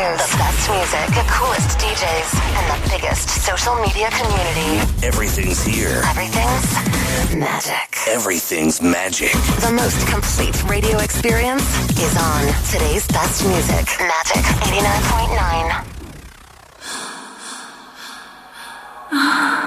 news, the best music, the coolest DJs, and the biggest social media community. Everything's here. Everything's magic. Everything's magic. The most complete radio experience is on today's best music. Magic 89.9.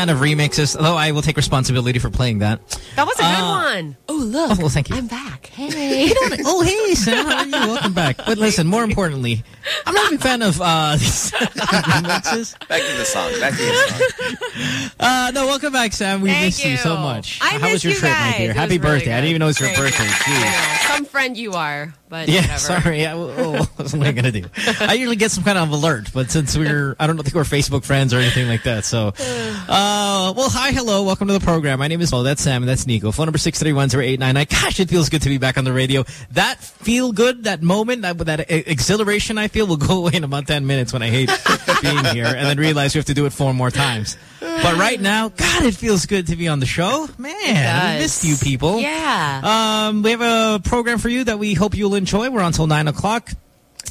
fan of remixes, though I will take responsibility for playing that. That was a good Uh, one. Oh, look. Oh, well, thank you. I'm back. Hey. oh, hey, Sam. How are you? Welcome back. But listen, more importantly, I'm not a big fan of uh, these remixes. Back to the song. Back to the song. Uh, no, welcome back, Sam. We Thank missed you. so much. I How was your you trip, my dear? It Happy was really birthday. I didn't even know it was your birthday. Some friend you are, but Yeah, whatever. sorry. I, what am I going to do? I usually get some kind of alert, but since we're, I don't think we're Facebook friends or anything like that. So, uh, well, hi, hello. Welcome to the program. My name is, oh, that's Sam that's Nico. Phone number 6310899. Gosh, it feels good to be back on the radio. That feel good, that moment, that, that exhilaration I feel will go away in about 10 minutes when I hate being here and then realize we have to do it four more times. But right now, God, it feels good to be on the show. Man, I does. missed you people. Yeah. Um, we have a program for you that we hope you'll enjoy. We're on till 9 o'clock.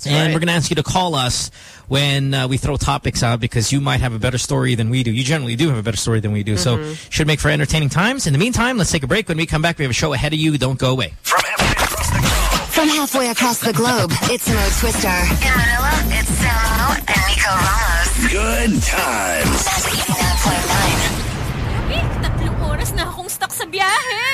And right. we're going to ask you to call us when uh, we throw topics out because you might have a better story than we do. You generally do have a better story than we do. So Mm-hmm. should make for entertaining times. In the meantime, let's take a break. When we come back, we have a show ahead of you. Don't go away. From halfway across the globe. From halfway across the globe, it's Mo Twister. In Manila, it's Samo and Nico Ramos. Good times. Biyahe.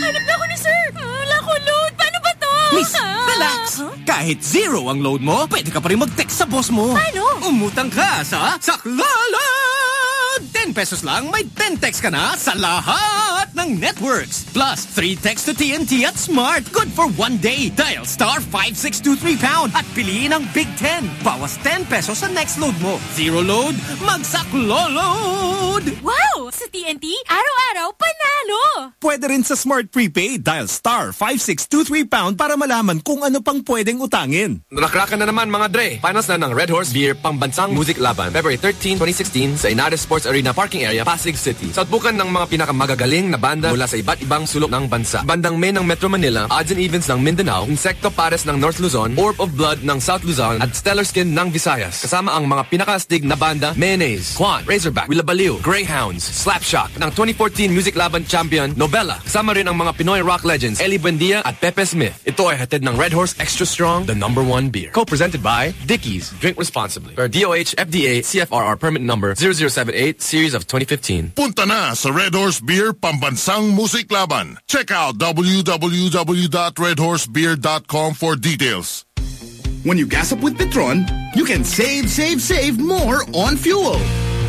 Hanap na ako ni sir. Wala ko load. Paano ba to? Miss, Ah. relax. Kahit zero ang load mo, pwede ka pa rin mag-text sa boss mo. Paano? Umutang ka sa Saklalan! 10 pesos lang, may 10 text ka na sa lahat ng networks. Plus, 3 text to TNT at Smart. Good for one day. Dial star 5623 pound at piliin ang Big 10. Bawas 10 pesos sa next load mo. Zero load, magsakloload! Wow! Sa TNT, araw-araw, panalo! Pwede rin sa Smart Prepaid. Dial star 5623 pound para malaman kung ano pang pwedeng utangin. Nakrakan na naman mga Dre. Panas na ng Red Horse Beer Pambansang Music Laban. February 13, 2016 sa Inares Sports Arena Parking Area, Pasig City. Sa utbukan ng mga pinakamagagaling na banda mula sa iba't ibang sulok ng bansa. Bandang May ng Metro Manila, Odds and Evens ng Mindanao, Insecto Pares ng North Luzon, Orb of Blood ng South Luzon, at Stellar Skin ng Visayas. Kasama ang mga pinakastig na banda, Mayonnaise, Kwan, Razorback, Willabaliw, Greyhounds, Slapshot, ng 2014 Music Laban Champion, Nobela. Kasama rin ang mga Pinoy rock legends, Ely Buendia at Pepe Smith. Ito ay hatid ng Red Horse Extra Strong, the number one beer. Co-presented by Dickies. Drink responsibly. For DOH, FDA, CFRR permit number 0078, series of 2015. Punta na sa Red Horse Beer Pambansang Musik Laban. Check out www.redhorsebeer.com for details. When you gas up with Petron, you can save, save, save more on fuel.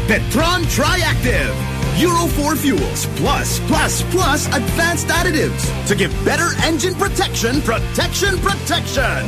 Petron Triactive. Euro 4 fuels plus, plus, plus advanced additives to give better engine protection, protection, protection.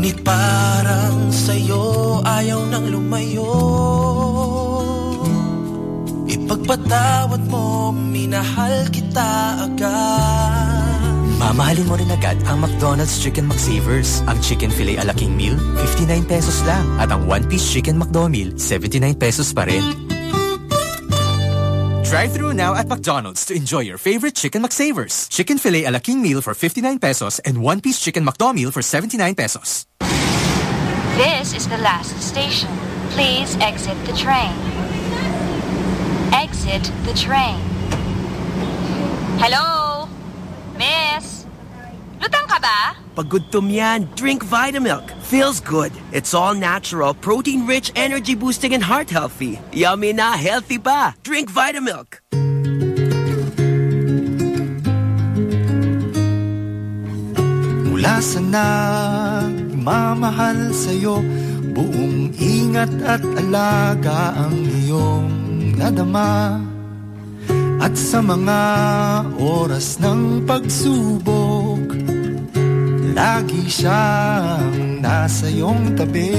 Ngunit parang sa'yo ayaw nang lumayo Ipagpatawad mo, minahal kita agad Mamahalin mo rin agad ang McDonald's Chicken McSavers. Ang Chicken Filet ala King Meal, 59 pesos lang. At ang One Piece Chicken McDo Meal, 79 pesos pa rin. Drive through now at McDonald's to enjoy your favorite Chicken McSavers. Chicken Filet ala King Meal for 59 pesos and One Piece Chicken McDo Meal for 79 pesos. This is the last station. Please exit the train. Exit the train. Hello? Miss? Lutang ka ba? Pag gutom yan, drink Vitamilk. Feels good. It's all natural, protein-rich, energy-boosting, and heart-healthy. Yummy na, healthy pa. Drink Vitamilk. Mula sa nagmamahal sa'yo Buong ingat at alaga ang iyong nadama At sa mga oras ng pagsubok Lagi siyang nasa iyong tabi.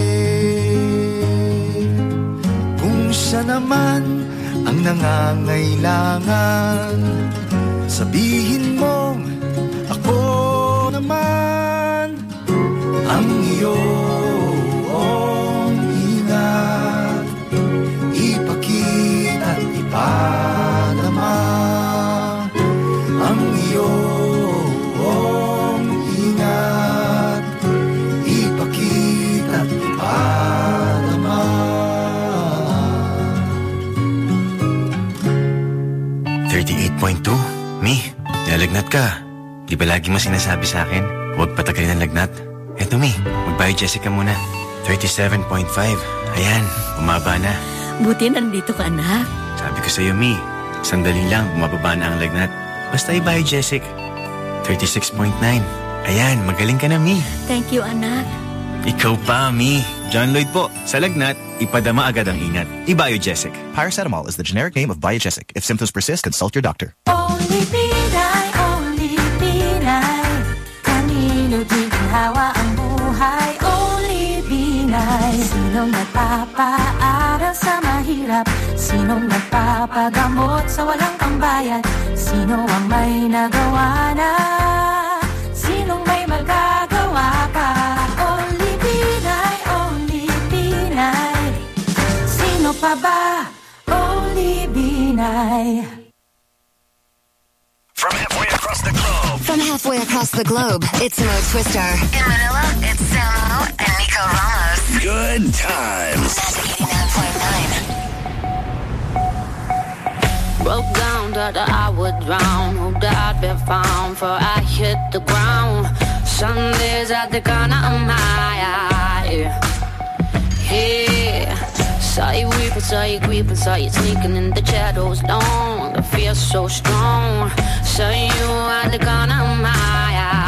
Kung siya naman ang nangangailangan Sabihin mong ako naman ang iyong ingat. Ipakita at Padama 38.2? Mi, nalagnat ka. Di ba lagi mo sinasabi sa akin, huwag patagalin ang lagnat? Eto Mi, mag-biogesic ka muna. 37.5. Ayan, bumaba na. Buti nandito ka, anak. Sabi ko sa'yo, Mi, sandali lang, bumababa na ang lagnat. Basta i-biogesic. 36.9. Ayan, magaling ka na, Mi. Thank you, anak. Ikaw pa, Mi. John Lloyd po. Sa lagnat, ipadama agad ang ingat. I-biogesic. Paracetamol is the generic name of Biogesic. If symptoms persist, consult your doctor. Only Pinay, only Pinay Kanino di ginhawa ang buhay Only Pinay Sinong nagpapaaral sa mahirap Sinong nagpapagamot sa walang pambayad Sino ang may nagawa na Sinong may magagawa pa Sino pa ba? Only From halfway across the globe. From halfway across the globe, it's Mo Twister. In Manila, it's Samo and Nico Ramos. Good times. Broke down that I would drown. Hoped that I'd be found for I hit the ground. Some days at the corner of my eye. Yeah. Saw you weeping, saw you creeping, saw you sneaking in the shadows. Don't the fear so strong. Saw you at the corner of my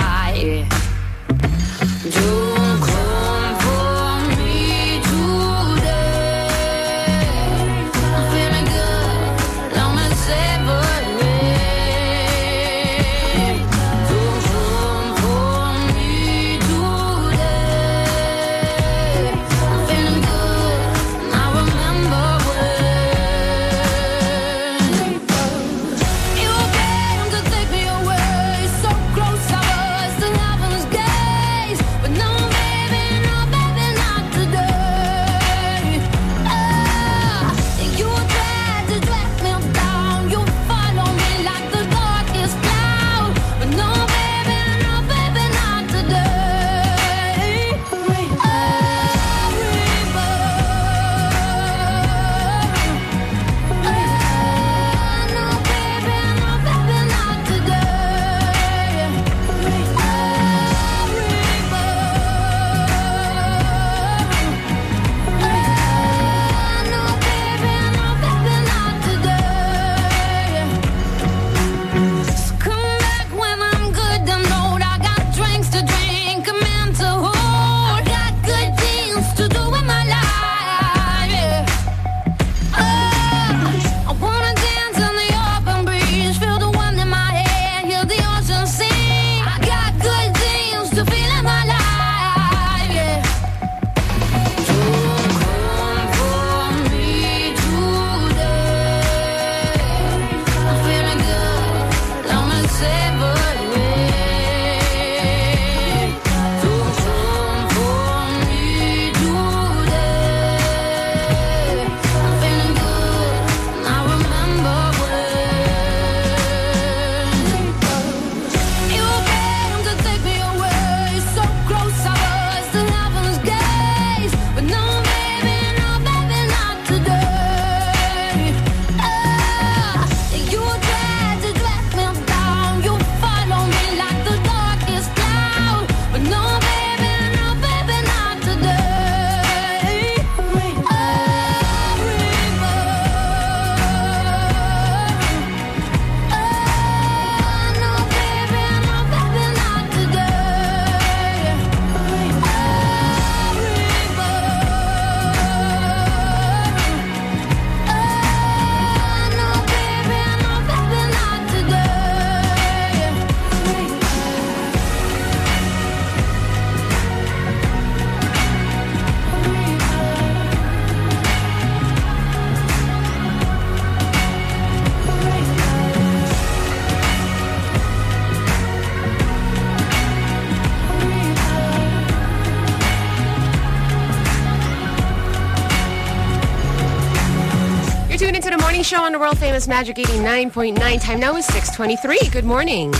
show on the world famous Magic 89.9. Time now is 623. Good morning.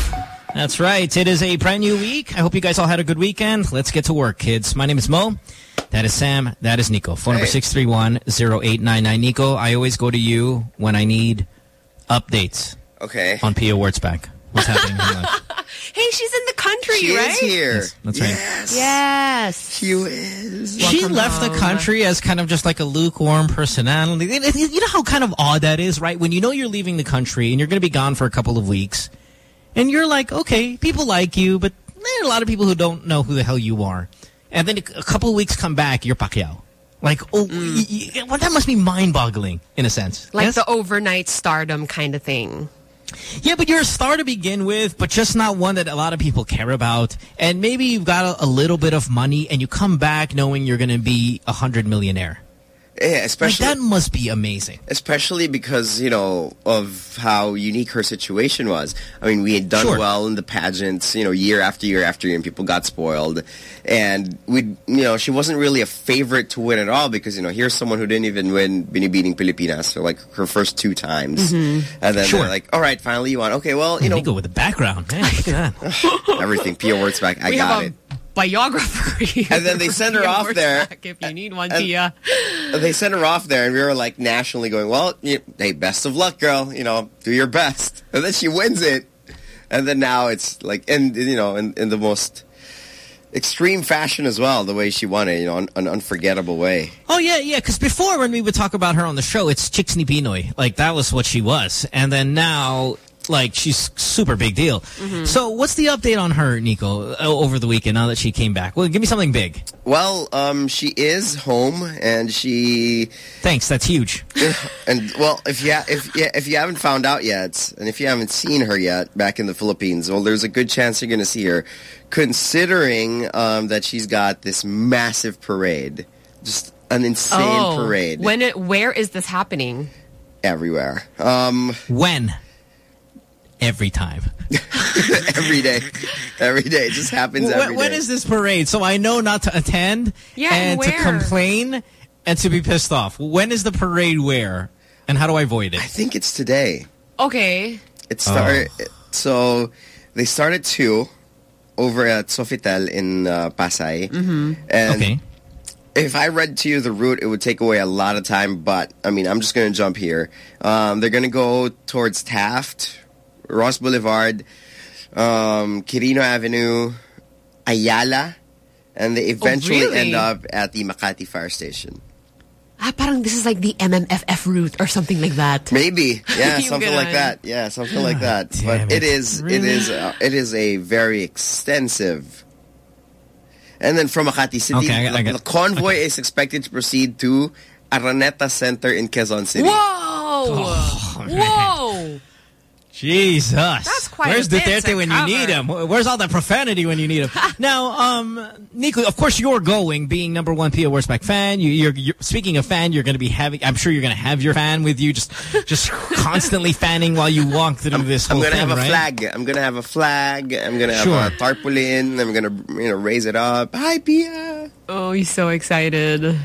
That's right. It is a brand new week. I hope you guys all had a good weekend. Let's get to work, kids. My name is Mo. That is Sam. That is Nico. Phone number 631-0899. Nico, I always go to you when I need updates. Okay. On Pia Wurtzbach. What's happening in your life? Hey, she's in the country, She right? is here. Yes, that's right. Yes. Yes. She is. She Welcome left the country as kind of just like a lukewarm personality. You know- how kind of odd that is, right? When you know you're leaving the country and you're going to be gone for a couple of weeks, and you're like, okay, people like you, but there are a lot of people who don't know who the hell you are. And then a couple of weeks come back, you're Pacquiao. Like, oh, mm. y- y- well, that must be mind-boggling in a sense. Like Yes? the overnight stardom kind of thing. Yeah, but you're a star to begin with, but just not one that a lot of people care about. And maybe you've got a, a little bit of money and you come back knowing you're going to be a hundred millionaire. Yeah, Like, especially that must be amazing. especially because you know of how unique her situation was. I mean, we had done Sure. well in the pageants, you know, year after year after year, and people got spoiled. And we, you know, she wasn't really a favorite to win at all because you know, here's someone who didn't even win Binibining Pilipinas for like her first two times, Mhm. and then Sure. they're like, all right, finally you won. Okay, well, you know, Nico with the background, man, look at that. everything. Pia Wurtzbach, I we got have it. A biographer. And then they send her off there. If you need one, and- Pia. they sent her off there, and we were like nationally going, "Well, you, hey, best of luck, girl. You know, do your best." And then she wins it, and then now it's like, and you know, in, in the most extreme fashion as well, the way she won it, you know, an, an unforgettable way. Oh, yeah, yeah, because before when we would talk about her on the show, it's Chicks ni Pinoy. Like, that was what she was. And then now, like, she's super big deal. Mm-hmm. So what's the update on her, Nico, over the weekend now that she came back? Well, give me something big. Well, um, she is home, and she. Thanks, that's huge. and well, if you if yeah, if you haven't found out yet, and if you haven't seen her yet back in the Philippines, well, there's a good chance you're going to see her, considering um, that she's got this massive parade, just an insane oh, parade When it, where is this happening? everywhere. Um, when? Every time. every day, every day, it just happens When- every day. when is this parade? So I know not to attend Yeah, and to complain and to be pissed off. When is the parade where? And how do I avoid it? I think it's today. Okay. It started. Oh. So they started two over at Sofitel in uh, Pasay. Mm-hmm. And Okay. if I read to you the route, it would take away a lot of time. But I mean, I'm just going to jump here. Um, they're going to go towards Taft, Roxas Boulevard, um, Quirino Avenue, Ayala, and they eventually really? end up at the Makati Fire Station. Ah, parang this is like the MMFF route or something like that. Maybe, yeah, something like that. Yeah, something like that. damn But it it. is, it Really? is, uh, it is a very extensive. And then from Makati City, Okay, I got- I the, the convoy is expected to proceed to Araneta Center in Quezon City. Whoa! Whoa! Jesus. That's quite Where's a bit Duterte to when you need him? Where's all that profanity when you need him? now, um, Nico, of course you're going, being number one Pia Wurtzbach fan. You, you're, you're, speaking of fan, you're going to be having, I'm sure you're going to have your fan with you, just just constantly fanning while you walk through this I'm whole gonna thing, have a flag. I'm gonna have a flag. I'm gonna have Sure. a tarpaulin. I'm gonna, you know, raise it up. Hi, Pia. Oh, he's so excited.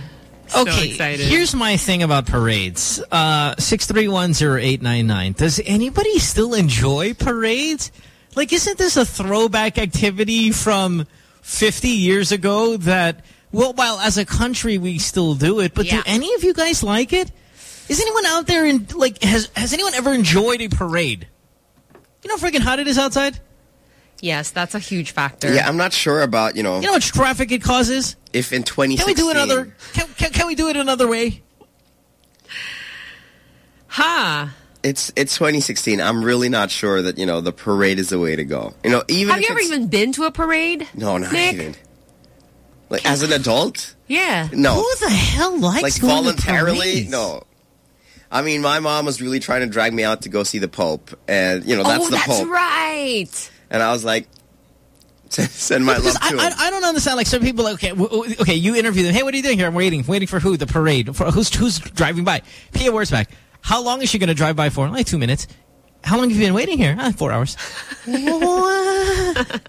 So okay, excited. here's my thing about parades. Uh, 6310899. Does anybody still enjoy parades? Like, isn't this a throwback activity from 50 years ago that, well, while as a country we still do it, but do any of you guys like it? Is anyone out there, in, like, has, has anyone ever enjoyed a parade? You know how freaking hot it is outside? Yes, that's a huge factor. Yeah, I'm not sure about you know You know how much traffic it causes? If in 2016. Can we do another, can, can, can we do it another way? Ha! It's it's 2016. I'm really not sure that you know the parade is the way to go. You know, even Have if you ever even been to a parade? No, not Nick? even. Like as an adult? Yeah. No. Who the hell likes like voluntarily? No. I mean, my mom was really trying to drag me out to go see the Pope, and you know that's oh, the that's Pope. right. And I was like, send my love Because to I, him. I, I don't understand. Like some people, okay, w- w- okay, you interview them. Hey, what are you doing here? I'm waiting, waiting for who? The parade. For who's who's driving by? Pia Wurtzbach. How long is she going to drive by for? Like two minutes. How long have you been waiting here? Ah, four hours. it,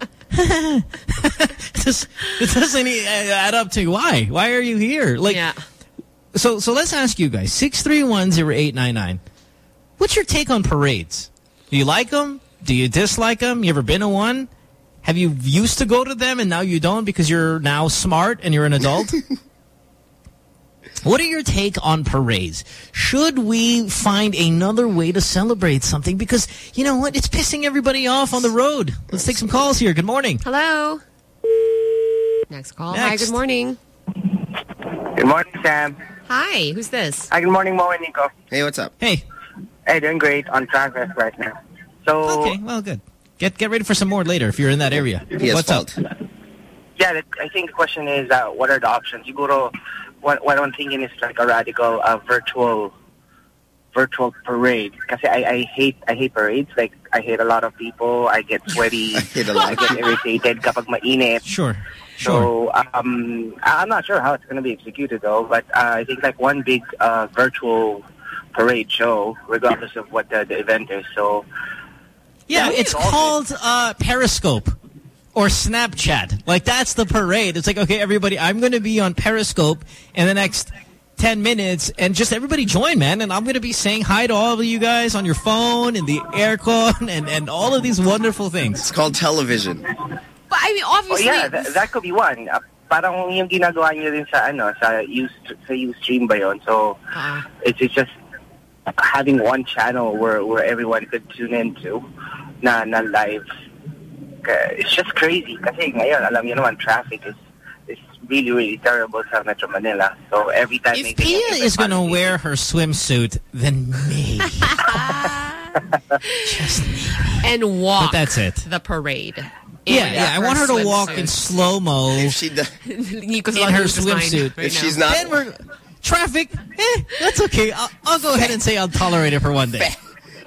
just, it doesn't e- add up to why. Why are you here? Like, yeah. so so let's ask you guys. Six three one zero eight nine nine. What's your take on parades? Do you like them? Do you dislike them? You ever been to one? Have you used to go to them and now you don't because you're now smart and you're an adult? what are your take on parades? Should we find another way to celebrate something? Because, you know what? It's pissing everybody off on the road. Let's take some calls here. Good morning. Hello. Next call. Hi, good morning. Good morning, Sam. Hi, who's this? Hi, good morning, Mo and Nico. Hey, what's up? Hey. Hey, doing great on Progress right now. So, Okay, well, good. Get get ready for some more later if you're in that area. What's up? yeah, the, I think the question is, uh, what are the options? You Siguro, what, what I'm thinking is like a radical uh, virtual virtual parade. Kasi I, I hate I hate parades. Like, I hate a lot of people. I get sweaty. I, hate a lot. get irritated kapag mainit. Sure. So um, I'm not sure how it's going to be executed though, but uh, I think like one big uh, virtual parade show, regardless of what the, the event is. So Yeah, it's called uh, Periscope or Snapchat. Like, that's the parade. It's like, okay, everybody, I'm going to be on Periscope in the next 10 minutes, and just everybody join, man. And I'm going to be saying hi to all of you guys on your phone and the aircon and, and all of these wonderful things. It's called television. But I mean, obviously... Oh obviously. yeah, that, that could be one. Uh, parang yung ginagawa niyo din sa ano sa use sa Ustream ba yun? So it's, it's just having one channel where where everyone could tune into na na live. Ka- It's just crazy kasi ngayon alam niyo naman traffic is is really really terrible sa Metro Manila. So every time If Pia is going to wear her swimsuit, then maybe. and walk But that's it. the parade. Yeah, yeah. I want her to walk in slow-mo If she does, in her lose his mind swimsuit. right If now. she's not- Then we're... Traffic, eh, that's okay. I'll, I'll go ahead and say I'll tolerate it for one day.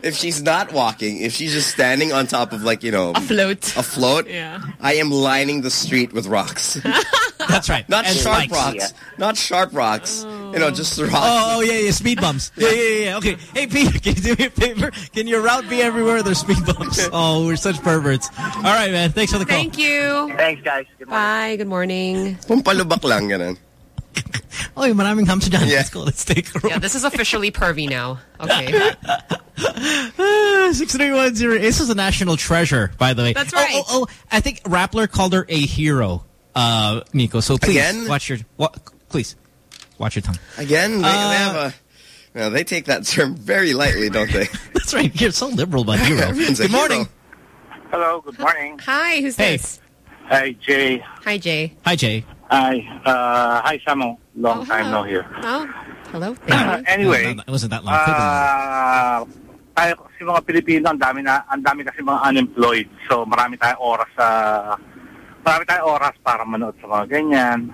If she's not walking, if she's just standing on top of like, you know, A float. a float, Yeah. I am lining the street with rocks. That's right. Not And sharp spikes. rocks. Not sharp rocks. You know, just the rocks. Oh, oh, yeah, yeah, speed bumps. Yeah, yeah, yeah, yeah. Okay. Hey, Peter, can you do me a favor? Can your route be everywhere there's speed bumps? Oh, we're such perverts. All right, man. Thanks for the call. Thank you. Thanks, guys. Good Bye. Good morning. Pumpalubak lang, ganun. Oh, yung maraming hams dyan. Yeah. Let's go. Let's take a roll. Yeah, this is officially pervy now. Okay. 6310. This is a national treasure, by the way. That's Oh, right. Oh, oh, I think Rappler called her a hero, uh, Nico. So please, Again? watch your, wa- please, watch your tongue. Again, they, Uh, they have a... Well, they take that term very lightly, don't they? That's right. You're so liberal about hero. Everyone's Good morning. hero. Hello, good morning. Hi, who's Hey. this? Hi, Jay. Hi, Jay. Hi, Jay. Hi, uh, hi, Samo. Long Oh, time no here. Oh, hello. Thank you. anyway, It wasn't that long. Take a moment. Ah, tayo kasi mga Pilipino, ang dami na ang dami kasi mga unemployed. So marami tayong oras sa marami tayong oras para manood sa mga ganyan.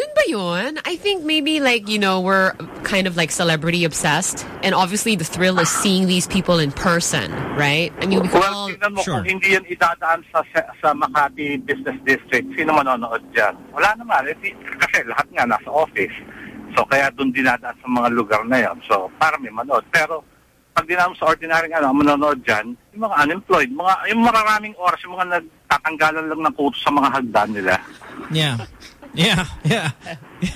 Yun ba yun? I think maybe like, you know, we're kind of like celebrity obsessed. And obviously the thrill is seeing these people in person, right? I mean, we can Well, all... tingnan mo kung hindi yan idadaan sa sa Makati Business District, sino manonood dyan? Wala naman. Eh, di- kasi lahat nga nasa office. So kaya doon dinadaan sa mga lugar na yan. So para may manood. Pero pag dinaan sa ordinaryong ano, ang manonood dyan, yung mga unemployed, mga, yung mararaming oras, yung mga nagtatanggalan lang ng kuto sa mga hagdan nila. Yeah. Yeah, yeah.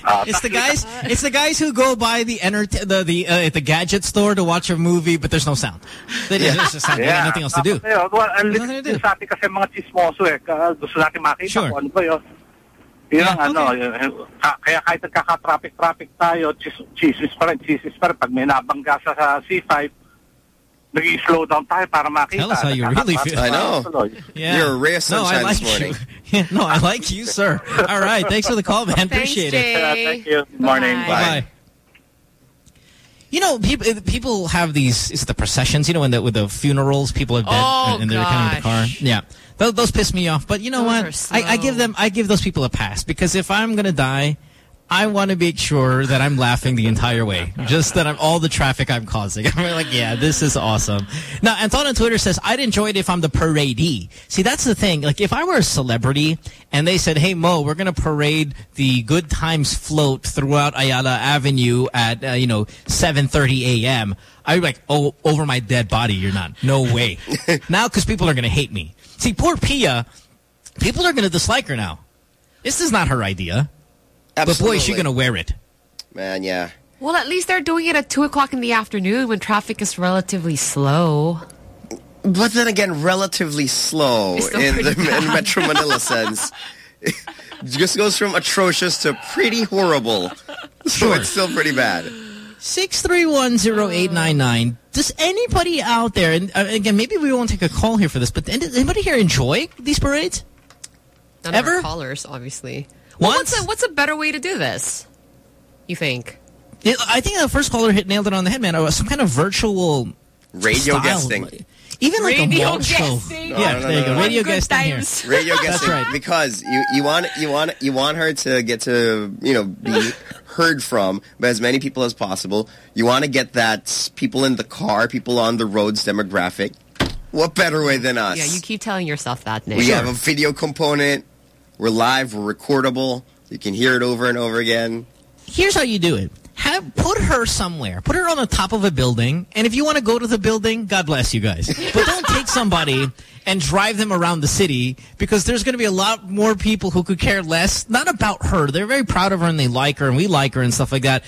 Uh, it's the guys. It's the guys who go by the enter the the uh, the gadget store to watch a movie, but there's no sound. They, yeah. There's just sound, yeah. nothing else to do. Well, ang nothing to do. Sa atin kasi mga chismoso eh. Gusto natin makita sure. kung ano ba yun. Yun yeah, ano, okay. kaya kahit nagkaka-traffic-traffic tayo, chismis pa rin, chismis pa rin. Pag may nabangga sa C5, slow down para makita. Tell us how you really feel. I know. Yeah. You're a sunshine no, I like this morning. You. no, I like you, sir. All right. Thanks for the call, man. Thanks, Appreciate Jay. it. Thank you. Good morning. Bye. Bye. Bye. You know, people eh, people have these. Is it the processions? You know, when the, with the funerals, people are dead oh, and, and they're gosh. coming in the car. Yeah, those, those piss me off. But you know those what? I, I give them. I give those people a pass because if I'm gonna die, I want to make sure that I'm laughing the entire way. Just that I'm all the traffic I'm causing. I'm like, yeah, this is awesome. Now, Anton on Twitter says, I'd enjoy it if I'm the paradee. See, that's the thing. Like, if I were a celebrity and they said, hey, Mo, we're going to parade the Good Times float throughout Ayala Avenue at, uh, you know, 7.30 a.m., I'd be like, oh, over my dead body, you're not. No way. now, because people are going to hate me. See, poor Pia, people are going to dislike her now. This is not her idea. But boy, is she going to wear it. Man, yeah. Well, at least they're doing it at 2 o'clock in the afternoon when traffic is relatively slow. But then again, relatively slow in the in. Metro Manila sense. It just goes from atrocious to pretty horrible. So Sure. it's still pretty bad. 6310899. Does anybody out there, and uh, again, maybe we won't take a call here for this, but does anybody here enjoy these parades? None Ever? of our callers, obviously. Well, what's a, what's a better way to do this? You think? It- I think the first caller hit nailed it on the head, man. Uh, Some kind of virtual Radio style. guesting. Even like Radio a morning show. guesting. No, Yeah, no, no, there you no, go. Radio Good guesting times. here. Radio That's right. because you you want you want you want her to get to you know be heard from by as many people as possible. You want to get that people in the car, people on the roads demographic. What better way than us? Yeah, you keep telling yourself that, Nick. we have a video component. We're live. We're recordable. You can hear it over and over again. Here's how you do it. Have put her somewhere. Put her on the top of a building, and if you want to go to the building, God bless you guys. But don't take somebody and drive them around the city because there's going to be a lot more people who could care less, not about her. They're very proud of her and they like her and we like her and stuff like that.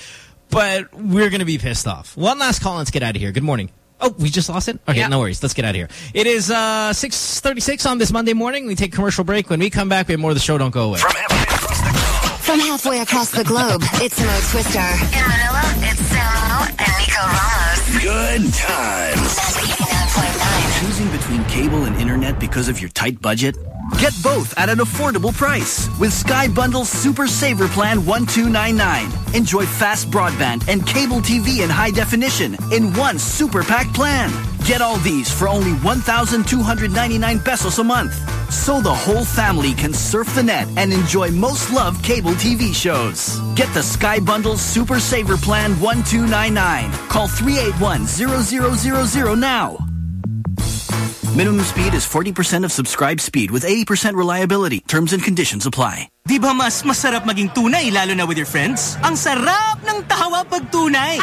But we're going to be pissed off. One last call. Let's get out of here. Good morning. Oh, we just lost it? Okay, Yeah. no worries. Let's get out of here. It is uh, 6.36 on this Monday morning. We take commercial break. When we come back, we have more of the show. Don't go away. From halfway across the globe, it's Mo Twister. In Manila, it's Samo and Nico Ramos. Good times. Choosing between cable and internet because of your tight budget? Get both at an affordable price with Sky Bundle's Super Saver Plan 1299. Enjoy fast broadband and cable TV in high definition in one super packed plan. Get all these for only 1,299 pesos a month. So the whole family can surf the net and enjoy most loved cable TV shows. Get the Sky Bundle Super Saver Plan 1299. Call 381-0000 now. Minimum speed is 40% of subscribed speed with 80% reliability. Terms and conditions apply. Di ba mas masarap maging tunay lalo na with your friends? Ang sarap ng tawa pag tunay.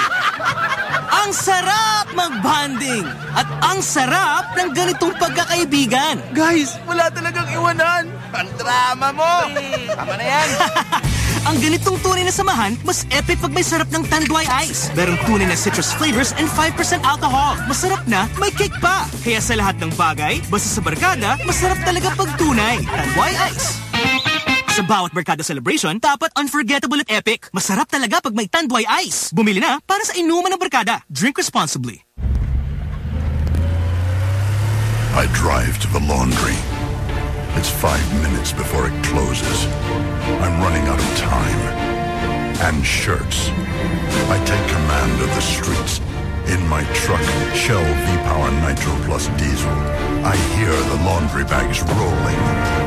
ang sarap mag-bonding. At ang sarap ng ganitong pagkakaibigan. Guys, wala talagang iwanan. Ang drama mo. Tama na yan. ang ganitong tunay na samahan, mas epic pag may sarap ng Tanduay Ice. Merong tunay na citrus flavors and 5% alcohol. Masarap na, may kick pa. Kaya sa lahat ng bagay, basta sa barkada, masarap talaga pag tunay. Tanduay Ice. Sa bawat barkada celebration, dapat unforgettable at epic. Masarap talaga pag may Tanduay Ice. Bumili na para sa inuman ng barkada. Drink responsibly. I drive to the laundry. It's five minutes before it closes. I'm running out of time. And shirts. I take command of the streets. In my truck, Shell V-Power Nitro Plus Diesel. I hear the laundry bags rolling.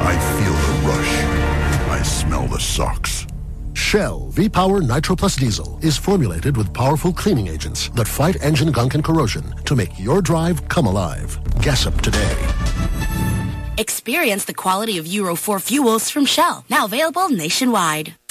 I feel the rush. I smell the socks. Shell V-Power Nitro Plus Diesel is formulated with powerful cleaning agents that fight engine gunk and corrosion to make your drive come alive. Gas up today. Experience the quality of Euro 4 fuels from Shell. Now available nationwide.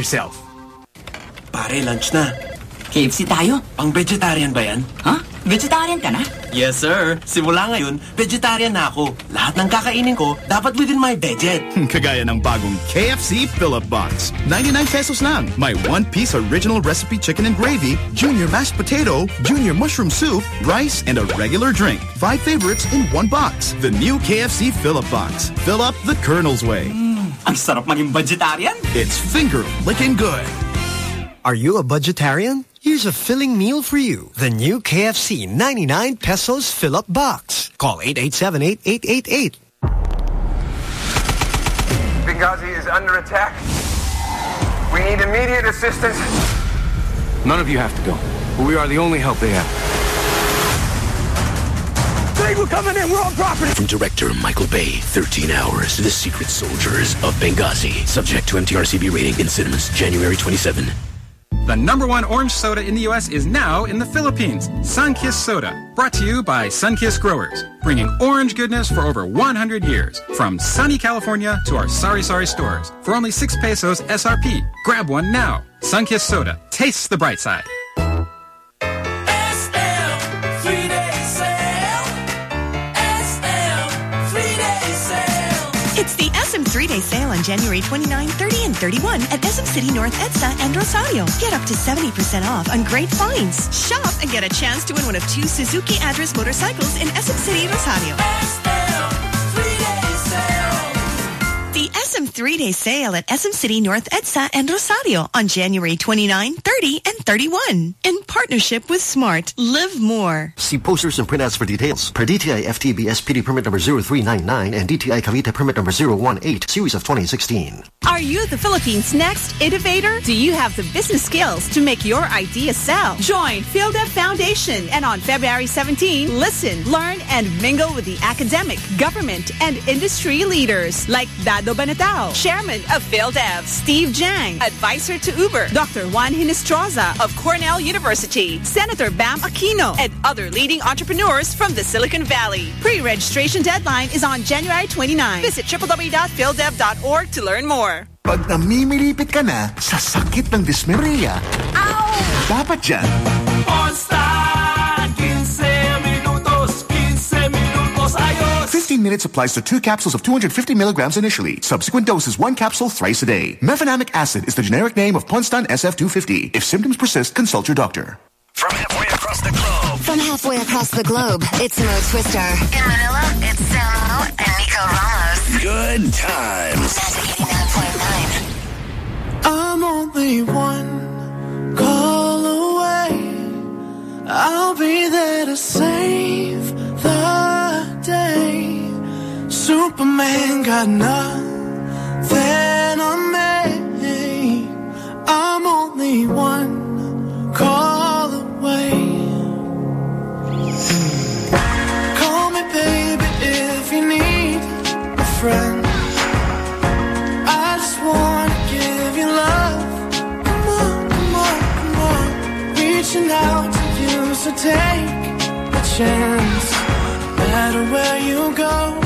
yourself. Pare, lunch na. KFC tayo? Pang vegetarian ba yan? Ha? Vegetarian ka na? Yes, sir. Simula ngayon, vegetarian na ako. Lahat ng kakainin ko, dapat within my budget. Kagaya ng bagong KFC Fill-Up Box. 99 pesos lang. May one-piece original recipe chicken and gravy, junior mashed potato, junior mushroom soup, rice, and a regular drink. Five favorites in one box. The new KFC Fill-Up Box. Fill up the Colonel's way. Ang sarap maging vegetarian. It's finger licking good. Are you a budgetarian? Here's a filling meal for you. The new KFC 99 pesos fill-up box. Call 887-8888. Benghazi is under attack. We need immediate assistance. None of you have to go. We are the only help they have. Hey, we're coming in. We're on property. From director Michael Bay, 13 Hours, The Secret Soldiers of Benghazi. Subject to MTRCB rating in cinemas January 27. The number one orange soda in the U.S. is now in the Philippines. Sunkist Soda. Brought to you by Sunkist Growers. Bringing orange goodness for over 100 years. From sunny California to our sorry sorry stores. For only 6 pesos SRP. Grab one now. Sunkist Soda. Tastes the bright side. Three-day sale on January 29, 30, and 31 at SM City North EDSA and Rosario. Get up to 70% off on great finds. Shop and get a chance to win one of two Suzuki Address motorcycles in SM City, Rosario. The SM three-day sale at SM City North EDSA and Rosario on January 29, 30, and 31. In partnership with Smart. Live more. See posters and printouts for details. Per DTI FTB SPD permit number 0399 and DTI Cavite permit number 018, series of 2016. Are you the Philippines' next innovator? Do you have the business skills to make your idea sell? Join PhilDev Foundation and on February 17, listen, learn, and mingle with the academic, government, and industry leaders like Dado Banatao, Chairman of PhilDev, Steve Jang, Advisor to Uber, Dr. Juan Hinestroza of Cornell University, Senator Bam Aquino, and other leading entrepreneurs from the Silicon Valley. Pre-registration deadline is on January 29. Visit www.phildev.org to learn more. Pag namimilipit ka na sa sakit ng dysmenorrhea, dapat dyan. Monster! 15 minutes applies to two capsules of 250 milligrams initially. Subsequent doses one capsule thrice a day. Mefenamic acid is the generic name of Ponstan SF250. If symptoms persist, consult your doctor. From halfway across the globe. From halfway across the globe, it's Mo Twister. In Manila, it's Samo and Nico Ramos. Good times. I'm only one call away. I'll be there to save Superman got nothing on me. I'm only one call away. Call me, baby, if you need a friend. I just wanna give you love. Come on, come on, come on. Reaching out to you, so take a chance. No matter where you go,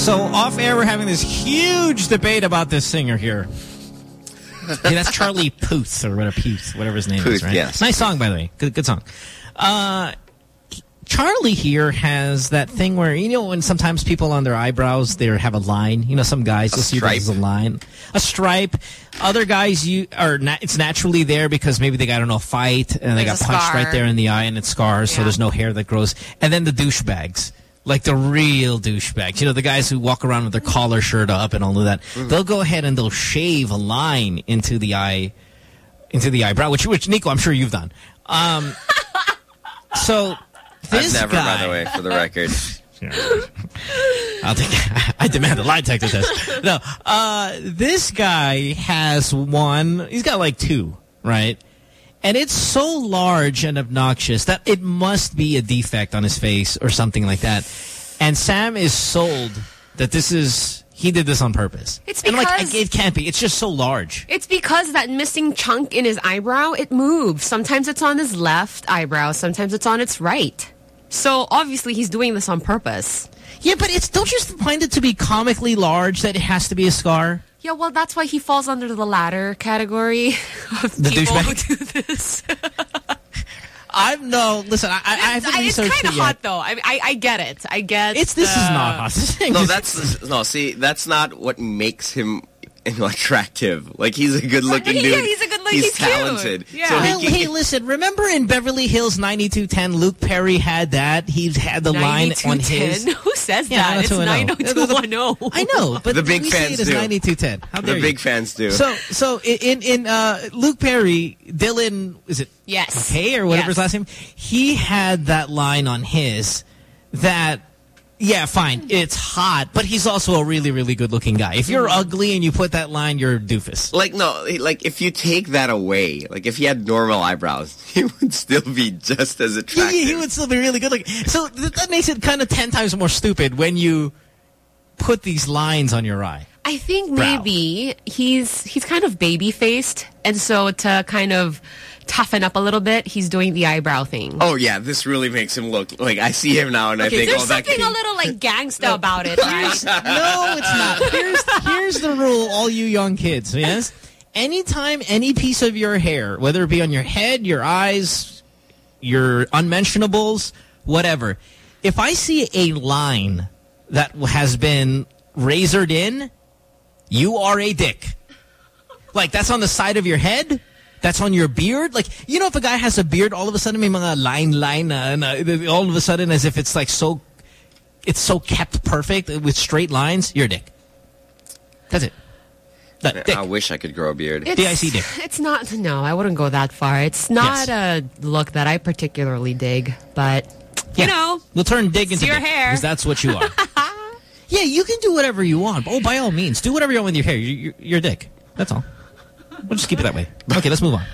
so off air we're having this huge debate about this singer here. yeah, that's Charlie Puth or whatever Puth, whatever his name is, right? yes. Nice song, by the way. Good, good song. Uh, Charlie here has that thing where you know when sometimes people on their eyebrows they have a line. You know, some guys you'll see stripe. there's a line, a stripe. Other guys you are na it's naturally there because maybe they got in a fight and they There's got punched scar. right there in the eye and it scars, so there's no hair that grows. And then the douchebags. Like the real douchebags. You know, the guys who walk around with their collar shirt up and all of that. Mm. They'll go ahead and they'll shave a line into the eye, into the eyebrow, which, which Nico, I'm sure you've done. Um, so this I've never, guy, by the way, for the record. I'll take, I demand a lie detector test. No, uh, this guy has one, he's got like two, right? And it's so large and obnoxious that it must be a defect on his face or something like that. And Sam is sold that this is, he did this on purpose. It's and like, because- it can't be. It's just so large. It's because that missing chunk in his eyebrow, it moves. Sometimes it's on his left eyebrow, sometimes it's on its right. So obviously he's doing this on purpose. Yeah, but it's, don't you find it to be comically large that it has to be a scar? Yeah, well, that's why he falls under the latter category of The people who do this. I've no, listen, I, I haven't I- it's researched kind it of yet. hot, though. I, I I get it. I get. It's, this is not hot. No, that's no. See, that's not what makes him you know, attractive. Like he's a good-looking Yeah, dude. he's a good look- He's, he's cute. talented. Yeah. So Well, he can, hey, listen, remember in Beverly Hills 9210, Luke Perry had that? He had the line on his... 9210? Says Yeah, that? It's 90210. 90210. I know, but The big we say fans it as do. 9210. How the dare you? big fans do. So, so in in uh, Luke Perry, Dylan, is it Yes. okay or whatever Yes. his last name? He had that line on his that, yeah, fine, it's hot, but he's also a really, really good-looking guy. If you're mm-hmm. ugly and you put that line, you're a doofus. like no, like if you take that away, like if he had normal eyebrows, he would still be just as attractive. yeah, he would still be really good looking. So th that makes it kind of ten times more stupid when you put these lines on your eye. I think Brow. maybe he's he's kind of baby faced, and so to kind of toughen up a little bit, he's doing the eyebrow thing. Oh yeah, this really makes him look like I see him now and I think, There's oh, that something kid- a little like gangsta about it, right? No, it's not. Here's here's the rule, all you young kids. Yes, anytime any piece of your hair, whether it be on your head, your eyes, your unmentionables, whatever, if I see a line that has been razored in, you are a dick. Like that's on the side of your head. That's on your beard. Like, you know, if a guy has a beard, all of a sudden may mga line, line, na, na, all of a sudden as if it's like so, it's so kept perfect with straight lines, you're a dick. That's it. That, dick. I wish I could grow a beard. It's, DIC dick. It's not. No, I wouldn't go that far. It's not a look that I particularly dig, but you know, We'll turn dig into your dick, hair. Because that's what you are. yeah, you can do whatever you want. Oh, by all means, do whatever you want with your hair. You, you, you're a dick. That's all. We'll just keep it that way. Okay, let's move on.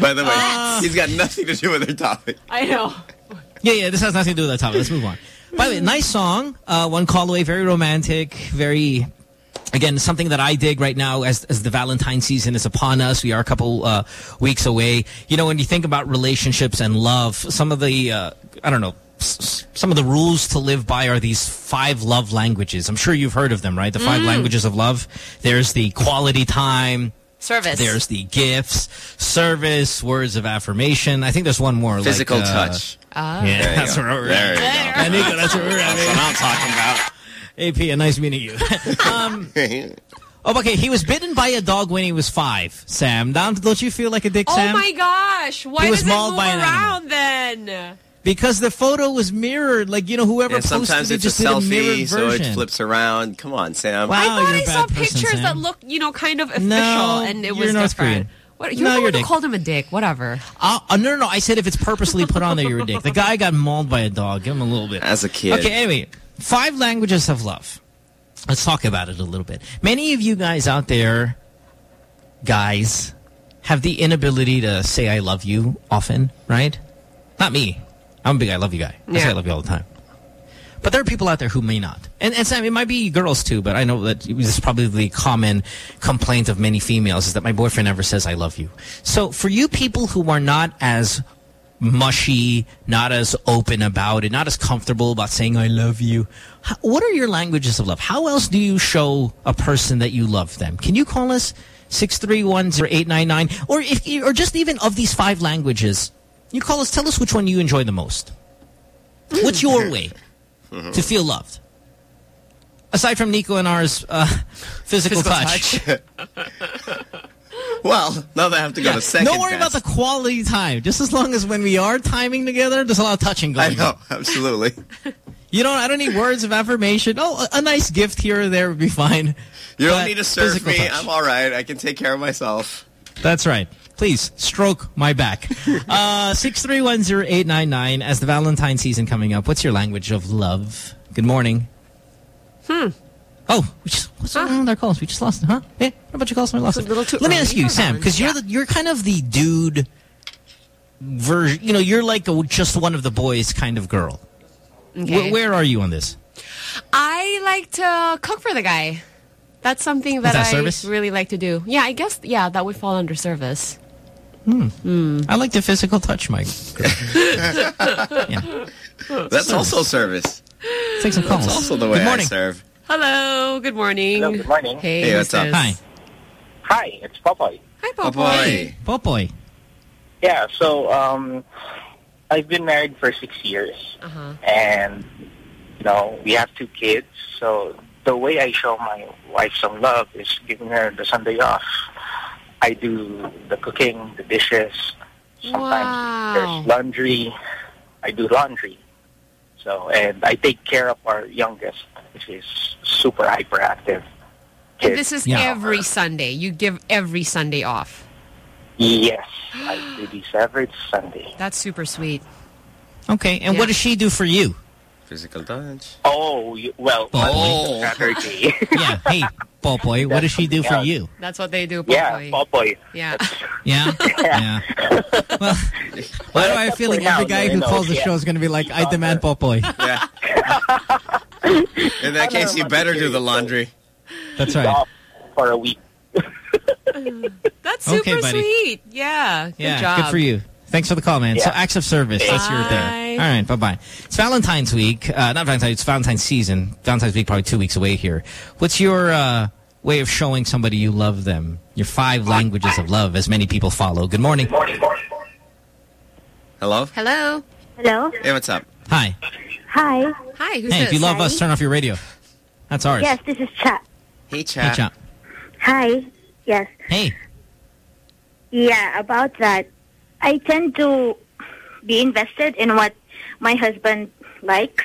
By the way, Uh, he's got nothing to do with our topic. I know. Yeah, yeah, this has nothing to do with that topic. Let's move on. By the way, nice song. Uh, one call away, very romantic, very... Again, something that I dig right now as, as the Valentine season is upon us. We are a couple uh, weeks away. You know, when you think about relationships and love, some of the, uh, I don't know, s- s- some of the rules to live by are these five love languages. I'm sure you've heard of them, right? The five Mm. languages of love. There's the quality time. Service. There's the gifts, service, words of affirmation. I think there's one more. Physical like, uh, touch. Ah. Yeah, There you that's go. what we're There you at. go. Yeah, Nico, that's what we're at. That's what I'm talking about. AP, a nice meeting you. um, oh, okay, he was bitten by a dog when he was five, Sam. Don't, don't you feel like a dick, Oh Sam? my gosh! Why He was does it move by an around then? Because the photo was mirrored. Like, you know, whoever And posted sometimes it it's just a did a mirrored so it version. flips around. Come on, Sam. Wow, I thought you're a I saw person, pictures Sam. that looked, you know, kind of official, No, and it you're was North different. Korean. What, you're No, the you're one who dick. called him a dick. Whatever. Uh, uh, no, no, no. I said if it's purposely put on there, you're a dick. The guy got mauled by a dog. Give him a little bit. As a kid. Okay, anyway. Five languages of love. Let's talk about it a little bit. Many of you guys out there, guys, have the inability to say I love you often, right? Not me. I'm a big I love you guy. I say I love you all the time. But there are people out there who may not. And, and Sam, it might be girls too, but I know that this is probably the common complaint of many females is that my boyfriend never says I love you. So for you people who are not as mushy, not as open about it, not as comfortable about saying I love you. How, what are your languages of love? How else do you show a person that you love them? Can you call us 6310899 or if or just even of these five languages, you call us tell us which one you enjoy the most. What's your way to feel loved? Aside from Nico and ours uh, physical, Physical touch. Well, now they have to go to second Don't worry best. about the quality time. Just as long as when we are timing together, there's a lot of touching going on. I know, on. absolutely. You don't. I don't need words of affirmation. Oh, a, a nice gift here or there would be fine. You don't need to serve physical me. touch. I'm all right. I can take care of myself. That's right. Please stroke my back. Uh, six three one zero eight nine nine. As the Valentine season coming up, what's your language of love? Good morning. Hmm. Oh, we just, what's going on with our calls? We just lost it, huh? Yeah, what about your calls? We lost It's a it. little too Let me ask you, Sam, because you're the, you're kind of the dude version. You know, you're like a, just one of the boys kind of girl. Okay. Wh- where are you on this? I like to cook for the guy. That's something that, that I service? really like to do. Yeah, I guess, yeah, that would fall under service. Hmm. I like the physical touch, Mike. That's also service. Take some calls. That's also the way Good morning. I serve. Hello, good morning. Hello, good morning. Hey, Hey, what's up? Hi. Hi, it's Popoy. Hi, Oh, Popoy. Popoy. Yeah, so um, I've been married for six years, Uh-huh. and you know we have two kids. So the way I show my wife some love is giving her the Sunday off. I do the cooking, the dishes. Sometimes Wow. there's laundry. I do laundry. So and I take care of our youngest, which is super hyperactive. And this is Yeah. every Sunday. You give every Sunday off. Yes, I do this every Sunday. That's super sweet. Okay, and what does she do for you? Physical touch. Oh, you, well, Oh. Saturday. Yeah. Hey, Popoy, what does she do for Yeah. you? That's what they do, yeah, Popoy. Popoy. Yeah. Yeah? Yeah. Well, why do I have a feeling every guy who calls the show is going to be like, I demand Popoy? Yeah. In that case, you better do the laundry. That's right. Off for a week. That's super Okay, sweet. Yeah. Good yeah, job. good for you. Thanks for the call, man. So acts of service. That's your thing. All right, bye-bye. It's Valentine's week. Uh, not Valentine's, it's Valentine's season. Valentine's week probably two weeks away here. What's your uh, way of showing somebody you love them? Your five languages of love, as many people follow. Good morning. Hello? Hello. Hello. Hey, what's up? Hi. Hi. Hi, who's Hey, this? if you love Hi. us, turn off your radio. That's ours. Yes, this is Chat. Hey, Hey, chat. Chop. Hi. Yes. Hey. Yeah, about that. I tend to be invested in what my husband likes.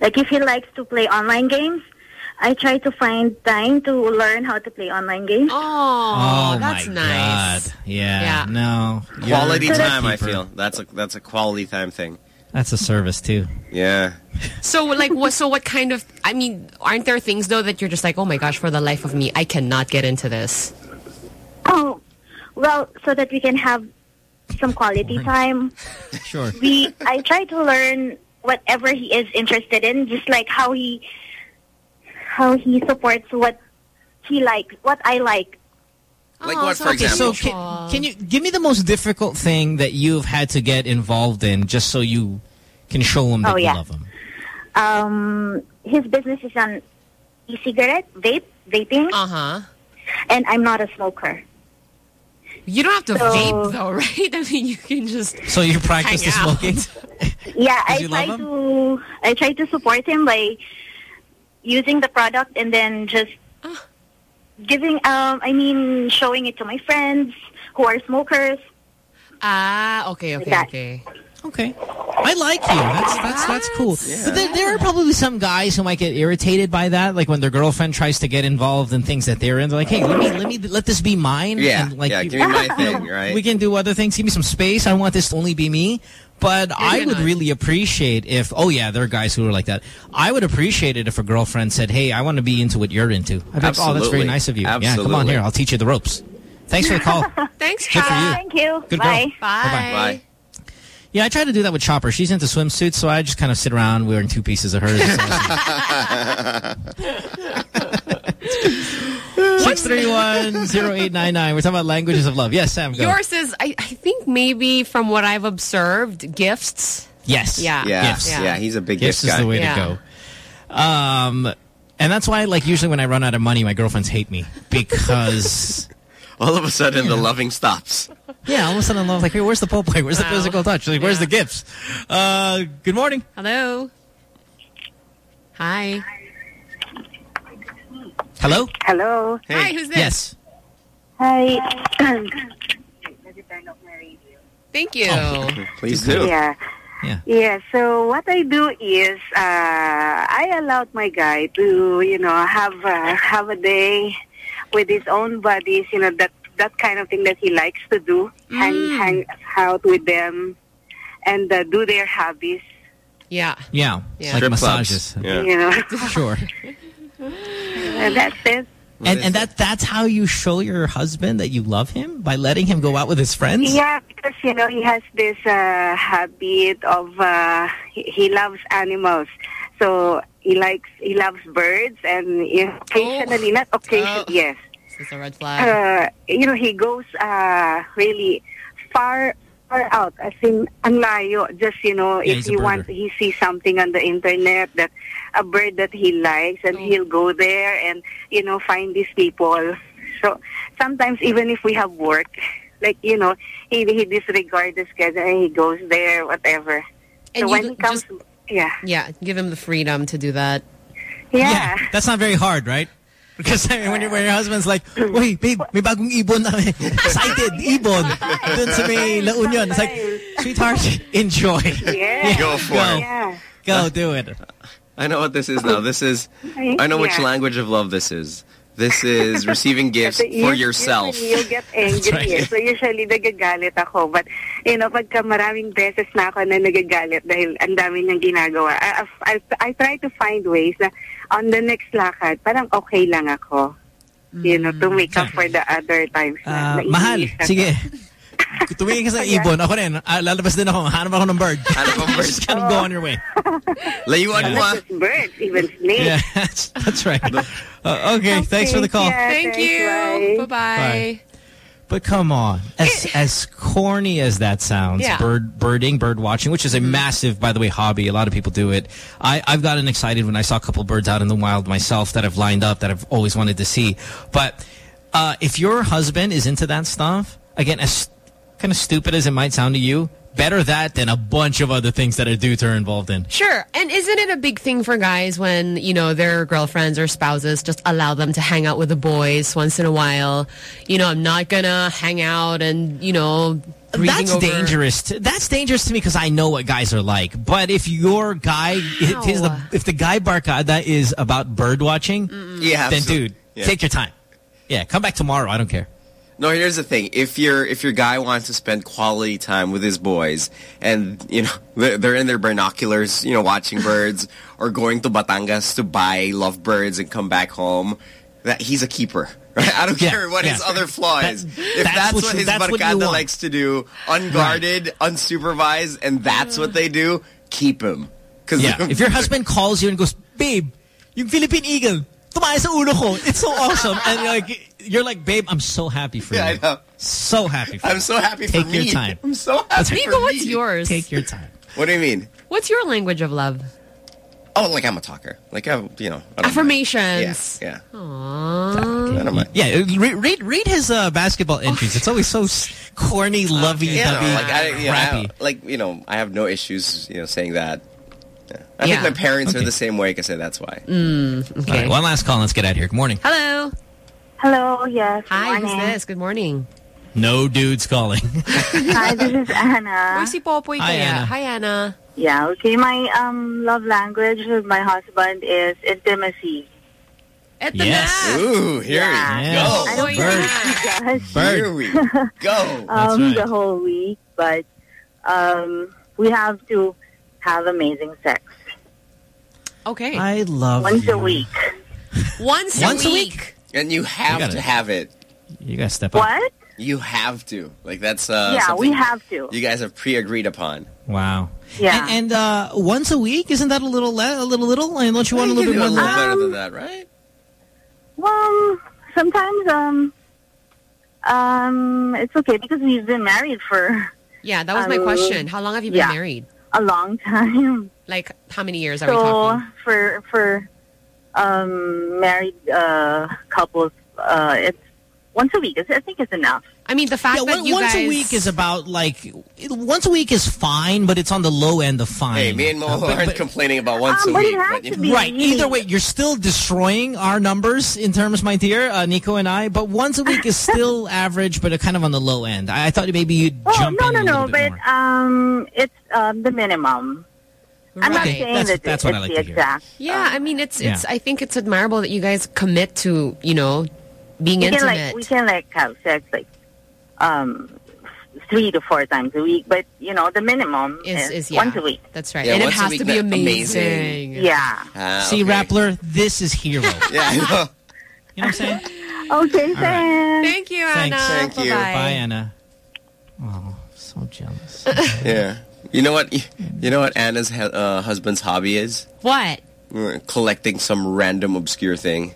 Like if he likes to play online games, I try to find time to learn how to play online games. Oh, oh that's my nice. God. Yeah. Yeah. No. Quality a time, I feel. That's a that's a quality time thing. That's a service, too. Yeah. So, like, what? So, what kind of? I mean, aren't there things though that you're just like, oh my gosh, for the life of me, I cannot get into this. Oh, well, so that we can have some quality time. Sure. We I try to learn whatever he is interested in, just like how he how he supports what he likes, what I like. Like Oh, what, so- for okay, example? So can, can you give me the most difficult thing that you've had to get involved in just so you can show him that Oh, you yeah. love him? Um, his business is on e-cigarette, vape, vaping, Uh huh. and I'm not a smoker. You don't have to So- vape though, right? I mean, you can just. So you practice the out. smoking? Yeah, I you try to I try to support him by using the product and then just Ah. giving um I mean showing it to my friends who are smokers. Ah, okay, okay, that. okay. Okay. I like you. That's that's that's cool. But there, there are probably some guys who might get irritated by that, like when their girlfriend tries to get involved in things that they're in. They're like, hey, let me let me let this be mine. Yeah, and like yeah, you- give me my thing, right? We can do other things. Give me some space. I don't want this to only be me. But I would not. really appreciate if, oh yeah, there are guys who are like that. I would appreciate it if a girlfriend said, hey, I want to be into what you're into. I'd be like, oh, that's very nice of you. Yeah, come on here. I'll teach you the ropes. Thanks for the call. Thanks, Good. Thank you. Good Bye. girl. Bye. Bye. Yeah, I try to do that with Chopper. She's into swimsuits, so I just kind of sit around wearing two pieces of hers. What's 631-0899. We're talking about languages of love. Yes, Sam, go. Yours is, I, I think maybe from what I've observed, gifts. Yes. Yeah. Yeah, Gifts. yeah, he's a big Gifts gift is guy. the way Yeah. to go. Um, and that's why, like, usually when I run out of money, my girlfriends hate me because... All of a sudden, the loving stops. Yeah, all of a sudden I'm like, hey, where's the pole play? Where's the physical touch? Like, where's the gifts? Uh, good morning. Hello. Hi. Hello? Hello. Hi, who's this? Yes. Hi. Thank you. Please do. Yeah. Yeah. Yeah. So what I do is uh, I allowed my guy to, you know, have uh, have a day with his own buddies. You know that that kind of thing that he likes to do. Hang Mm. hang out with them and uh, do their hobbies. Yeah. Yeah. Yeah. Like Strip clubs. massages. Yeah. You know. Sure. and that's it. And, and that that's how you show your husband that you love him? By letting him go out with his friends? Yeah, because you know he has this uh, habit of uh, he, he loves animals, so he likes he loves birds, and you know, occasionally, not occasionally, Oh. yes, This is a red flag. uh, you know he goes uh, really far far out, as in ang layo. Just you know, Yeah, if he's a he wants, he sees something on the internet that a bird that he likes, and he'll go there and you know find these people. So sometimes even if we have work, like you know, he he disregards the schedule and he goes there, whatever. And so you when he comes, just- yeah, Yeah, give him the freedom to do that. yeah. That's not very hard, right? Because I mean, when, your when your husband's like, Wait, babe, may bagong ibon na. Excited, ibon. Dun sa may La Union. It's like, sweetheart, enjoy. Yeah. Go for Go. it. Yeah. Go, do it. I know what this is now. This is, I know which Yeah. language of love this is. This is receiving gifts Kasi for yourself. Usually you'll get angry. right. So usually nagagalit ako. But, you know, pagka maraming beses na ako na nagagalit dahil ang dami niyang ginagawa, I, I, I try to find ways na on the next lakad, parang okay lang ako. You know, to make up for the other times Ah, na, na mahal, sige. Tumingin ka sa ibon. Ako rin. Ah, lalabas din ako. Hanap ako ng bird. Hanap ng bird. Just kind of go on your way. Layuan mo ah. Not birds, even snakes. Yeah, that's, that's right. Uh, okay, thanks for the call. Yeah, Thank thanks, you. bye. Bye-bye. But come on, as as corny as that sounds, Yeah. bird birding, bird watching, which is a massive, by the way, hobby. A lot of people do it. I I've gotten excited when I saw a couple birds out in the wild myself that I've lined up that I've always wanted to see. But uh, if your husband is into that stuff, again, as kind of stupid as it might sound to you, better that than a bunch of other things that a dudes are involved in. Sure. And isn't it a big thing for guys when, you know, their girlfriends or spouses just allow them to hang out with the boys once in a while? You know, I'm not gonna hang out and, you know, That's over- dangerous. To, that's dangerous to me because I know what guys are like. But if your guy, if, his, the, if the guy barcada is about bird watching, You have then dude, Yeah. take your time. Yeah, come back tomorrow. I don't care. No, here's the thing. If your if your guy wants to spend quality time with his boys, and you know they're, in their binoculars, you know, watching birds, or going to Batangas to buy lovebirds and come back home, that he's a keeper. Right? I don't Yeah, care what yeah. his other flaw That- is. If that's that's, what what, his that's barcada want. likes to do, unguarded, unsupervised, and that's what they do, keep him. Cause Yeah, if your husband calls you and goes, babe, yung Philippine Eagle, tumaya sa ulo ko. It's so awesome. And you're like, you're like, babe, I'm so happy for Yeah, you. I know. So happy for you. I'm so happy for Take me. your time. I'm so happy That's for Nico, what's me. yours? Take your time. What do you mean? What's your language of love? Oh, like I'm a talker. Like I, you know, I don't Affirmations. Yeah, Aww. I don't mind. Yeah, read read, read his uh, basketball entries. It's always so corny, lovey, Yeah, dovey, no, like I, you know, I crappy. have, like you know, I have no issues, you know, saying that. Yeah. I Yeah. think my parents Okay. are the same way. Cause that's why. Mm, okay. right, one last call. Let's get out of here. Good morning. Hello. Hello, yes. Hi, morning. who's this? Good morning. No dudes calling. Hi, this is Anna. Uy, si Popoy Hi, kaya. Anna. Hi, Anna. Yeah, okay. My um love language with my husband is intimacy. Eto na. yes. Ooh, here Yeah. we Yes. go. I don't Oh, know yeah. he does, Bird. Here we go. um, right. the whole week, but um, we have to have amazing sex Okay. I love once you. a week. Once, Once a a week? week. And you have gotta- to have it. You gotta step up. What? You have to. Like that's uh. yeah, we have to. You guys have pre-agreed upon. Wow. Yeah. And, and uh, once a week, isn't that a little, le- a little, little? And don't you want a little bit more? a little than that? better than that, right? Well, sometimes um um it's okay because we've been married for Yeah, that was my Um, question. How long have you been yeah. married? a long time. Like, how many years are we So talking? for for um married uh couples, uh it's once a week. I think it's enough. I mean, the fact Yeah, that one- you once guys... a week is about like once a week is fine, but it's on the low end of fine. Hey, me and Mo Uh, but- aren't but- complaining about once a but it week. has But, you to know. be. Right. Either way, you're still destroying our numbers in terms, my dear, uh, Nico and I. But once a week is still average, but kind of on the low end. I, I thought maybe you'd Oh jump no in no a no, little bit but more. um it's um the minimum. I'm not Right. saying That's- that that's it- what I it's like the to hear. exact. Yeah, I mean, it's it's. Yeah. I think it's admirable that you guys commit to, you know, being we can intimate. like we can like have sex like um three to four times a week, but you know the minimum Is- is, is, yeah. once a week. That's right, Yeah, and it once a has week, to be amazing. amazing. Yeah. Ah, See, okay. Rappler, this is hero. Yeah, I know. what I'm saying? Okay, right. thanks. Thank you, Thanks. Anna. Thank you. Bye-bye. Bye, Anna. Oh, so jealous. Yeah. You know what? You know what Anna's uh, husband's hobby is? What? Uh, Collecting some random obscure thing.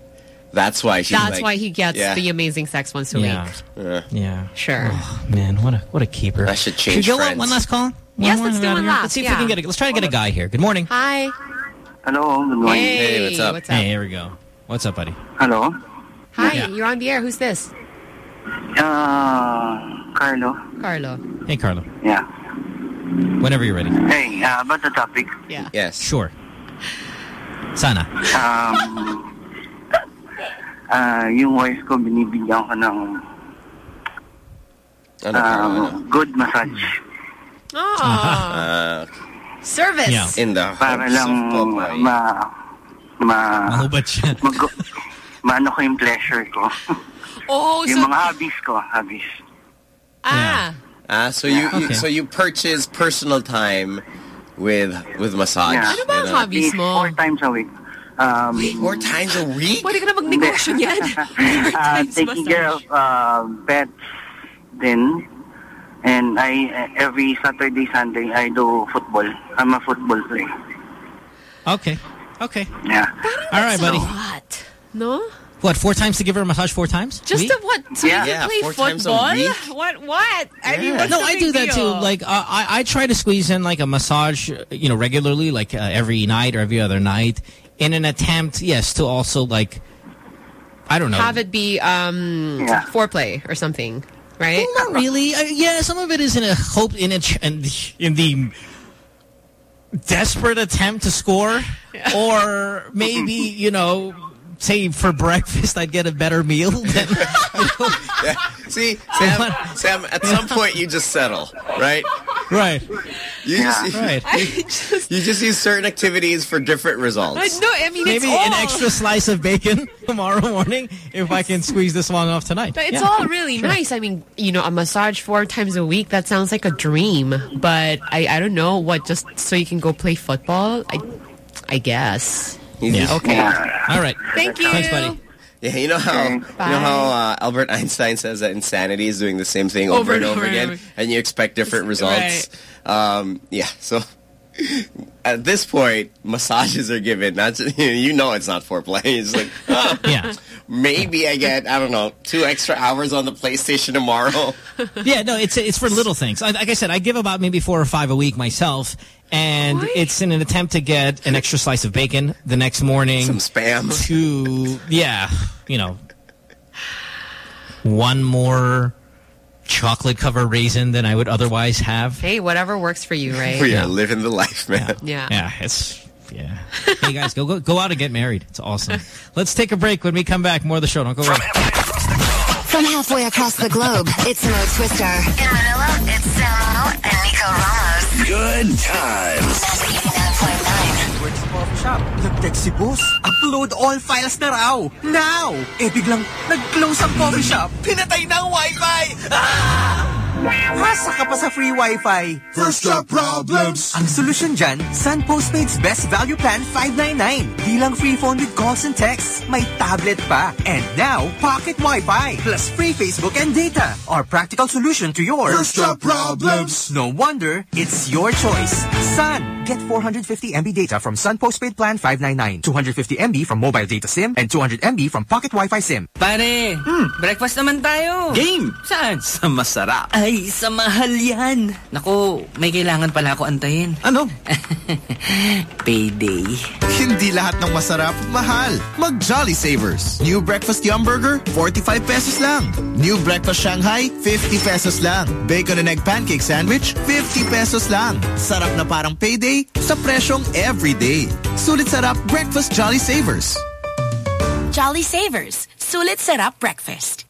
That's why she's That's like, why he gets yeah. the amazing sex once a yeah. week. Yeah. Yeah. Sure. Oh, man, what a what a keeper. That should change Should we change go friends. one last call? Yes, more let's do one last, Let's see if yeah. we can get a, let's try to get a guy here. Good morning. Hi. Hello, good morning. Hey, Hey, what's up? What's up? Hey, here we go. What's up, buddy? Hello. Hi, Yeah. you're on the air. Who's this? Uh, Carlo. Carlo. Hey, Carlo. Yeah. Whenever you're ready. Hey, uh, about the topic. Yeah. Yes. Sure. Sana. Um, uh, yung wife ko, binibigyan ko ng Ano, ano, um, good massage. Oh, Uh, service. Yeah. in the Para hopes lang of Popeye. ma... Ma... Mahubad siya. Mag, maano ko yung pleasure ko. Oh, yung so mga hobbies ko, hobbies. ah, Ah, so you, you Okay. so you purchase personal time with with massage. Yeah. Ano ba ang you know? hobbies At mo? Four times a week. Um, Four times a week? Pwede ka na magnegosyo yan. uh, taking care of uh, pets then and I uh, every Saturday Sunday I do football I'm a football player Okay. Okay. yeah All right, buddy. What? No? What, four times to give her a massage four times? Just Week? to what? So Yeah. you Yeah, play four times a football? week? What? What? I mean, Yeah. what's No, the I big do that too. Like, uh, I, I try to squeeze in like a massage, uh, you know, regularly, like uh, every night or every other night, in an attempt, yes, to also like, I don't know. have it be um Yeah. foreplay or something, right? Well, not really. Uh, yeah, some of it is in a hope in a ch- in the, in the desperate attempt to score, or maybe you know, say for breakfast I'd get a better meal. Than, you know, Yeah. See, Sam, Sam, at some point you just settle, right? right, You Yeah. just, right. I just, you just use certain activities for different I, results. no, I mean, Maybe it's all, an extra slice of bacon tomorrow morning if I can squeeze this one off tonight. But it's Yeah. all really nice. I mean, you know, a massage four times a week, that sounds like a dream. But I, I don't know, what, just so you can go play football? I, I guess. Yeah. Okay. yeah All right. Thank you. Thanks, buddy. Yeah, you know how you know how uh, Albert Einstein says that insanity is doing the same thing over, and over again, and you expect different results. Um, yeah, so at this point, massages are given. Not just, you know it's not foreplay. It's like ah, Yeah. maybe I get I don't know two extra hours on the PlayStation tomorrow. Yeah, no, it's it's for little things. Like I said, I give about maybe four or five a week myself, and it's in an attempt to get an extra slice of bacon the next morning. Some spam. To yeah, you know, one more chocolate covered raisin than I would otherwise have. Hey, whatever works for you, right? We are living the life, man. Yeah. Yeah, it's yeah. hey guys, go, go go out and get married. It's awesome. Let's take a break. When we come back, more of the show. Don't go away. From halfway across the globe, it's Mo Twister. In Manila, it's Samo and Nico Ramos. Good times. 89.9. coffee shop. Nag-text si boss. Upload all files na raw. Now! Eh biglang nag-close ang coffee shop. Pinatay na ang wifi. Ah! Hasa ka pa sa free wifi. First job problems. Ang solusyon dyan, Sun Postpaid's Best Value Plan 599. Di lang free phone with calls and texts. May tablet pa. And now, pocket Wi-Fi. Plus free Facebook and data. Our practical solution to your First job problems. No wonder it's your choice. Sun. Get 450 MB data from Sun Postpaid Plan 599. 250 MB from mobile data SIM and 200 MB from pocket Wi-Fi SIM. Pare, hmm. breakfast naman tayo. Game! Saan? Sa masarap. Ay, sa mahal yan. Naku, may kailangan pala ako antayin. Ano? Payday. Hindi lahat ng masarap, mahal. Mag Jolly Savers. New Breakfast Yum Burger, 45 pesos lang. New Breakfast Shanghai, 50 pesos lang. Bacon and Egg Pancake Sandwich, 50 pesos lang. Sarap na parang payday sa presyong everyday. Sulit sarap Breakfast Jolly Savers. Jolly Savers. Sulit Sarap Breakfast.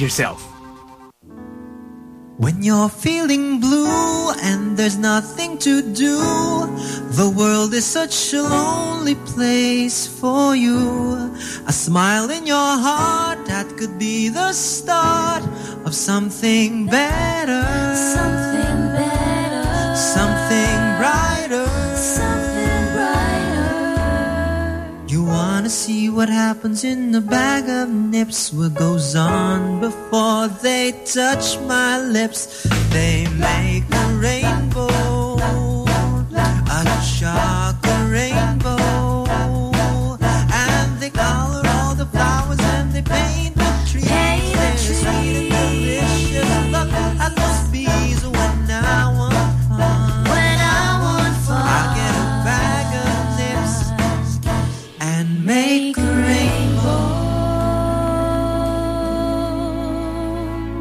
yourself. When you're feeling blue and there's nothing to do, the world is such a lonely place for you. A smile in your heart that could be the start of something better. Something better. Something brighter. Wanna see what happens in the bag of nips? What goes on before they touch my lips? They make a rainbow,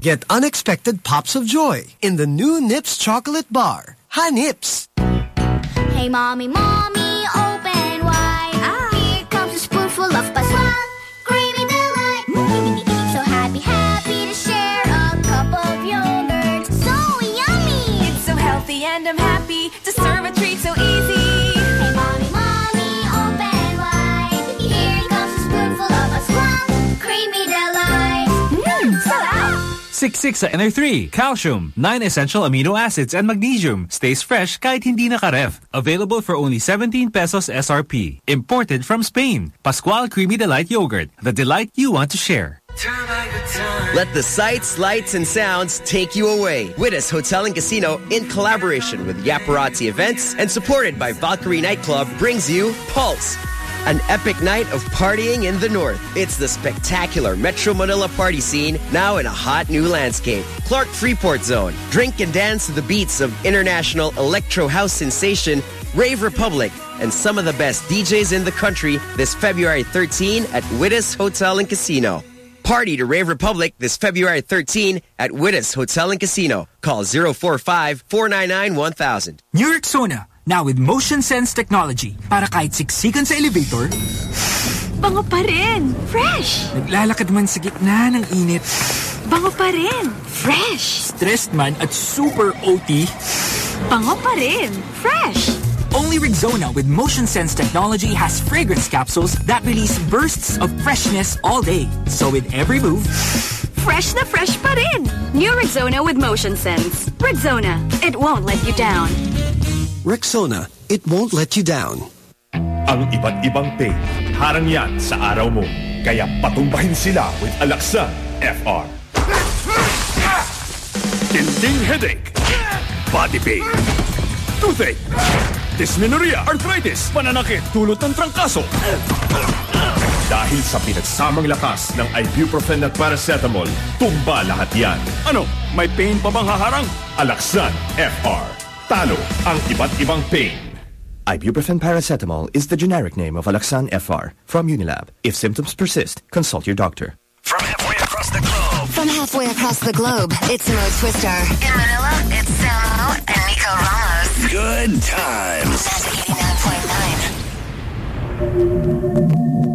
Get unexpected pops of joy in the new Nips chocolate bar. Hi Nips. Hey, mommy, mommy, open wide. Here comes a spoonful of Pascual, creamy delight. so happy, happy to share a cup of yogurt. So yummy! It's so healthy and I'm happy 6-6 sa NR3, calcium, 9 essential amino acids and magnesium. Stays fresh kahit hindi nakaref. Available for only 17 pesos SRP. Imported from Spain. Pascual Creamy Delight Yogurt. The delight you want to share. Let the sights, lights, and sounds take you away. Widus Hotel and Casino, in collaboration with Yaparazzi Events and supported by Valkyrie Nightclub, brings you Pulse. An epic night of partying in the north. It's the spectacular Metro Manila party scene, now in a hot new landscape. Clark Freeport Zone. Drink and dance to the beats of international electro house sensation Rave Republic, and some of the best DJs in the country this February 13 at Widus Hotel and Casino. Party to Rave Republic this February 13 at Widus Hotel and Casino. Call 045-499-1000. New Rexona, now with motion sense technology. Para kahit siksikan sa elevator, Bango pa rin! Fresh! naglalakad man sa gitna ng init, Bango pa rin! Fresh! stressed man at super OT, Bango pa rin! Fresh! only Rexona with motion sense technology has fragrance capsules that release bursts of freshness all day. So with every move, Fresh na fresh pa rin! New Rexona with Motion Sense. Rexona, it won't let you down. Rexona, it won't let you down. Ang iba't ibang pain, harang yan sa araw mo. Kaya patumbahin sila with Alaxan FR. Tinding headache, body pain, toothache, dysmenorrhea, arthritis, pananakit, tulot ng trangkaso. Dahil sa pinagsamang lakas ng ibuprofen at paracetamol, tumba lahat yan. Ano, may pain pa bang haharang? Alaxan FR. Talo ang iba't ibang pain. Ibuprofen paracetamol is the generic name of Alaxan FR from Unilab. If symptoms persist, consult your doctor. From halfway across the globe, From halfway across the globe, it's Mo Twister. In Manila, it's Samo and Nico Ramos. Good times. Magic 89.9.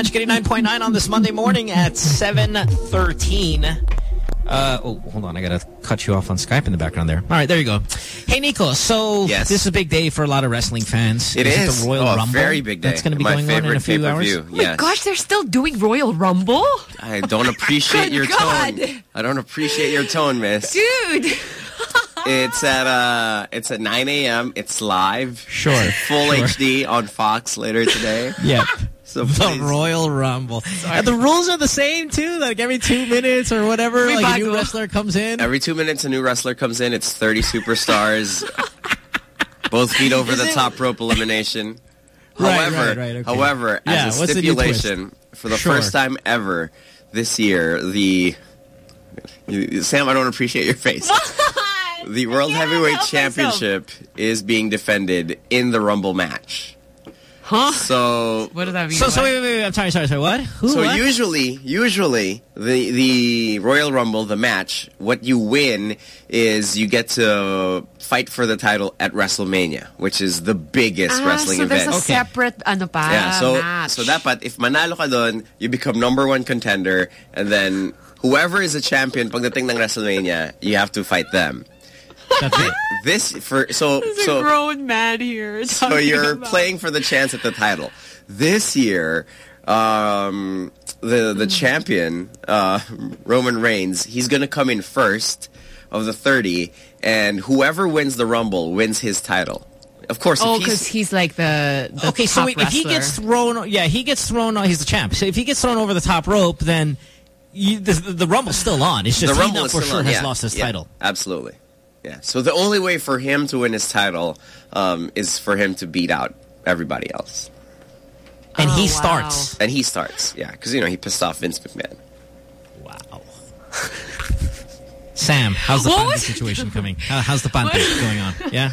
Magic 89.9 on this Monday morning at 7.13. Uh, oh, hold on. I got to cut you off on Skype in the background there. All right, there you go. Hey, Nico. So Yes. this is a big day for a lot of wrestling fans. It is is. the Royal oh, Rumble. very big day. That's going to be My going on in a few hours. pay-per-view. Oh my yes. gosh, they're still doing Royal Rumble? I don't appreciate Good your God. tone. I don't appreciate your tone, miss. Dude. It's at uh, it's at 9 a.m. It's live. Sure. Full sure. HD on Fox later today. Yep. So the. Royal Rumble. And the rules are the same, too? Like every two minutes or whatever, Muy like a new wrestler comes in? Every two minutes, a new wrestler comes in. It's 30 superstars. Both feet over Is the it- top rope elimination. Right, however, right, right, okay. however, Yeah, as a what's the stipulation, for the Sure. first time ever this year, the Sam, I don't appreciate your face. the World Heavyweight Championship is being defended in the Rumble match. Huh? So What does that mean? So, so wait, wait, wait. I'm sorry, sorry, sorry. What? Who? so what? usually, usually the the Royal Rumble, the match, what you win is you get to fight for the title at WrestleMania, which is the biggest ah, wrestling so event. there's a separate ano pa, yeah, so match. so dapat if manalo ka doon, you become number one contender, and then whoever is a champion pagdating ng WrestleMania, you have to fight them. That's it. This for so There's so a grown man here. so you're about- playing for the chance at the title. This year, um, the the champion uh, Roman Reigns, he's going to come in first of the 30, and whoever wins the Rumble wins his title. Of course, Oh, because he's he's like the, the okay, so top wait, if he gets thrown, yeah, he gets thrown. He's the champ. So if he gets thrown over the top rope, then you, the, the Rumble's still on. It's just the he Rumble is for still sure on, has yeah, lost his yeah, title. Absolutely, yeah. So the only way for him to win his title um, is for him to beat out everybody else, And Oh, he wow. starts. and he starts, yeah, because you know he pissed off Vince McMahon. Wow. Sam, how's the What situation coming? How, how's the pandemic going on? Yeah,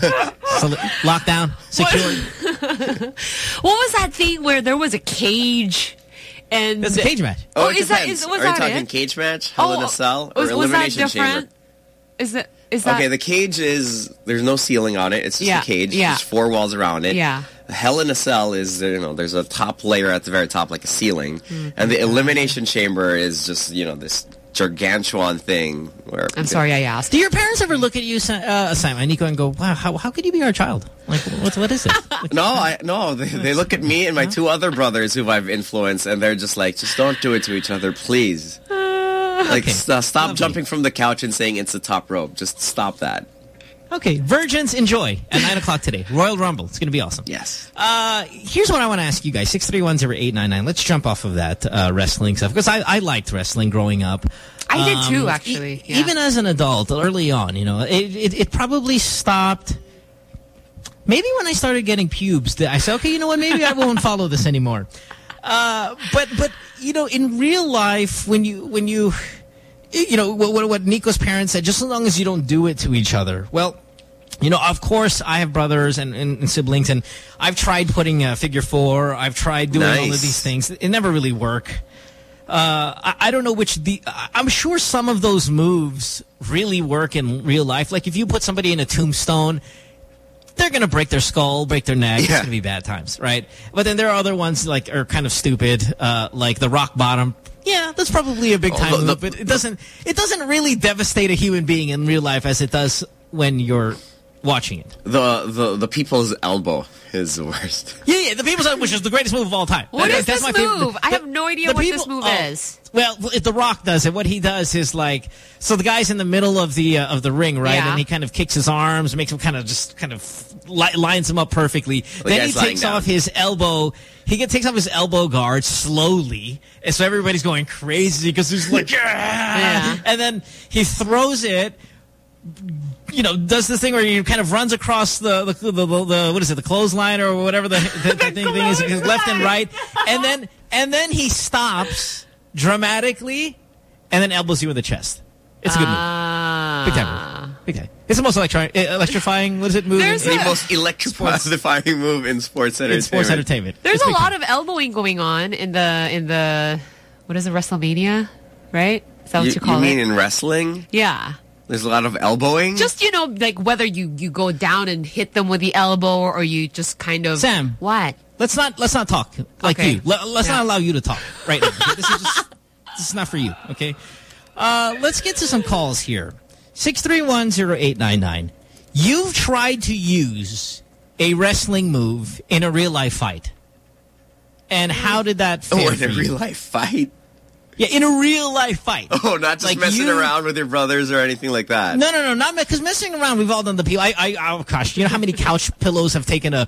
so, lockdown, secured. What was that thing where there was a cage and That's a cage match. Oh, it is that depends. is was Are you that talking it? cage match, Hell in Oh, a Cell, or was, was that Elimination different? Chamber? Is it is that Okay, the cage is there's no ceiling on it. It's just Yeah, a cage. yeah. There's four walls around it. Yeah. Hell in a Cell is you know there's a top layer at the very top like a ceiling, Mm-hmm. and the Elimination Chamber is just you know this gargantuan thing where I'm sorry I asked. Do your parents ever look at you, Sam, uh, Sam and Nico, and go, "Wow, how, how could you be our child? Like, what what is it?" No, I no. They, they look at me and my two other brothers who I've influenced, and they're just like, just don't do it to each other, please. Like, Okay. st- stop Lovely. jumping from the couch and saying it's the top rope. Just stop that. Okay, virgins enjoy at nine o'clock today. Royal Rumble. It's going to be awesome. Yes. Uh, here's what I want to ask you guys: six three one zero eight nine nine. Let's jump off of that uh, wrestling stuff because I, I liked wrestling growing up. I did Um, too, actually. e- yeah. Even as an adult, early on, you know, it, it it probably stopped. Maybe when I started getting pubes, I said, okay, you know what? Maybe I won't follow this anymore. Uh, but but you know, in real life, when you when you you know what, what what Nico's parents said, just as long as you don't do it to each other. Well, you know, of course, I have brothers and, and, and siblings, and I've tried putting a figure four. I've tried doing all of these things. It never really work. Uh, I, I don't know which the. I'm sure some of those moves really work in real life. Like if you put somebody in a tombstone, they're going to break their skull, break their neck. It's going to be bad times, right? But then there are other ones like are kind of stupid, uh, like the rock bottom. Yeah, that's probably a big time Oh, the- move, but it doesn't. It doesn't really devastate a human being in real life as it does when you're watching it. The the the people's elbow is the worst. Yeah, yeah, the people's Elbow, which is the greatest move of all time. What That- is that's this my favorite- move? I have no idea the what people- this move oh, is. Well, if The Rock does it. What he does is like, so the guy's in the middle of the uh, of the ring, right? Yeah. And he kind of kicks his arms, makes him kind of just kind of li lines him up perfectly. The then he takes off his elbow. He get, takes off his elbow guard slowly, and so everybody's going crazy because he's like, yeah. And then he throws it you know, does this thing where he kind of runs across the the, the, the, the what is it, the clothesline or whatever the, the, the thing, thing is, is left and right, and then and then he stops dramatically, and then elbows you in the chest. It's a good Ah. move, big time move, big time. It's the most electri uh, electrifying. What is it? Move There's in, the most electrifying move in sports entertainment. in sports entertainment. There's It's a lot time. of elbowing going on in the in the what is it WrestleMania, right? Is that what you, You, call you mean it? in wrestling? yeah. There's a lot of elbowing. Just you know, like whether you you go down and hit them with the elbow or you just kind of Sam. What? Let's not let's not talk like Okay. you. Let, us Yeah. not allow you to talk right now. okay? This is just this is not for you. Okay. Uh, let's get to some calls here. Six three one zero eight nine nine. You've tried to use a wrestling move in a real life fight, and how did that fare oh, in a real life fight. Yeah, in a real life fight. Oh, not just Like messing you- around with your brothers or anything like that. No, no, no, not because messing around. We've all done the people. I, I, oh gosh, you know how many couch pillows have taken a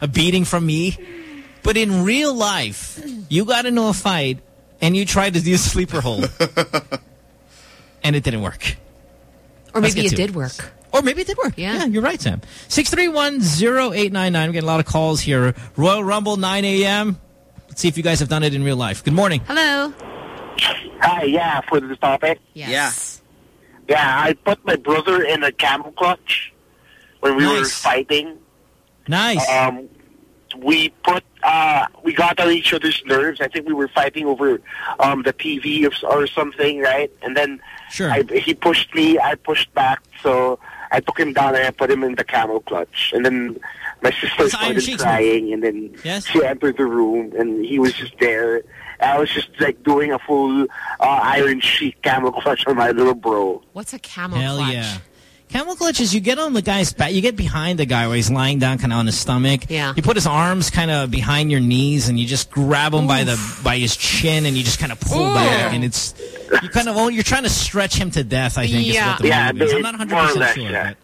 a beating from me? But in real life, you got into a fight and you tried to do a sleeper hold, and it didn't work. Or Let's maybe it to did work. Or maybe it did work. Yeah. you're right, Sam. Six three one zero eight nine nine. We're getting a lot of calls here. Royal Rumble, 9 a.m. Let's see if you guys have done it in real life. Good morning. Hello. Hi, yeah, for this topic. Yes. Yeah, I put my brother in a camel clutch when we were fighting. Nice. Um, we put, uh, we got on each other's nerves. I think we were fighting over um, the TV or, or something, right? And then Sure. I, he pushed me, I pushed back, so I took him down and I put him in the camel clutch. And then my sister It's started crying, and then Yes? she entered the room, and he was just there. I was just like doing a full uh, Iron Sheik camel clutch on my little bro. What's a camel Hell clutch? yeah. Camel clutch is you get on the guy's back, you get behind the guy where he's lying down kind of on his stomach. Yeah. You put his arms kind of behind your knees and you just grab him by the by his chin and you just kind of pull Ooh. back and it's you kind of oh, you're trying to stretch him to death. I think is Yeah. what the Yeah, move is. I'm not 100 more or percent less, sure. yeah.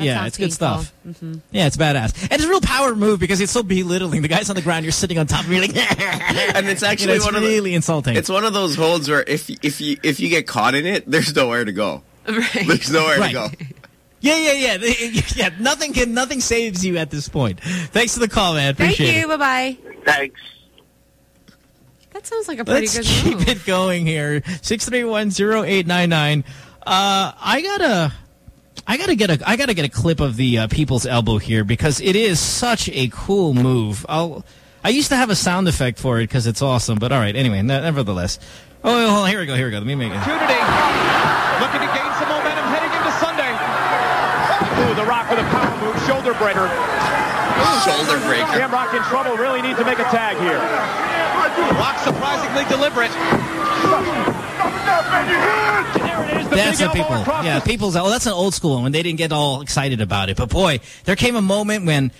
But yeah, sounds it's good painful. stuff. Yeah, it's badass. And it's a real power move because it's so belittling. The guy's on the ground, you're sitting on top, and you're like, and it's actually You know, it's one of the- really insulting. It's one of those holds where if if you if you get caught in it, there's nowhere to go. Right. There's nowhere Right. to go. Yeah, yeah, yeah. Yeah. Nothing can, nothing saves you at this point. Thanks for the call, man. Thank you. it. Bye-bye. Thanks. That sounds like a pretty Let's good keep move. it going here. Six three one zero eight nine nine. Uh, I gotta, I gotta get a, I gotta get a clip of the uh, people's elbow here because it is such a cool move. I'll, I used to have a sound effect for it because it's awesome. But all right, anyway, ne- nevertheless. Oh, well, here we go. Here we go. Let me make it. opportunity. Looking to gain some momentum heading into Sunday. Ooh, the Rock with a power move, shoulder breaker. Shoulder breaker. Shamrock in trouble, really need to make a tag here. Rock surprisingly deliberate. There it is, the That's what people. Yeah, people's. Oh, that's an old school one when they didn't get all excited about it. But boy, there came a moment when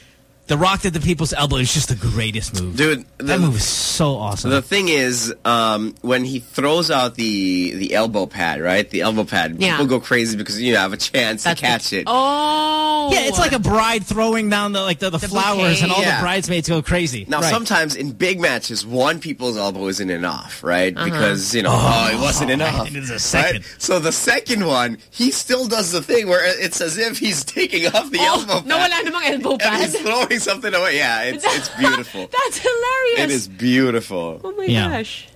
the Rock did the people's elbow. It's just the greatest move, Dude, That move is so awesome. The thing is, um, when he throws out the the elbow pad, right? The elbow pad, Yeah. people go crazy because you have a chance That's to catch it. Oh. yeah, it's like a bride throwing down the like the, the, flowers, and all Yeah. the bridesmaids go crazy. Now, Right. sometimes in big matches, one people's elbow isn't enough, right? Uh-huh. Because, you know, Oh, oh, it wasn't enough. it is a right? second. So the second one, he still does the thing where it's as if he's taking off the elbow Oh, No, pad wala namang elbow and pad. he's throwing something away. Yeah, it's, it's beautiful. That's hilarious. it is beautiful. Oh my Yeah. gosh.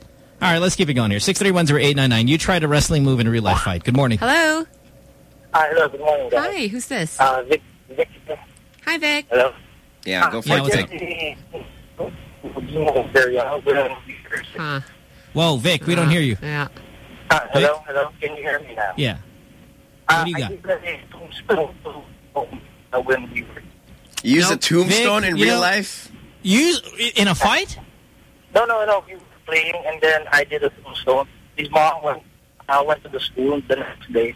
All right, let's keep it going here. Six three one zero eight nine nine. You tried a wrestling move in a real life fight. Good morning. Hello. Hi, hello, good morning, guys. Hi, who's this? Uh, Vic, Vic, Hi, Vic. hello. Yeah, go for Yeah, it. what's Vic. up? Very young. Huh. Whoa, Vic, we don't hear you. Yeah. Uh, hello, hello. Can you hear me now? Yeah. Uh, What do you got? I did a uh, when we were You use a tombstone Vic, in real know- life? Use in a fight? No, no, no. We were playing, and then I did a tombstone. His mom went, I went to the school the next day.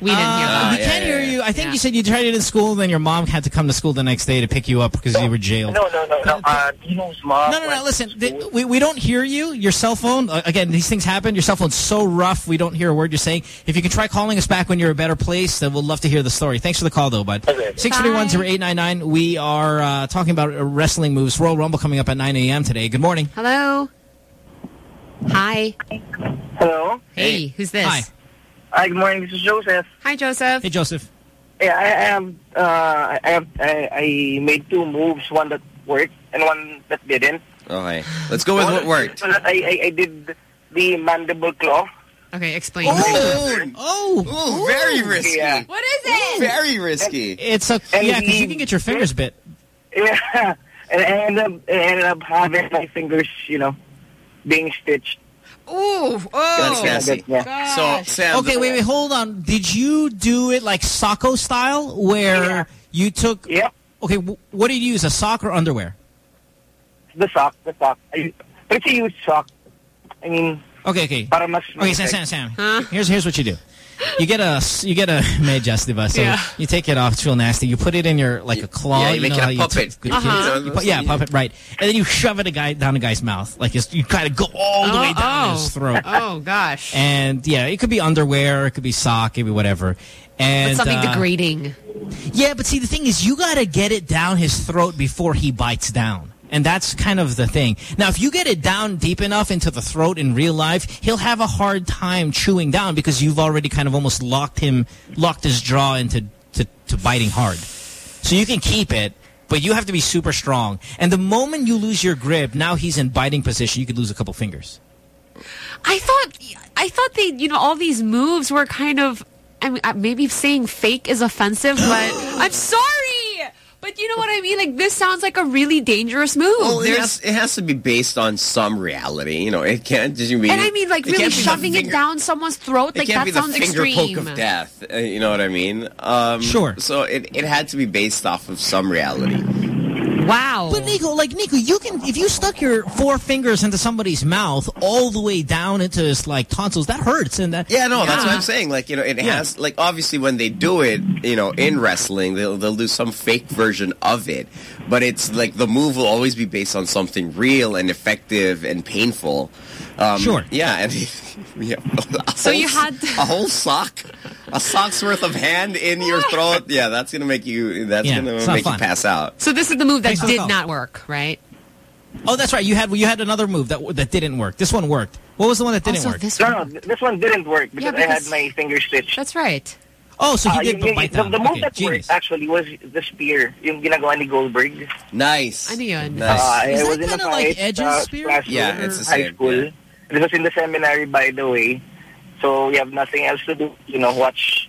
We didn't hear Uh, that. we can't hear you. I think you said you tried it in school, then your mom had to come to school the next day to pick you up because you were jailed. No, no, no, no. Uh, Dino's mom. No, no, no. Listen, th- we, we don't hear you. Your cell phone, uh, again, these things happen. Your cell phone's so rough, we don't hear a word you're saying. If you can try calling us back when you're a better place, then we'll love to hear the story. Thanks for the call, though, bud. 631-0899. We are uh, talking about uh, wrestling moves. Royal Rumble coming up at 9 a.m. today. Good morning. Hello. Hi. Hello. Hey, who's this? Hi. Hi, good morning. This is Joseph. Hi, Joseph. Hey, Joseph. Yeah, I, I am. Uh, I have. I, I made two moves. One that worked and one that didn't. Okay. Let's go with what worked. So that I, I, I did the mandible claw. Okay, explain. Oh, oh, Ooh, very risky. Yeah. What is it? Very risky. It's a And yeah, because you can get your fingers bit. Yeah, and I ended up, I ended up having my fingers, you know, being stitched. Ooh, oh. That's oh. nasty. Yeah. So, Sam, Okay, wait, wait, hold on. Did you do it like Socko style, where Yeah. you took? Yep. Okay, w what did you use? A sock or underwear? The sock, the sock. I, but it's a huge sock. I mean, Okay, okay. para mas... Okay, Sam, Sam, Sam. Here's here's what you do. You get a you get a medjas, diba? So Yeah. you take it off. It's real nasty. You put it in your like a claw. Yeah, you make know it a how you puppet. took- Uh-huh. you put- yeah, puppet. Right. And then you shove it a guy down a guy's mouth. Like it's, you kind of go all the way down oh. his throat. Oh, gosh. And yeah, it could be underwear, it could be sock, it could be whatever. And But something uh, degrading. Yeah, but see, the thing is, you got to get it down his throat before he bites down. And that's kind of the thing. Now, if you get it down deep enough into the throat in real life, he'll have a hard time chewing down because you've already kind of almost locked him, locked his jaw into to, to biting hard. So you can keep it, but you have to be super strong. And the moment you lose your grip, now he's in biting position, you could lose a couple fingers. I thought, I thought they, you know, all these moves were kind of, I mean, uh, maybe saying fake is offensive, but I'm sorry. But you know what I mean? Like, this sounds like a really dangerous move. Well, it has, it has to be based on some reality. You know, it can't just be. and I mean, like, really can't be the shoving it finger- down someone's throat? It Like, can't that be the sounds finger extreme. poke of death. Uh, you know what I mean? Um, Sure. So it, it had to be based off of some reality. Wow. But Nico, like Nico, you can if you stuck your four fingers into somebody's mouth all the way down into his like tonsils, that hurts. And that Yeah, no, that's what I'm saying. Like, you know, it Yeah. has, like, obviously when they do it, you know, in wrestling, they'll, they'll do some fake version of it. But it's like the move will always be based on something real and effective and painful. Um, Sure. Yeah, and yeah, a So whole you had- a whole sock, a sock's worth of hand in your throat. Yeah, that's gonna make you. That's Yeah, gonna it's not make you pass out. So this is the move that Thanks did not work, right? Oh, that's right. You had you had another move that that didn't work. This one worked. What was the one that didn't Also, work? this No, one. no, this one didn't work because, Yeah, I had my finger stitched. That's right. Oh, so he Ah, did yung- yung- bite the, down. the move Okay, that genius. worked actually was the spear, yung ginagawa ni Goldberg. Nice. Ano yun? Nice. Uh, I Is was that kinda like Edge's uh, spear? classroom Yeah, it's the high same, school. yeah. This was in the seminary, by the way. So we have nothing else to do. You know, watch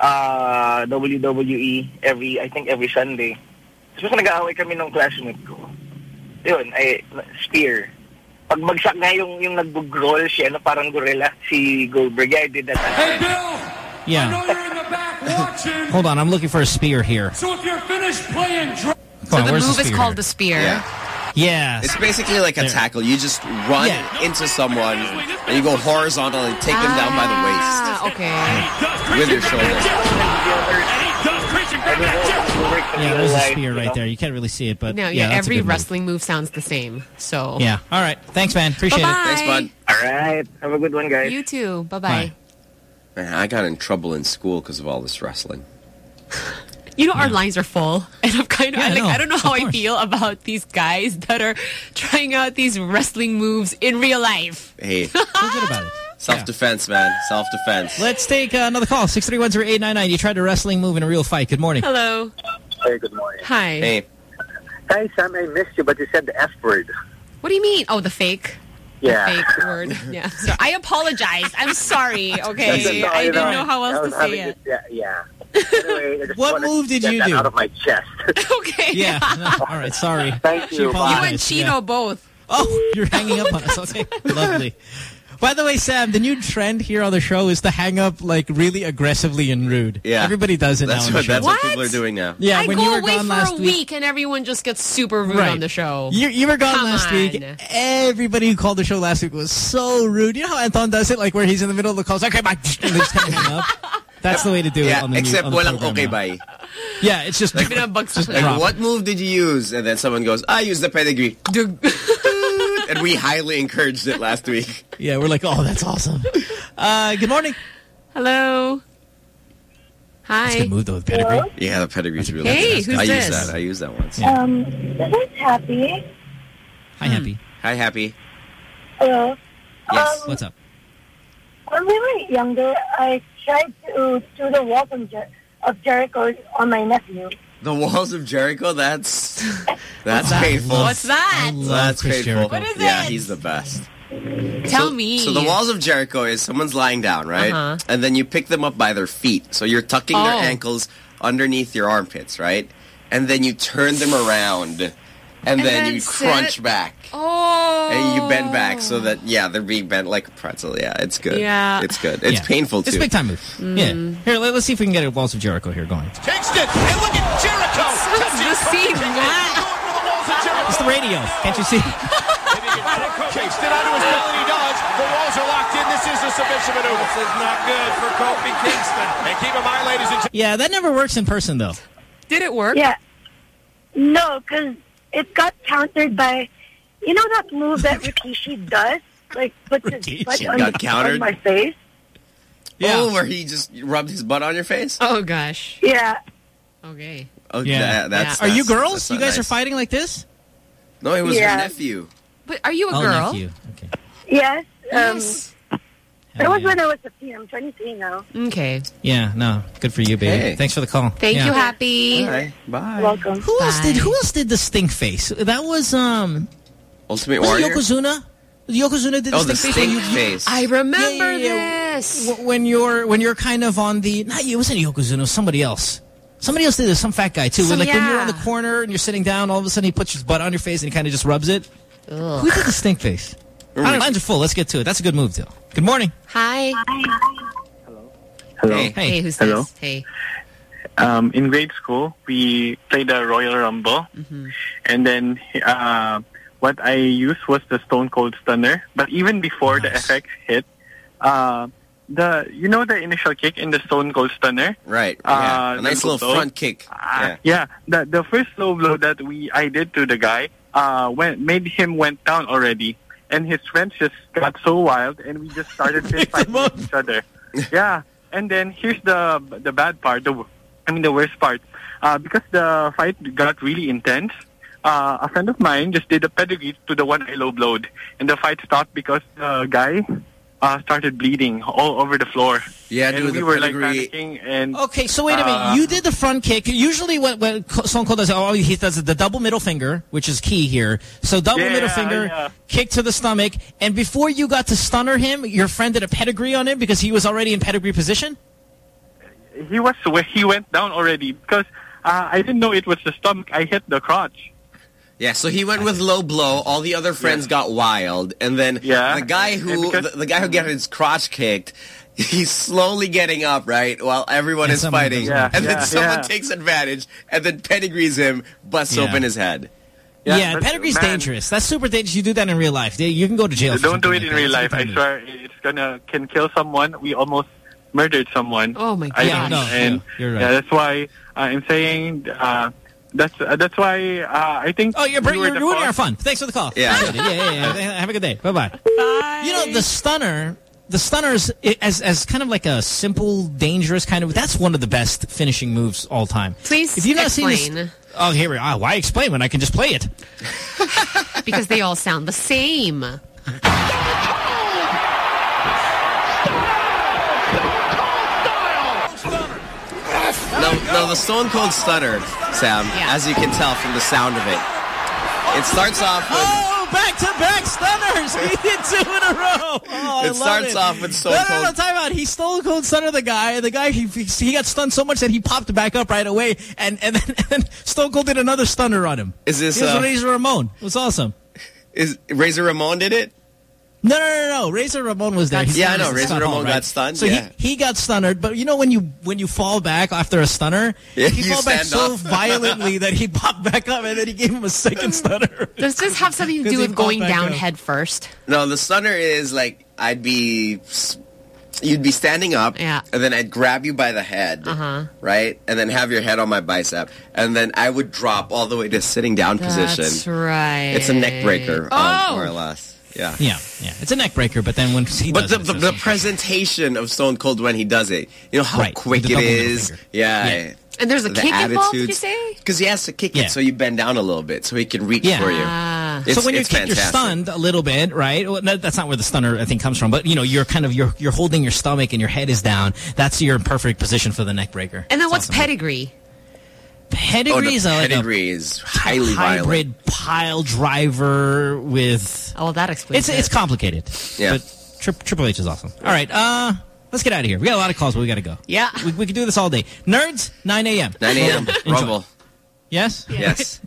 uh, WWE every, I think every Sunday. So nag-aaway kami ng classmate ko. Yun, ay, spear. Pag bagsak nga yung, yung nag-roll siya, no, parang gorilla, si Goldberg. Yeah, I did that. Hey, Bill! Yeah. I know you're in the back watching. Hold on, I'm looking for a spear here. So if you're finished playing So on, the move the is called here? the spear. Yeah. Yeah. It's basically like a There. tackle. You just run Yeah. into someone and you go horizontal and take them down by the waist Ah, okay. with your shoulder. Yeah, there's a spear right there. You can't really see it, but No, yeah, yeah, that's a every good move. wrestling move sounds the same. So Yeah. All right. Thanks, man. Appreciate Bye-bye. it. Thanks, bud. All right. Have a good one, guys. You too. Bye bye. Bye. Man, I got in trouble in school because of all this wrestling. You know our lines are full, and I'm kind of Yeah, like know. I don't know how I feel about these guys that are trying out these wrestling moves in real life. Hey, Feel good about it. self-defense, man. Self-defense. Let's take uh, another call. 6310899. You tried a wrestling move in a real fight. Good morning. Hello. Hey, good morning. Hi. Hey, Hi, Sam. I missed you, but you said the F word. What do you mean? Oh, the fake. The Yeah. fake word. Yeah. So I apologize. I'm sorry. Okay. I didn't know, know how else to say it. this- Yeah. yeah. Anyway, What move did you do? out of my chest. Okay. Yeah. no, all right. Sorry. Thank you. You and Chino Yeah. both. Oh, you're hanging up on us. Okay. Lovely. By the way, Sam, the new trend here on the show is to hang up like really aggressively and rude. Yeah. Everybody does it that's now on what the show. that's What? what people are doing now. Yeah, I when go you were away gone for last a week. week and everyone just gets super rude Right. on the show. You, you were gone Come last week. Everybody who called the show last week was so rude. You know how Anton does it? Like where he's in the middle of the calls. Okay, bye. And they just kind of hang up. That's the way to do it Yeah, on the new, except on the walang program okay bye. Yeah, it's just Even a bug just Like, what move did you use? And then someone goes, I used the pedigree. and we highly encouraged it last week. Yeah, we're like, oh, that's awesome. Uh, good morning. Hello. That's a Hi. good move though, with pedigree. Yeah, the pedigree's really Hey, good. who's I used this? that. I used that once. Um, this is Happy. Hi, Happy. Hi, Happy. Hello. Yes. Um, What's up? when we were younger, I tried to do the walk of, Jer- of Jericho on my nephew. The walls of Jericho, that's that's that? painful. What's that? I love That's Chris painful. Jericho. What is yeah, it? he's the best. Tell so, me. So the walls of Jericho is someone's lying down, right? Uh-huh. And then you pick them up by their feet. So you're tucking their Oh. ankles underneath your armpits, right? And then you turn them around, and, then, then you sit. crunch back. Oh. And you bend back so that yeah, they're being bent like a pretzel. Yeah, it's good. Yeah. it's good. It's Yeah. painful too. It's a big time move. Mm. Yeah. Here, let, us see if we can get a Walls of Jericho here going. Kingston, and look at Jericho. Sounds the same. It's the radio. Can't you see? Kingston onto his belly, he does. The walls are locked in. This is a submission maneuver. This is not good for Kofi Kingston. And keep in mind, ladies and gentlemen, Yeah, that never works in person though. Did it work? Yeah. No, because it got countered by, you know that move that Rikishi does? Like, puts his Rikishi butt on, got countered? on my face? Oh, where he just rubbed his butt on your face? Oh gosh. Yeah. Okay. Oh, Yeah. that- that's, Are you girls? You not guys are fighting like this? No, it was Yeah. her nephew. But are you a oh, girl? nephew. Okay. Yes. Um, Yes. That was yeah. when I was 15. I'm 23 now. Okay. Yeah, no. Good for you, baby. Hey. Thanks for the call. Thank Yeah. you, Happy. Bye. Bye. Welcome. Who else did who else did the stink face? That was um Ultimate was Warrior. Yokozuna? Yokozuna did the oh, the stink, stink face. face. I remember Yeah, yeah, yeah. this. when you're when you're kind of on the not it wasn't Yokozuna, it was somebody else. Somebody else did this, some fat guy too. Some- like when you're on the corner and you're sitting down, all of a sudden he puts his butt on your face and he kind of just rubs it. Ugh. Who did the stink face? I don't lines are full. Let's get to it. That's a good move, too. Good morning. Hi. Hello. Hey. Hey. Hey, who's Hello? this? Hey. um, in grade school, we played the Royal Rumble. And then uh, what I used was the Stone Cold Stunner. But even before the effects hit, uh, the you know the initial kick in the Stone Cold Stunner? Right. Uh, yeah. A nice little blow. front kick. Yeah. Yeah, the the first low blow that we I did to the guy uh went made him went down already, and his friends just got so wild, and we just started fist fighting with each other. Yeah, and then here's the the bad part. The I mean the worst part, uh, because the fight got really intense. Uh, a friend of mine just did a pedigree to the one I low blowed, and the fight stopped because the guy uh, started bleeding all over the floor. Yeah, and dude, we the were like panicking. And Okay, so wait a minute. uh, you did the front kick. Usually when, when Stone Cold does oh, he does the double middle finger, which is key here. So double Yeah, middle finger, yeah. kick to the stomach. And before you got to stunner him, your friend did a pedigree on him because he was already in pedigree position? he was he went down already because uh, I didn't know it was the stomach. I hit the crotch. Yeah, so he went with low blow. All the other friends got wild, and then Yeah. the guy who because- the, the guy who got his crotch kicked, he's slowly getting up, right, while everyone And is fighting, Yeah, and then someone yeah. takes advantage, and then pedigrees him, busts Yeah. open his head. Yeah, Yeah, but, pedigree's man- dangerous. That's super dangerous. You do that in real life. You can go to jail. Don't do something it in like real life. I It's swear it's gonna can kill someone. We almost murdered someone. Oh my I Yeah, no, and yeah, you're right. yeah, that's why I'm saying uh, that's uh, that's why uh, I think. Oh, you're, we you're were the ruining cause- our fun. Thanks for the call. Yeah. Yeah, yeah, yeah. Have a good day. Bye-bye. Bye. You know, the stunner, the stunners, i- as, as kind of like a simple, dangerous kind of, that's one of the best finishing moves all time. Please If you've not seen this, oh, here we are. Why explain when I can just play it? because they all sound the same. No, no, the Stone Cold Stunner, Sam, Yeah. as you can tell from the sound of it, it starts off with Oh, back-to-back stunners. He did two in a row. Oh, It starts it. off with Stone Cold. no, no, no, time out. He stole cold stunner the guy, the guy, he, he got stunned so much that he popped back up right away, and, and, then, and Stone Cold did another stunner on him. Is this, He was uh, Razor Ramon. It was awesome. is Razor Ramon did it. No, no, no, no. Razor Ramon was there. He Yeah, I know. Razor Hall, Ramon right? got stunned, So yeah. he, he got stunned, but you know when you when you fall back after a stunner, Yeah, he you back stand so up. violently that he popped back up, and then he gave him a second stunner. Does this have something to do with going down up. head first? No, the stunner is like I'd be, you'd be standing up, Yeah. and then I'd grab you by the head, Uh-huh. right, and then have your head on my bicep, and then I would drop all the way to sitting down That's position. That's right. It's a neck breaker, Oh! um, more or less. Yeah. Yeah, yeah. It's a neck breaker, but then when he But does the, it, the, the just- presentation of Stone Cold when he does it, you know how Right, quick with the it double middle is. finger. Yeah. Yeah. And there's a The kick involved, you say? Because he has to kick Yeah. it so you bend down a little bit so he can reach Yeah. for you. Ah. It's, so when you're it's kicked, you're stunned a little bit, right? Well, no, that's not where the stunner I think comes from, but you know, you're kind of you're you're holding your stomach and your head is down. That's your perfect position for the neck breaker. And then It's what's awesome. pedigree? Oh, pedigree? the is like a pedigree is highly violent. hybrid pile driver with. Oh, that explains It's it. it's complicated. Yeah. But tri Triple H is awesome. All right, uh, let's get out of here. We got a lot of calls, but we got to go. Yeah. We, we can do this all day. Nerds, 9 a.m. 9 a.m. Enjoy. Rumble. Yes. Yes.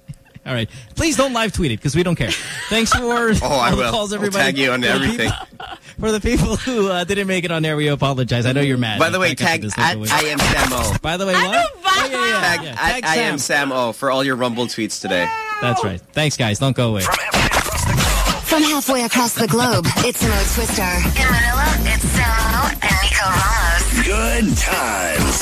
All right. Please don't live tweet it because we don't care. Thanks for Oh, I all the will. calls, I'll everybody. tag you on For the everything. people- For the people who uh, didn't make it on there, we apologize. I know you're mad. By the way, I tag this. I am Sam O. By the way, what? Oh, yeah, yeah, Tag, yeah. at Tag I am Sam. Sam O for all your Rumble tweets today. That's right. Thanks, guys. Don't go away. From halfway across the globe, it's Mo Twister. In Manila, it's Samo and Nico Ramos. Good times.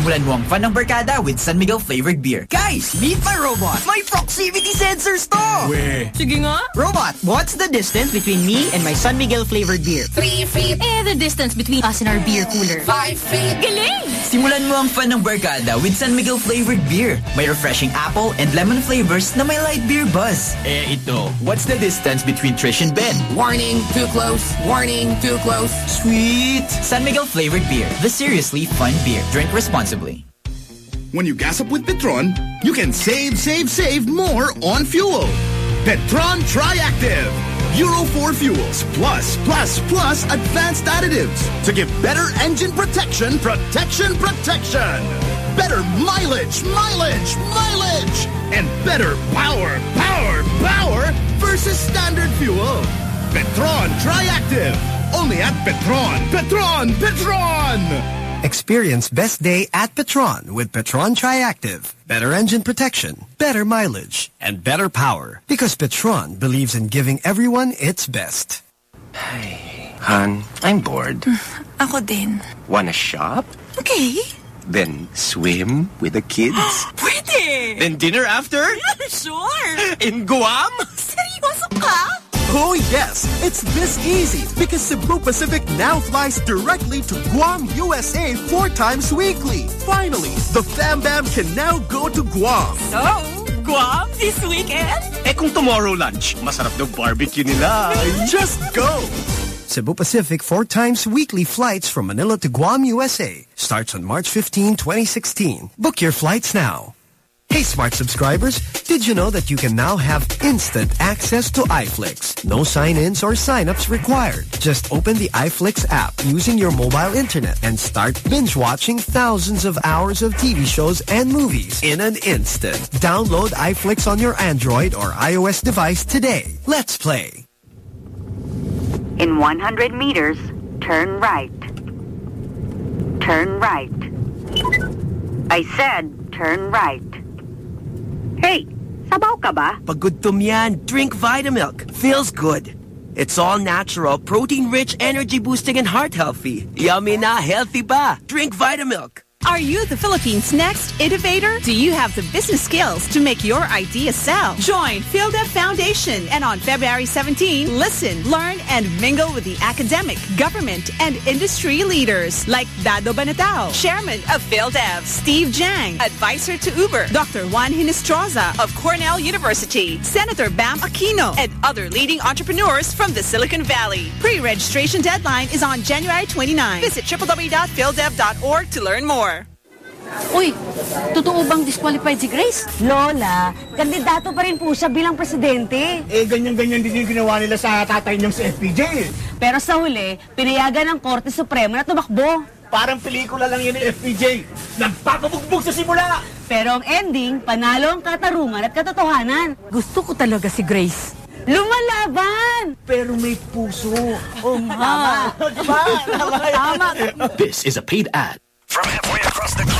Simulan mo ang fun ng barkada with San Miguel flavored beer. Guys, meet my robot! My proximity sensors to! Where? Sige nga. Robot, what's the distance between me and my San Miguel flavored beer? Three feet. Eh, the distance between us and our beer cooler. Five feet. Galing! Simulan mo ang fun ng barkada with San Miguel flavored beer. May refreshing apple and lemon flavors na may light beer buzz. Eh, ito. What's the distance between Trish and Ben? Warning, too close. Warning, too close. Sweet! San Miguel flavored beer. The seriously fun beer. Drink responsibly. When you gas up with Petron, you can save, save, save more on fuel. Petron Tri-Activ. Euro 4 fuels plus, plus, plus advanced additives to give better engine protection, protection, protection. Better mileage, mileage, mileage. And better power, power, power versus standard fuel. Petron Tri-Activ. Only at Petron. Petron, Petron. Experience best day at Petron with Petron Tri-Activ. Better engine protection, better mileage, and better power. Because Petron believes in giving everyone its best. Han, I'm bored. Ako din. Wanna shop? Okay. Then swim with the kids? Pwede! then dinner after? sure! In Guam? Seryoso ka? Oh yes, it's this easy because Cebu Pacific now flies directly to Guam, USA four times weekly. Finally, the Fam Bam can now go to Guam. So, Guam this weekend? Eh kung tomorrow lunch, masarap daw barbecue nila. Just go! Cebu Pacific four times weekly flights from Manila to Guam, USA starts on March 15, 2016. Book your flights now. Hey smart subscribers, did you know that you can now have instant access to iFlix? No sign-ins or sign-ups required. Just open the iFlix app using your mobile internet and start binge-watching thousands of hours of TV shows and movies in an instant. Download iFlix on your Android or iOS device today. Let's play. In 100 meters, turn right. Turn right. I said turn right. Hey, sabaw ka ba? Pagudtom yan. Drink Vitamilk. Feels good. It's all natural, protein-rich, energy-boosting, and heart-healthy. Yummy na, healthy ba? Drink Vitamilk. Are you the Philippines' next innovator? Do you have the business skills to make your idea sell? Join PhilDev Foundation and on February 17, listen, learn, and mingle with the academic, government, and industry leaders like Dado Banatao, Chairman of PhilDev, Steve Jang, Advisor to Uber, Dr. Juan Hinestroza of Cornell University, Senator Bam Aquino, and other leading entrepreneurs from the Silicon Valley. Pre-registration deadline is on January 29. Visit www.phildev.org to learn more. Uy, totoo bang disqualified si Grace? Lola, kandidato pa rin po siya bilang presidente. Eh, ganyan-ganyan din yung ginawa nila sa tatay niyang si FPJ. Pero sa huli, pinayagan ng Korte Suprema na tumakbo. Parang pelikula lang yun ni FPJ. Nagpapabugbog sa simula. Pero ang ending, panalo ang katarungan at katotohanan. Gusto ko talaga si Grace. Lumalaban! Pero may puso. Oh, tama. Tama. This is a paid ad. From halfway across the globe.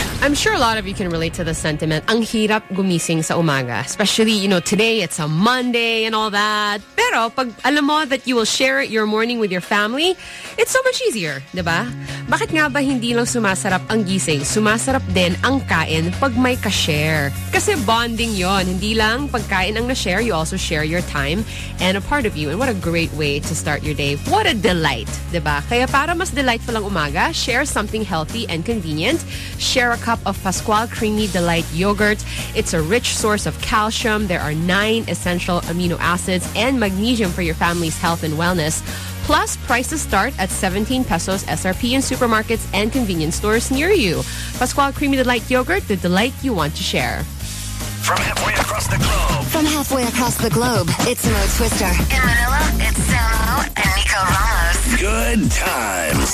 I'm sure a lot of you can relate to the sentiment. Ang hirap gumising sa umaga. Especially, you know, today it's a Monday and all that. Pero pag alam mo that you will share your morning with your family, it's so much easier, di ba? Bakit nga ba hindi lang sumasarap ang gising? Sumasarap din ang kain pag may ka-share. Kasi bonding yon Hindi lang pagkain ang na-share, you also share your time and a part of you. And what a great way to start your day. What a delight, di ba? Kaya para mas delightful ang umaga, share something healthy and convenient. Share a cup of Pascual Creamy Delight yogurt. It's a rich source of calcium. There are nine essential amino acids and magnesium for your family's health and wellness. Plus, prices start at 17 pesos SRP in supermarkets and convenience stores near you. Pascual Creamy Delight yogurt, the delight you want to share. From halfway across the globe. From halfway across the globe, it's Mo Twister. In Manila, it's Samo and Nico Ramos. Good times.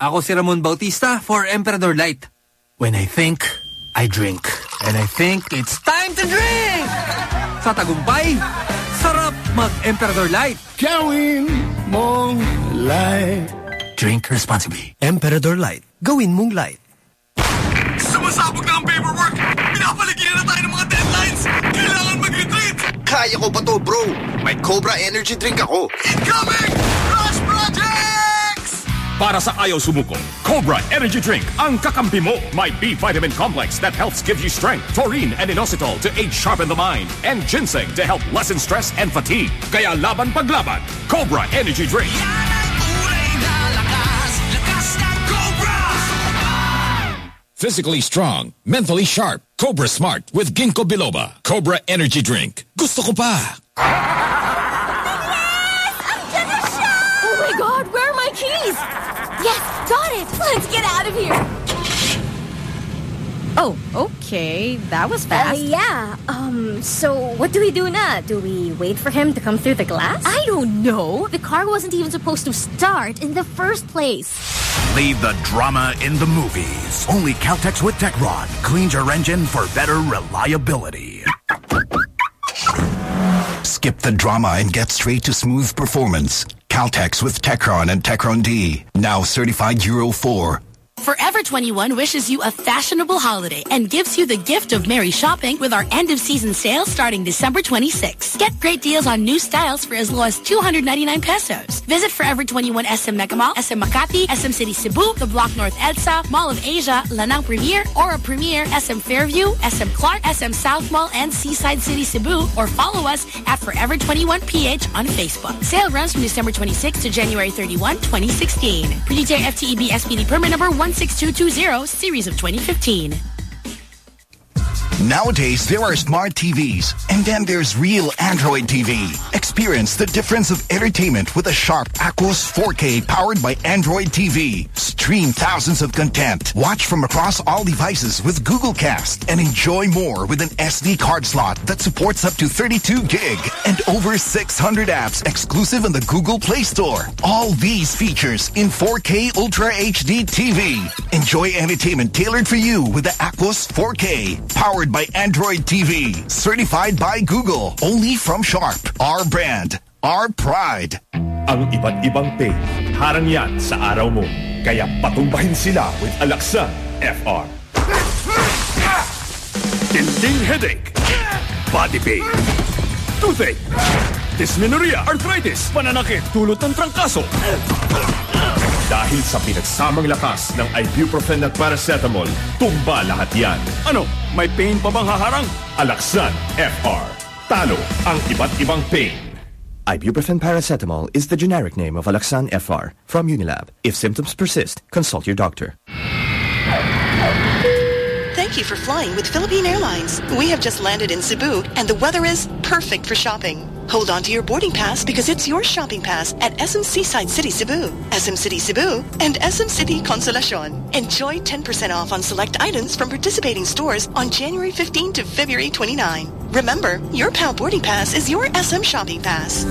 Ako si Ramon Bautista for Emperador Light. When I think, I drink. And I think it's time to drink! Sa tagumpay, sarap mag-Emperador Light. Gawin mong light. Drink responsibly. Emperador Light. Gawin mong light. Sumasabog na ang paperwork. Pinapaligiran na tayo ng mga deadlines. Kailangan mag-retreat. Kaya ko pa to, bro. May Cobra Energy Drink ako. Incoming! Rush Projects! Para sa ayaw sumuko, Cobra Energy Drink ang kakampi mo. May B vitamin complex that helps give you strength, taurine and inositol to aid sharpen the mind, and ginseng to help lessen stress and fatigue. Kaya laban paglaban, Cobra Energy Drink. Physically strong, mentally sharp. Cobra Smart with Ginkgo biloba. Cobra Energy Drink. Gusto ko pa. Out of here. Oh, okay. That was Uh, fast. yeah. Um, so what do we do now? Do we wait for him to come through the glass? I don't know. The car wasn't even supposed to start in the first place. Leave the drama in the movies. Only Caltex with Techron cleans your engine for better reliability. Skip the drama and get straight to smooth performance. Caltex with Techron and Techron D. Now certified Euro 4. Forever 21 wishes you a fashionable holiday and gives you the gift of merry shopping with our end of season sale starting December 26. Get great deals on new styles for as low as 299 pesos. Visit Forever 21 SM Megamall, SM Makati, SM City Cebu, the Block North EDSA, Mall of Asia, Lanang Premier, Aura Premier, SM Fairview, SM Clark, SM South Mall, and Seaside City Cebu, or follow us at Forever 21 PH on Facebook. Sale runs from December 26 to January 31, 2016. Pre-DTI FTEB SPD permit number 16220, series of 2015. Nowadays, there are smart TVs, and then there's real Android TV. Experience the difference of entertainment with a sharp Aquos 4K powered by Android TV. Stream thousands of content. Watch from across all devices with Google Cast and enjoy more with an SD card slot that supports up to 32 gig and over 600 apps exclusive on the Google Play Store. All these features in 4K Ultra HD TV. Enjoy entertainment tailored for you with the Aquos 4K, powered by Android TV, certified by Google. Only from Sharp. Our brand, our pride. Ang iba't ibang pain, harang yan sa araw mo. Kaya patumbahin sila with Alaxan FR. Dinding headache, body pain, toothache, dysmenorrhea, arthritis, pananakit, tulot ng trangkaso. Dahil sa pinagsamang lakas ng ibuprofen at paracetamol, tumba lahat yan. Ano, may pain pa bang haharang? Alaxan FR. Talo ang iba't ibang pain. Ibuprofen paracetamol is the generic name of Alaxan FR from Unilab. If symptoms persist, consult your doctor. Thank you for flying with Philippine Airlines. We have just landed in Cebu and the weather is perfect for shopping. Hold on to your boarding pass because it's your shopping pass at SM Seaside City Cebu, SM City Cebu, and SM City Consolacion. Enjoy 10% off on select items from participating stores on January 15 to February 29. Remember, your PAL boarding pass is your SM shopping pass.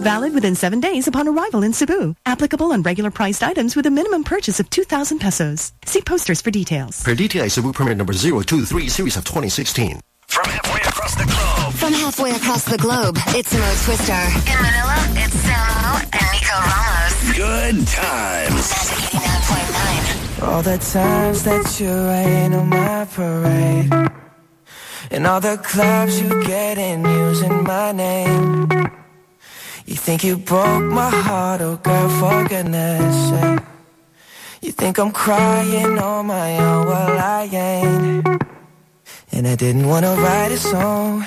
Valid within seven days upon arrival in Cebu. Applicable on regular priced items with a minimum purchase of 2,000 pesos. See posters for details. Per DTI Cebu permit number 023 series of 2016. From halfway across the globe. From halfway across the globe, it's Mo Twister. In Manila, it's Samo and Nico Ramos. Good times. All the times that you rain on my parade. And all the clubs you get in using my name. You think you broke my heart, oh girl, for goodness sake. You think I'm crying on my own, well I ain't. And I didn't wanna write a song,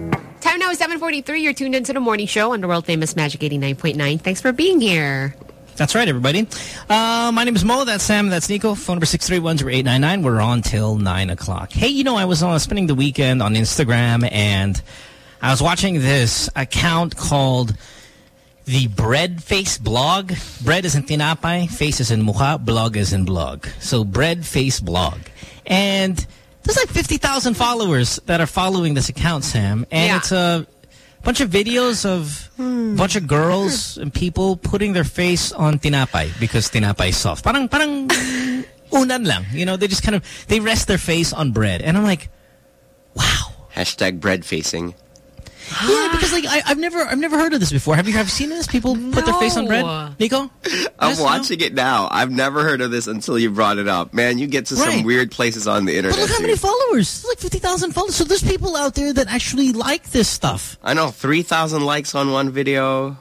Time now is 7.43. You're tuned into the morning show on the world famous Magic 89.9. Thanks for being here. That's right, everybody. Uh, my name is Mo. That's Sam. That's Nico. Phone number 631-0899. We're on till 9 o'clock. Hey, you know, I was uh, spending the weekend on Instagram, and I was watching this account called the Bread Face Blog. Bread is in tinapay, face is in mukha, blog is in blog. So Bread Face Blog. And there's like 50,000 followers that are following this account, Sam. And Yeah. it's a bunch of videos of a bunch of girls and people putting their face on tinapay because tinapay is soft. Parang, parang unan lang. You know, they just kind of, they rest their face on bread. And I'm like, wow. Hashtag bread facing. Yeah, because like I, I've never, I've never heard of this before. Have you ever seen this? People put their face on bread? Nico? I'm watching it now. I've never heard of this until you brought it up. Man, you get to some weird places on the internet. But look how dude. many followers. There's like 50,000 followers. So there's people out there that actually like this stuff. I know, 3,000 likes on one video.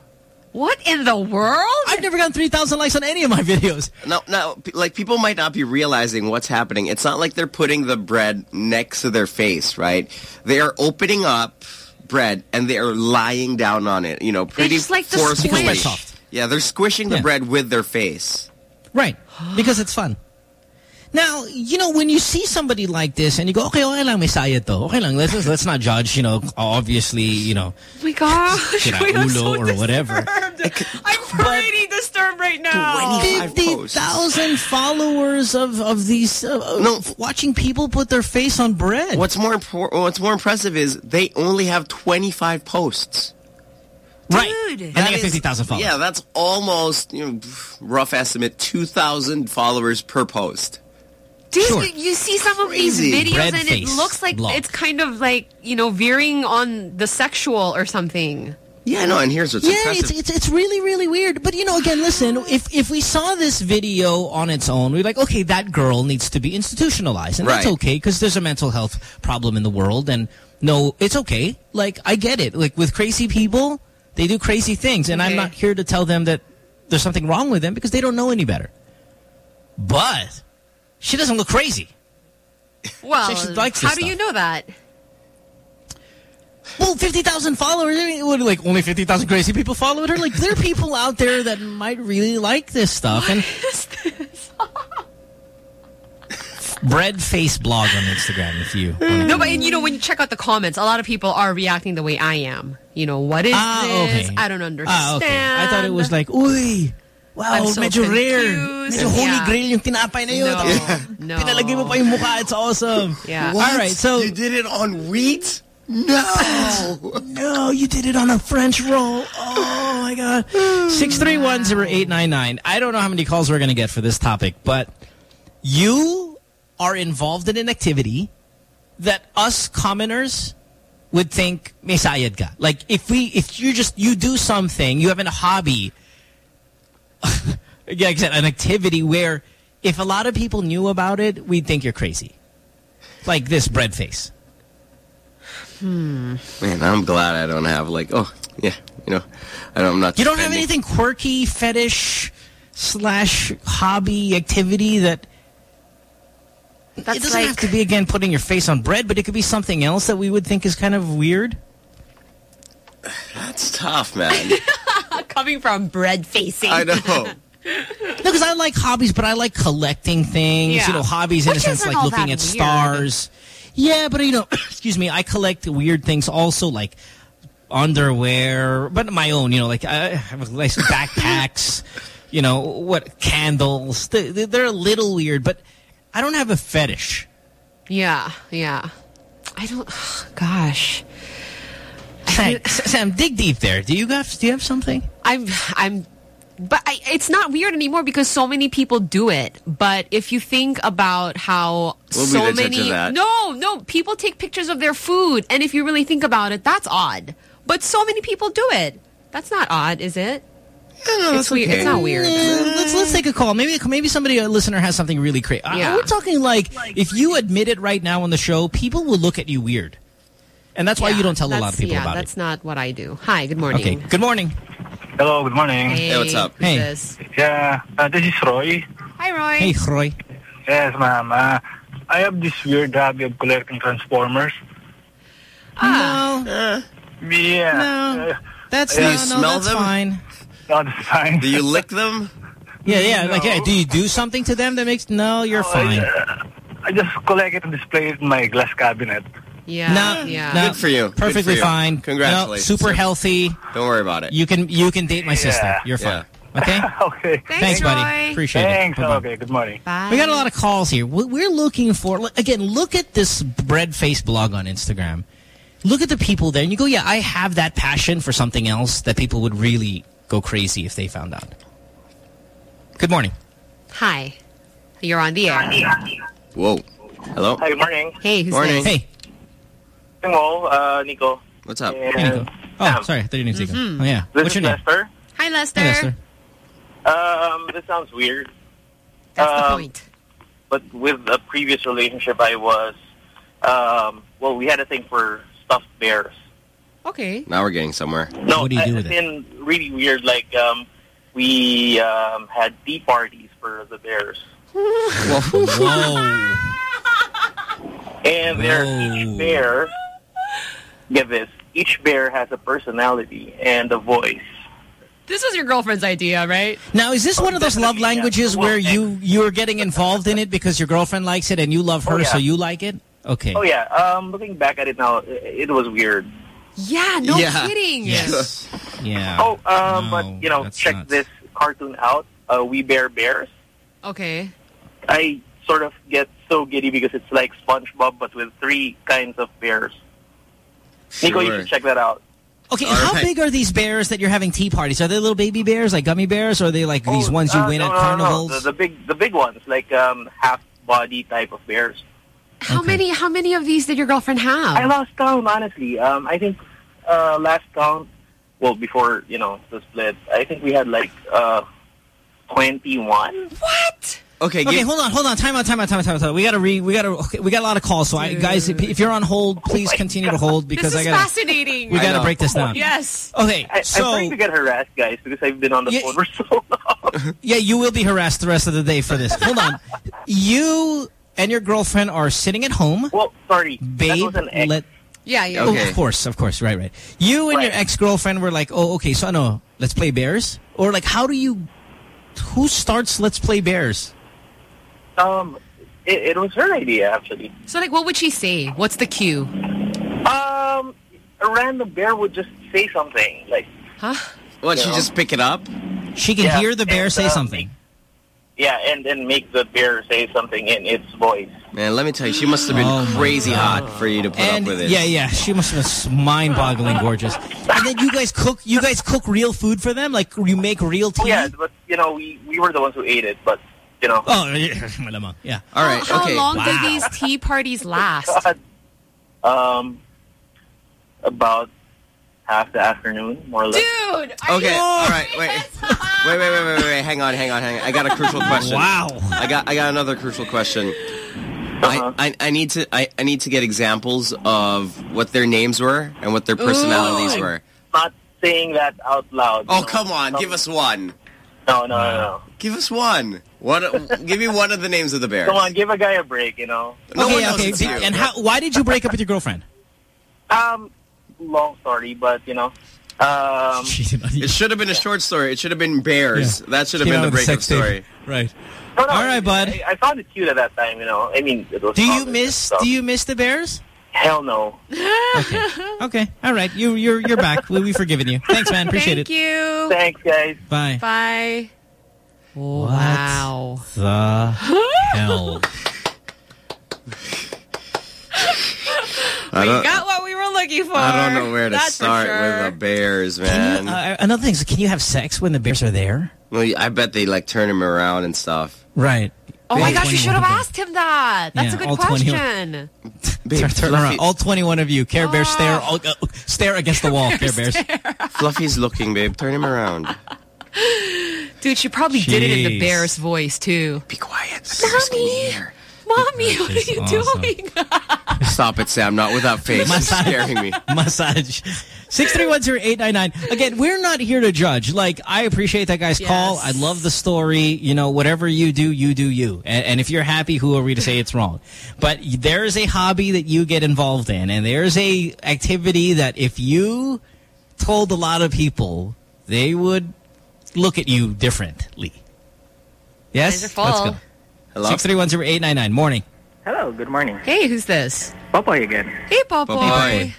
What in the world? I've never gotten 3,000 likes on any of my videos. No, no, like people might not be realizing what's happening. It's not like they're putting the bread next to their face, right? They are opening up bread and they are lying down on it, you know, pretty just like forcefully. squish. soft. Yeah, they're squishing the Yeah. bread with their face. Right. Because it's fun. Now, you know, when you see somebody like this and you go, okay, okay lang, may sayad to. Okay lang, let's, let's not judge, you know, obviously, you know, Oh my gosh. sira Wait, I'm so ulo or whatever. I'm pretty disturbed right now. 50,000 followers of, of these, uh, of watching people put their face on bread. What's more impor- what's more impressive is they only have 25 posts. Right. And they That get is- 50,000 followers. Yeah, that's almost, you know, rough estimate, 2,000 followers per post. Dude, Sure. you, you see some of these videos Bread and it looks like blog. it's kind of like, you know, veering on the sexual or something. Yeah, no, and here's what's yeah, impressive. it's, it's it's really really weird. But you know, again, listen. Oh. If if we saw this video on its own, we're like, okay, that girl needs to be institutionalized, and that's okay because there's a mental health problem in the world, and no, it's okay. Like I get it. Like with crazy people, they do crazy things, and I'm not here to tell them that there's something wrong with them because they don't know any better. But she doesn't look crazy. Well, She likes this how do you know that? Well, 50,000 followers. I mean, what, like, only 50,000 crazy people followed her? Like, there are people out there that might really like this stuff. and this? Bread Face blog on Instagram if you No, but and, you know, when you check out the comments, a lot of people are reacting the way I am. You know, what is Ah, this? okay. I don't understand. Ah, okay. I thought it was like, uy, wow, I'm so medyo rare. confused. Medyo holy Yeah. grail yung tinapay na yun. No, Tapos, no. Pinalagay mo pa yung mukha. It's awesome. Yeah. All right, so. You did it on wheat? No. no, you did it on a French roll. Oh, my God. 6310899. I don't know how many calls we're going to get for this topic, but you are involved in an activity that us commoners would think may sayad ka. Like if we if you just you do something, you have a hobby. yeah, like said, an activity where if a lot of people knew about it, we'd think you're crazy. Like this bread face. Hmm. Man, I'm glad I don't have like, oh, yeah, you know, I don't, I'm not You don't have anything quirky, fetish, slash hobby activity that... it doesn't have to be, again, putting your face on bread, but it could be something else that we would think is kind of weird. That's tough, man. Coming from bread facing. I know. No, because I like hobbies, but I like collecting things. Yeah. You know, hobbies in Which a sense, like looking at weird. stars. Yeah, but you know, excuse me, I collect weird things also, like underwear, but my own. You know, like I have like backpacks. you know, what candles? They- they- They're a little weird, but I don't have a fetish. Yeah, yeah. I don't. Gosh. Sam, Sam, dig deep there. Do you have Do you have something? I'm. I'm. But I, it's not weird anymore because so many people do it. But if you think about how We'll be so the judge of many, that. no, no, people take pictures of their food, and if you really think about it, that's odd. But so many people do it. That's not odd, is it? it's weird. It's not weird. Yeah, let's let's take a call. Maybe maybe somebody a listener has something really crazy. Yeah. We're talking like if you admit it right now on the show, people will look at you weird, and that's why you don't tell a lot of people yeah, about it. that's not what I do. Hi, good morning. Okay. Good morning. Hello, good morning. Hey, Hey, what's up? who's Hey. this? Yeah, uh, this is Roy. Hi, Roy. Hey, Roy. Yes, ma'am. Uh, I have this weird hobby of collecting Transformers. Ah. Yeah. No. That's Yeah. no, You no, smell that's them? fine. No, that's fine. Do you lick them? Yeah, yeah. Like, yeah, do you do something to them that makes? No, you're fine. I just collect it and display it in my glass cabinet. Yeah. No, yeah. no, Good for you. Perfectly for you. fine. Congratulations. No, super sir. healthy. Don't worry about it. You can you can date my sister. Yeah. You're fine. Yeah. Okay. okay. Thanks, buddy. Appreciate Thanks. it. Bye-bye. Okay, good morning. Bye. We got a lot of calls here. We- We're looking for, again, look at this bread face blog on Instagram. Look at the people there, and you go, yeah, I have that passion for something else that people would really go crazy if they found out. Good morning. Hi. You're on the air. Whoa. Hello. Hi, good morning. Hey, who's Morning. this? Hey. Hey, Mo, uh, Nico. What's up? And Hey, Nico. Oh, Sam. sorry. I thought your name was Nico. Mhm. Oh, yeah. This What's is your name? Lester. Hi, Lester. Hey, Lester. Um, this sounds weird. That's the Um, point. But with a previous relationship, I was, um, well, we had a thing for stuffed bears. Okay. Now we're getting somewhere. No, What do you do I- with it's it? been really weird. Like, um, we um, had tea parties for the bears. Whoa. And there, Whoa. each bear, get this, each bear has a personality and a voice. This was your girlfriend's idea, right? Now, is this one of those love definitely, yeah. languages Well, where you, you're getting involved in it because your girlfriend likes it and you love her, Oh, yeah. so you like it? Okay. Oh, yeah. Um, looking back at it now, it, it was weird. Yeah, no Yeah. kidding. Yes. Yeah. Oh, um, No, but, you know, check nuts. this cartoon out, uh, We Bare Bears. Okay. I sort of get so giddy because it's like SpongeBob, but with three kinds of bears. Nico, you should check that out. Okay, All how right. big are these bears that you're having tea parties? Are they little baby bears, like gummy bears, or are they like these Oh, ones you uh, win no, at no, no, carnivals? No, the, the big, the big ones, like um, half body type of bears. How Okay. many how many of these did your girlfriend have? I lost count, honestly. Um, I think uh, last count, well, before you know the split, I think we had like uh, twenty-one. what? Okay, Okay, hold on, hold on. Time out, time out, time out, time out. We gotta re, we gotta, okay, we got a lot of calls. So, I, guys, if, if you're on hold, please oh continue to hold because This is I gotta, fascinating. we gotta break this down. Yes. Okay, I, I'm so trying to get harassed, guys, because I've been on the Yeah. phone for so long. yeah, you will be harassed the rest of the day for this. Hold on, you and your girlfriend are sitting at home. well, sorry, that Babe, was an ex. let Yeah, yeah. Oh, of course, of course, right, right. You and your ex-girlfriend were like, oh, okay, so no, let's play bears? Or like, how do you, who starts let's play bears? Um, it, it was her idea actually. So like what would she say? What's the cue? Um, a random bear would just say something like, Huh? What, You you know? just pick it up? She can Yeah, hear the bear and, say uh, something. yeah, and then make the bear say something in its voice. Man, let me tell you, she must have been Oh crazy hot for you to put And up with it. yeah, yeah, she must have been mind-boggling gorgeous. And then you guys cook, you guys cook real food for them? Like you make real tea? Oh, yeah, but you know, we we were the ones who ate it, but you know. Oh, yeah, malamang, yeah. All right, How okay. long Wow. do these tea parties last? um, about half the afternoon, more or less. Dude, are Okay, you all right, wait. Wait, wait, wait, wait, wait, hang on, hang on, hang on. I got a crucial question. Wow. I got I got another crucial question. I, I, I need to I, I need to get examples of what their names were and what their personalities Ooh. were. Not saying that out loud. Oh you know. come on, give us one. No, no, no, no. Give us one. What? give me one of the names of the bears. Come on, give a guy a break, you know. No okay, okay. it's you. And how? Why did you break up with your girlfriend? Um, long story, but you know, um, It should have been a short story. It should have been bears. That should have Came been the with breakup story. Right. no, no, All right, bud. I, I found it cute at that time, you know. I mean, it was. Do you miss? Do you miss the Bears? Hell no. Okay. All right. You you're you're back. We we've forgiven you. Thanks, man. Appreciate Thank it. Thank you. Thanks, guys. Bye. Bye. Wow. The hell. I we don't- got what we were looking for. I don't know where to That's start sure. with the bears, man. you, uh, another thing is, can you have sex when the Bears are there? well, I bet they like turn him around and stuff. Right. Oh my gosh, you should have asked him that. That's Yeah, a good all 21. question. Turn, turn around. All 21 of you. Care Bears stare. Ah. All, uh, stare against the wall. Care Bears. Fluffy's looking, babe. Turn him around. Dude, she probably did it in the Bear's voice, too. Be quiet. Mommy! Mommy, what are you awesome. doing? Stop it, Sam. Not with that face. It's Massage. scaring me. Massage. 6310899. Again, we're not here to judge. Like, I appreciate that guy's call. I love the story. You know, whatever you do, you do you. And, and if you're happy, who are we to say it's wrong? But there is a hobby that you get involved in, and there's a activity that if you told a lot of people, they would look at you differently. Yes? Lines are Let's go. Hello? 6310899. Morning. Hello, good morning. Hey, who's this? Popoy again. Hey, Popoy. Popoy.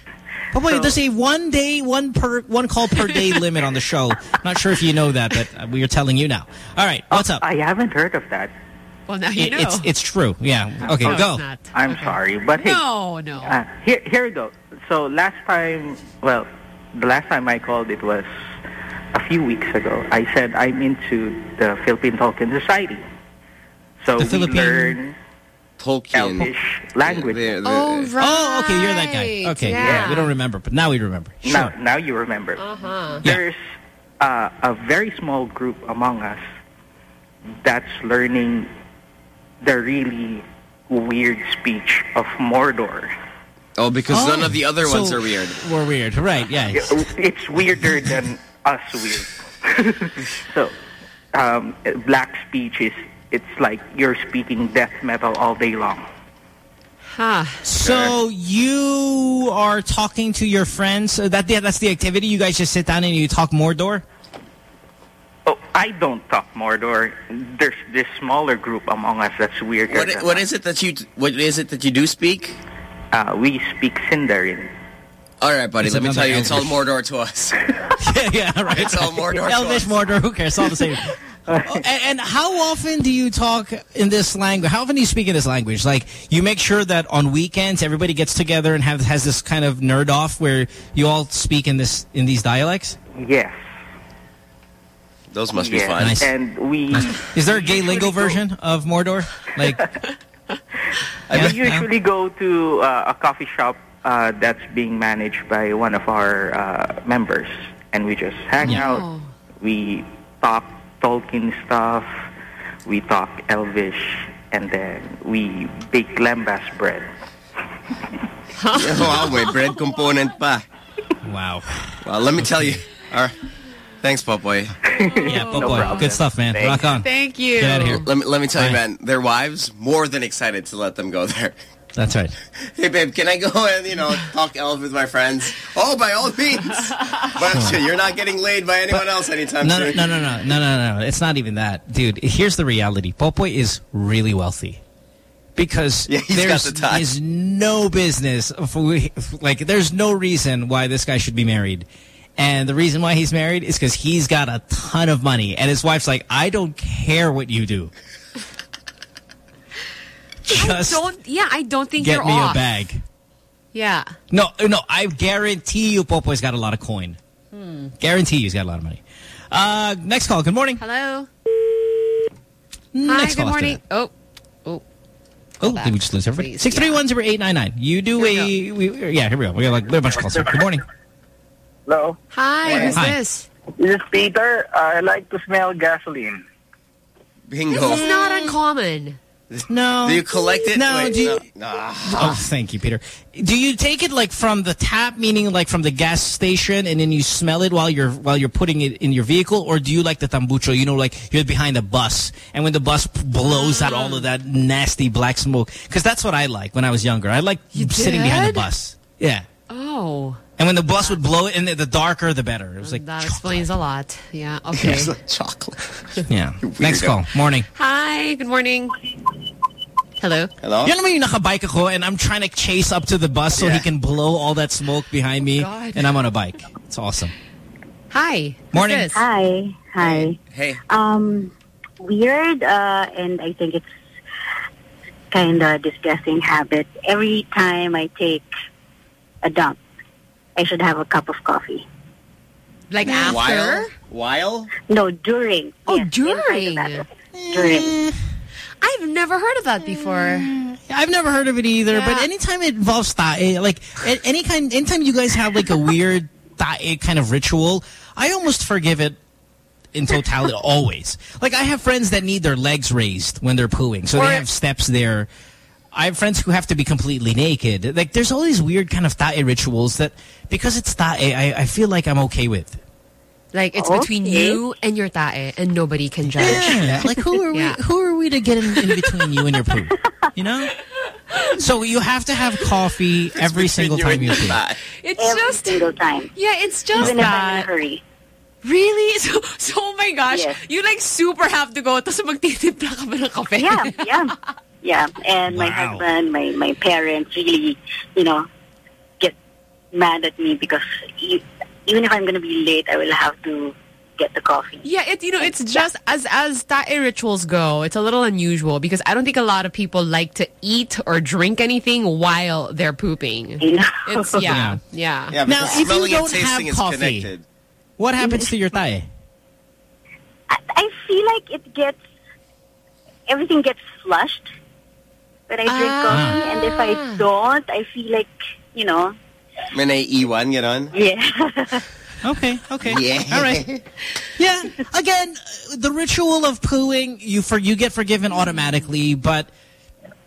Oh wait, So- there's a one day, one per, one call per day limit on the show. Not sure if you know that, but uh, we are telling you now. All right, what's up? I haven't heard of that. Well, now you It- know. it's it's true. Yeah. Okay, No, go. I'm sorry, but hey, No, no. uh, here here we go. So last time, well, the last time I called, it was a few weeks ago. I said I'm into the Philippine Tolkien Society. So The we Philippine- learn Tolkien. Elvish language. They're- they're- oh, right. Oh, okay, you're that guy. Okay, yeah. we don't remember, but now we remember. Sure. Now, now you remember. Uh-huh. Yeah. There's uh, a very small group among us that's learning the really weird speech of Mordor. Oh, because Oh, none of the other ones so are weird. We're weird, right? Yeah. It's weirder than us weird. so, um, black speech is it's like you're speaking death metal all day long. Huh. So you are talking to your friends. So that yeah, that's the activity. You guys just sit down and you talk Mordor. Oh, I don't talk Mordor. There's this smaller group among us that's weird. What, than what us. is it that you what is it that you do speak? Uh, we speak Sindarin. All right, buddy. It's let me tell you, it's all Mordor to us. yeah, yeah, right. It's all Mordor to Elvish, us. Mordor. Who cares? It's all the same. Oh, and, and how often do you talk in this language? How often do you speak in this language? Like, you make sure that on weekends everybody gets together and have has this kind of nerd off where you all speak in this in these dialects. Yes. Those must be yes. fun. Nice. And we Is there a gay lingo version of Mordor? Like, yeah, we usually go to uh, a coffee shop uh, that's being managed by one of our uh, members, and we just hang Yeah. out. We talk Tolkien stuff. We talk Elvish, and then we bake lembas bread. wow, may bread component pa. wow. Well, let me tell you. All right. Thanks, Popoy. Yeah, No problem. good stuff, man. Thank Rock on. Thank you. Get out of here. Let me let me tell you, Bye. man. Their wives more than excited to let them go there. That's right. Hey, babe, can I go and you know talk elf with my friends? Oh, by all means. But you're not getting laid by anyone else anytime No, no, soon. no, no, no, no, no, no. It's not even that, dude. Here's the reality: Popoy is really wealthy because Yeah, there's the is no business for like. There's no reason why this guy should be married, and the reason why he's married is because he's got a ton of money, and his wife's like, I don't care what you do. I don't. Yeah, I don't think get you're me off. a bag. Yeah. No, no, I guarantee you Popoy's got a lot of coin. Hmm. Guarantee you he's got a lot of money. Uh, next call. Good morning. Hello. Next Hi. call Good after morning. Oh. Oh. Oh, back, did we just lose everybody? please. Six three one zero eight nine nine. You do Here a we, yeah. Here we go. We got like a bunch of calls. here. Good morning. Hello, Hi. Who's Hi. this? this is Peter. I like to smell gasoline. Bingo. This is not uncommon. No. Do you collect it? No, Wait, do you- no. Oh, thank you, Peter. Do you take it like from the tap, meaning like from the gas station, and then you smell it while you're while you're putting it in your vehicle, or do you like the tambucho? You know, like you're behind a bus, and when the bus blows out all of that nasty black smoke, because that's what I like when I was younger. I like sitting behind the bus. Yeah, Oh, and when the bus would blow it, and the, the darker the better. It was like that explains a lot. Yeah. Okay. It's like chocolate. yeah. Next call. Morning. Hi. Good morning. Hello. Hello? Yan naman yung nakabike ako and I'm trying to chase up to the bus so Yeah. he can blow all that smoke behind me God. and I'm on a bike. It's awesome. Hi. Morning. this? Hi. Hi. Hey. Um, weird, uh, and I think it's kind of disgusting habit. Every time I take a dump, I should have a cup of coffee. Like While? after? While? No, during. Oh, Yes, during. During. Eh, I've never heard of that before. Eh, I've never heard of it either, Yeah. but anytime it involves tae, eh, like any kind, anytime you guys have like a weird tae kind of ritual, I almost forgive it in totality always. Like I have friends that need their legs raised when they're pooing, so Or- they have steps there. I have friends who have to be completely naked. Like there's all these weird kind of tae rituals that because it's tae, I, I feel like I'm okay with. Like it's between you and your tae, and nobody can judge. Yeah, like who are Yeah. we? Who are we to get in, in between you and your poop? You know. So you have to have coffee every single Between time you and poo. the It's Every just single time. yeah, it's just Even if I'm in a that. hurry. Really? So, so oh my gosh, Yes. you like super have to go. Tapos magtitimpla ka ba ng kape? Yeah, yeah. Yeah. And my husband, my, my parents really, you know, get mad at me because even if I'm going to be late, I will have to get the coffee. Yeah, it you know it's just as as tae rituals go, it's a little unusual because I don't think a lot of people like to eat or drink anything while they're pooping. You? It's yeah, yeah. Yeah, Now, because if you don't and tasting have is coffee- connected. What happens to your tae? I, I feel like it gets, everything gets flushed when I drink Ah. coffee. And if I don't, I feel like, you know, May naiiwan, gano'n? yeah. Okay, okay. Yeah. All right. Yeah. Again, the ritual of pooing, you for you get forgiven automatically, but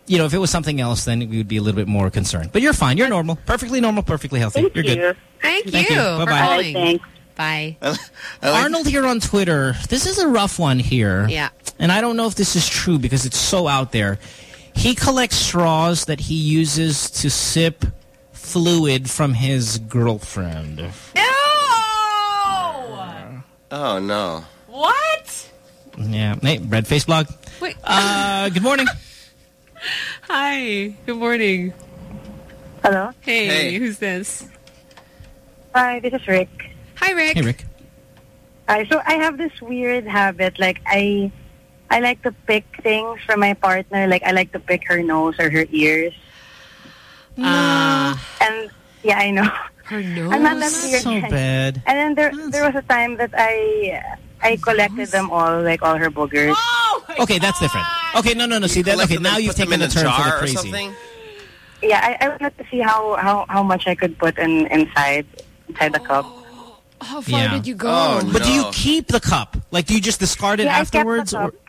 you know, if it was something else, then we would be a little bit more concerned. But you're fine. You're normal. Perfectly normal, perfectly healthy. Thank you're you. good. Thank you, Thank you. for Bye-bye. calling. Thanks. Bye. I like- Arnold here on Twitter. This is a rough one here. Yeah. And I don't know if this is true because it's so out there. He collects straws that he uses to sip fluid from his girlfriend. No. Oh, no. What? Yeah. Hey, Bread Face Blog. Wait. Uh, good morning. Hi. Good morning. Hello? Hey, Hey. who's this? Hi, this is Rick. Hi, Rick. Hey, Rick. Hi, so I have this weird habit. Like, I I like to pick things from my partner. Like, I like to pick her nose or her ears. Ah, And, yeah, I know. her nose. I'm not that weird. So bad. And then there there was a time that I I collected them all, like all her boogers. Oh my Okay, that's different. Okay, no, no, no. See, that, okay, them now you've taken the a turn for the crazy. Yeah, I, I wanted to see how, how, how much I could put in inside inside the cup. How far Yeah. did you go? Oh, But do you keep the cup? Like, do you just discard it Yeah, I afterwards? kept the Or cup.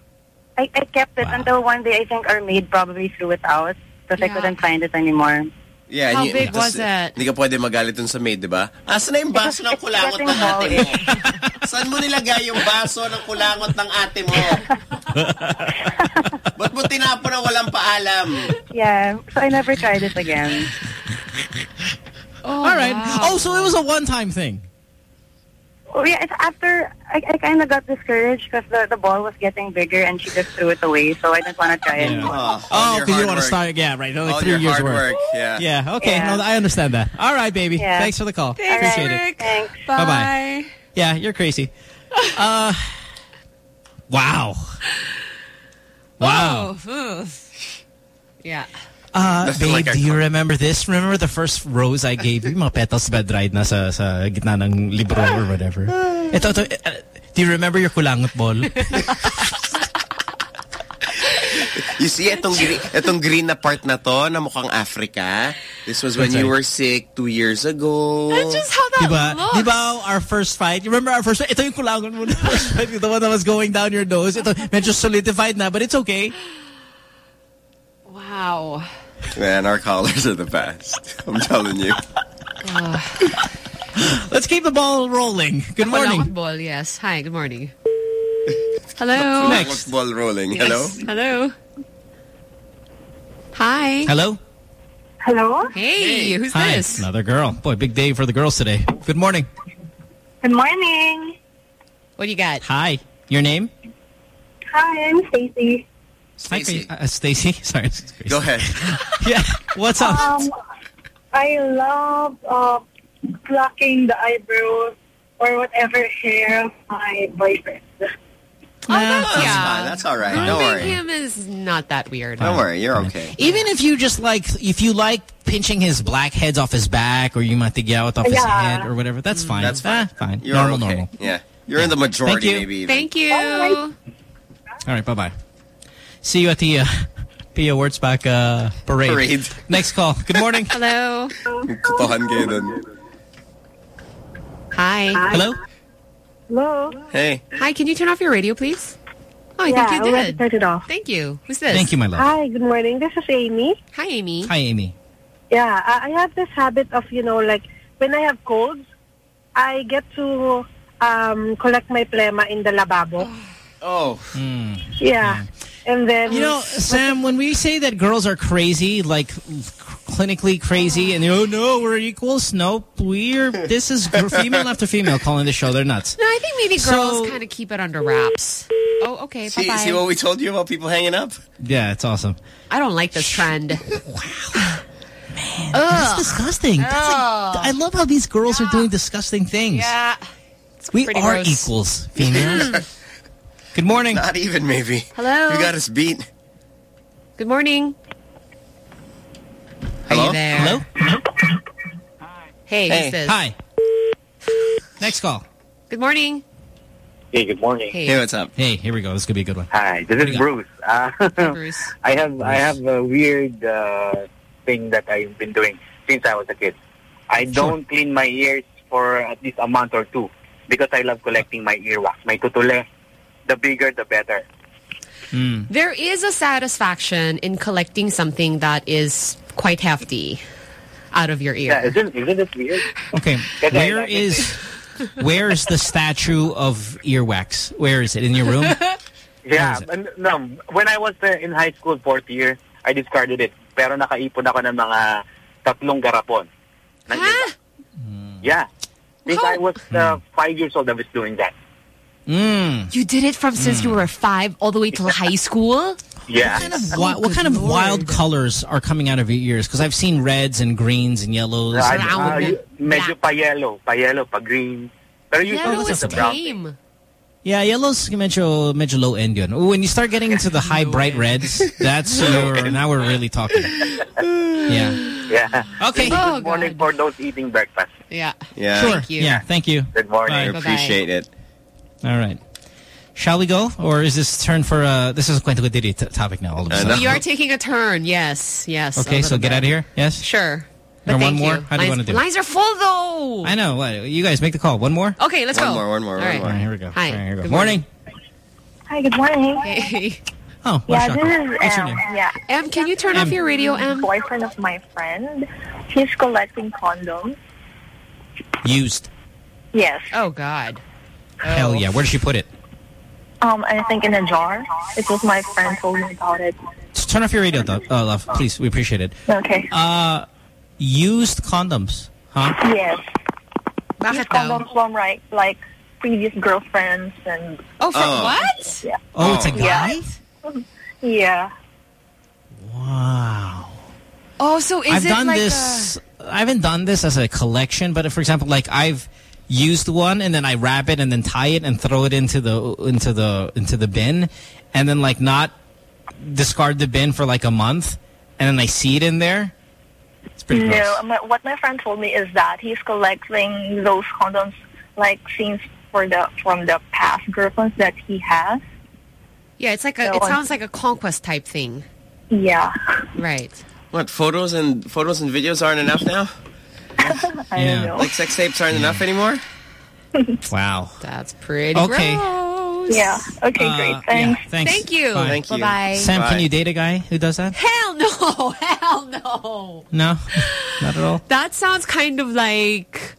I, I kept it Wow. until one day I think our maid probably threw it out because I couldn't find it anymore. Yeah, How big was it? Hindi ka pwede magalit dun sa maid, di ba? Asan na yung baso ng kulangot ng ate mo? Saan mo nilagay yung baso ng kulangot ng ate mo? Ba't mo tinapon na walang paalam? Yeah, so I never tried it again. Oh, All right. wow. Oh, so it was a one-time thing. Oh, yeah, it's after I, I kind of got discouraged because the, the ball was getting bigger and she just threw it away, so I didn't want to try it. Yeah. Oh, Oh, your because you want to work. start. Yeah, right. Like All three your years hard worth. work. Yeah. Yeah. Okay. Yeah. No, I understand that. All right, baby. Yeah. Thanks for the call. Thanks, Appreciate it. Thanks. Bye. Bye-bye. Yeah, you're crazy. Uh, wow. Wow. Oh, yeah. Uh, babe, like do you club. remember this? Remember the first rose I gave you? Mga petals bed ride na sa, sa gitna ng libro or whatever. Ito, ito, uh, do you remember your kulangot ball? You see, itong, green, itong green na part na to, na mukhang Africa, this was when That's you right. were sick two years ago. That's just how that Diba? looks. Diba our first fight? You remember our first fight? Ito yung kulangot mo na first fight. The one that was going down your nose. Ito, medyo solidified na, but it's okay. Wow. Man, our callers are the best. I'm telling you. Let's keep the ball rolling. Good morning. Ball, yes. Hi, good morning. Hello. Next. Ball rolling. Hello? Yes. Hello. Hi. Hello? Hello? Hey, who's Hi. this? Another girl. Boy, big day for the girls today. Good morning. Good morning. What do you got? Hi. Your name? Hi, I'm Stacy. Stacy. Uh, Stacy. Sorry. Go ahead. yeah. What's up? Um, I love uh, plucking the eyebrows or whatever hair of my boyfriend. Oh, that's, That's yeah. fine. That's all right. Don't Grooming worry. him is not that weird. Don't worry. You're okay. Even if you just like, if you like pinching his black heads off his back or you matigyaw off his head or whatever, that's fine. That's fine. Ah, fine. You're normal, okay. normal. Yeah. You're in the majority, Thank you. maybe. even. Thank you. All right, bye-bye. See you at the uh, Pia Wurtzbach uh, parade. Parade. Next call. Good morning. Hello. Kupahan. Hi. Hello? Hello? Hey. Hi, can you turn off your radio, please? Oh, I yeah, think I you already did. turned it off. Thank you. Who's this? Thank you, my love. Hi, good morning. This is Amy. Hi, Amy. Hi, Amy. Yeah, I, I have this habit of, you know, like, when I have colds, I get to um, collect my plema in the lavabo. Oh. Yeah. And then... You know, Sam, when we say that girls are crazy, like clinically crazy, and oh no, we're equals. Nope, we're this is female after female calling the show. They're nuts. No, I think maybe So- girls kind of keep it under wraps. Oh, okay. See, Bye-bye. see what we told you about people hanging up? Yeah, it's awesome. I don't like this trend. That's disgusting. That's like, I love how these girls are doing disgusting things. Yeah. we pretty are gross. equals, females. Good morning. Not even, maybe. Hello. You got us beat. Good morning. Are Hello? you there? Hello? Hey, Hey. who's this? Hi. Next call. Good morning. Hey, good morning. Hey. Hey, what's up? Hey, here we go. This could be a good one. Hi, this What is? Bruce. Uh, Bruce. I have I have a weird uh, thing that I've been doing since I was a kid. I don't clean my ears for at least a month or two because I love collecting my earwax. My tutule, the bigger the better. Hmm. There is a satisfaction in collecting something that is quite hefty out of your ear. Yeah, isn't isn't it weird? Okay, Because I where like it. is where is the statue of earwax? Where is it? In your room? Yeah, no. When I was uh, in high school, fourth year, I discarded it. Pero nakaipon ako ng mga tatlong garapon. Ng Huh? Yeah. Since I was uh, five years old, I was doing that. Mm. You did it from since you were five all the way till high school? Yeah. Why, what kind of wild colors are coming out of your ears? Because I've seen reds and greens and yellows. Ah, Brown. ah, y- medyo pa yellow, pa yellow, pa green. Pero usually Yellow it's is the brown. tame. Yeah, yellow's medyo, medyo low end yun. When you start getting into the high bright reds, that's your, now we're really talking. Yeah. Yeah. Okay. Oh, Good morning for those eating breakfast. Yeah. Yeah. Sure. Thank you. Yeah, thank you. Good morning. Bye. I appreciate it. All right. Shall we go? Or is this turn for, uh, this is a Kwento Diddy topic now all of a Uh, sudden. no. We are taking a turn. Yes. Yes. Okay, so get bit. out of here? Yes? Sure. Or But one more? you. How do you wanna do it? Lines are full though. I know. What? You guys make the call. One more? Okay, let's One go. more, one more, All one right. more. All right, here we go. Hi. All right, here we go. Good Morning. Hi, good morning. Hey. Oh, Yeah, this is What's M. Yeah. Em, can you turn off your radio, Em? Boyfriend of my friend. He's collecting condoms. Used. Yes. Oh, God. Hell yeah. Where did she put it? Um, I think in a jar. It was my friend told me about it. Just turn off your radio, though. Oh, love. Please. We appreciate it. Okay. Uh, used condoms. Huh? Yes. Bakit These daw? condoms from right, like previous girlfriends and Oh, from Oh. what? yeah. Oh, it's a Oh. guy? Yeah. Wow. Oh, so is I've it done like this. I haven't done this as a collection, but for example, like I've used one and then I wrap it and then tie it and throw it into the into the into the bin, and then like not discard the bin for like a month, and then I see it in there. It's pretty gross. No, my, what my friend told me is that he's collecting those condoms like since for the from the past girlfriends that he has. Yeah, it's like a... So It on- sounds like a conquest type thing. Yeah. Right. What, photos and photos and videos aren't enough now? I Yeah. don't know. Like sex tapes aren't enough anymore? Wow. That's pretty Okay. gross. Yeah. Okay, Uh, great. yeah, Thanks. thanks. Thank you. Bye. Thank you. Bye-bye. Sam, Bye. can you date a guy who does that? Hell no. Hell no. No, not at all. That sounds kind of like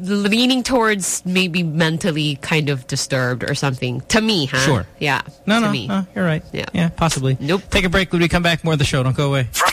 leaning towards maybe mentally kind of disturbed or something. To me, huh? Sure. Yeah. No, to no, me. no, you're right. Yeah. Yeah, possibly. Nope. Take a break. When we come back, more of the show. Don't go away. From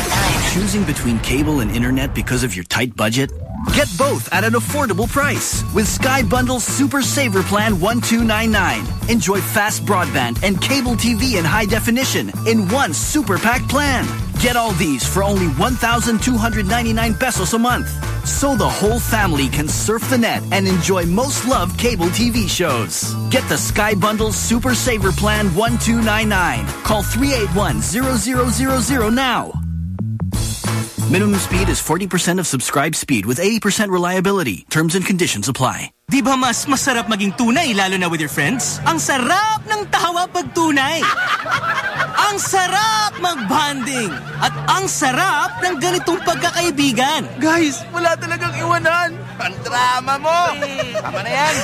Choosing between cable and internet because of your tight budget? Get both at an affordable price with Sky Bundle's Super Saver Plan 1299. Enjoy fast broadband and cable TV in high definition in one super packed plan. Get all these for only 1,299 pesos a month. So the whole family can surf the net and enjoy most loved cable TV shows. Get the Sky Bundle Super Saver Plan 1299. Call 381-0000 now. Minimum speed is 40% of subscribed speed with 80% reliability. Terms and conditions apply. Di ba mas masarap maging tunay lalo na with your friends? Ang sarap ng tawa pag tunay. ang sarap mag-bonding. At ang sarap ng ganitong pagkakaibigan. Guys, wala talagang iwanan. Ang drama mo. Tama na yan.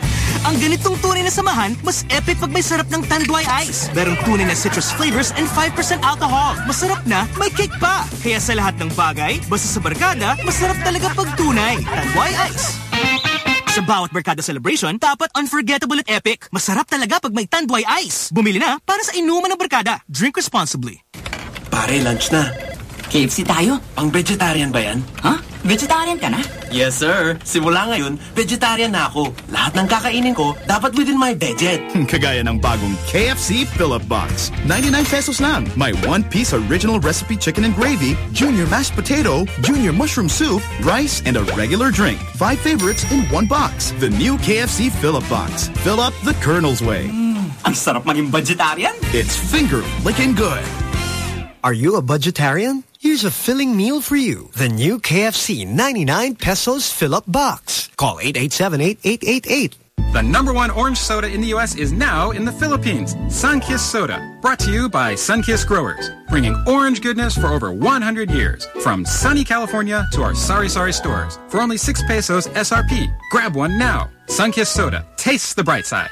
ang ganitong tunay na samahan, mas epic pag may sarap ng Tanduay Ice. Merong tunay na citrus flavors and 5% alcohol. Masarap na, may kick pa. Kaya sa lahat ng bagay, basta sa barkada, masarap talaga pag tunay. Tanduay Ice. Sa bawat barkada celebration, dapat unforgettable at epic. Masarap talaga pag may Tanduay Ice. Bumili na para sa inuman ng barkada. Drink responsibly. Pare, lunch na. KFC tayo? Pang vegetarian ba yan? Ha? Vegetarian ka na? Yes, sir. Simula ngayon, vegetarian na ako. Lahat ng kakainin ko, dapat within my budget. Kagaya ng bagong KFC Fill-Up Box. 99 pesos lang. May one-piece original recipe chicken and gravy, junior mashed potato, junior mushroom soup, rice, and a regular drink. Five favorites in one box. The new KFC Fill-Up Box. Fill up the Colonel's way. Mm, ang sarap maging vegetarian. It's finger licking good. Are you a budgetarian? Here's a filling meal for you. The new KFC 99 pesos fill-up box. Call 887-8888. The number one orange soda in the U.S. is now in the Philippines. Sunkist Soda. Brought to you by Sunkist Growers. Bringing orange goodness for over 100 years. From sunny California to our sari-sari stores. For only 6 pesos SRP. Grab one now. Sunkist Soda. Tastes the bright side.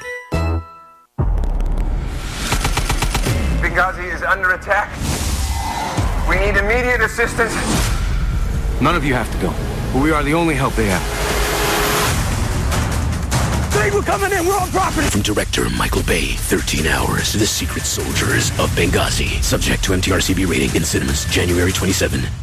Benghazi is under attack. We need immediate assistance. None of you have to go. But we are the only help they have. Hey, we're coming in. We're on property. From director Michael Bay, 13 Hours, The Secret Soldiers of Benghazi. Subject to MTRCB rating in cinemas January 27.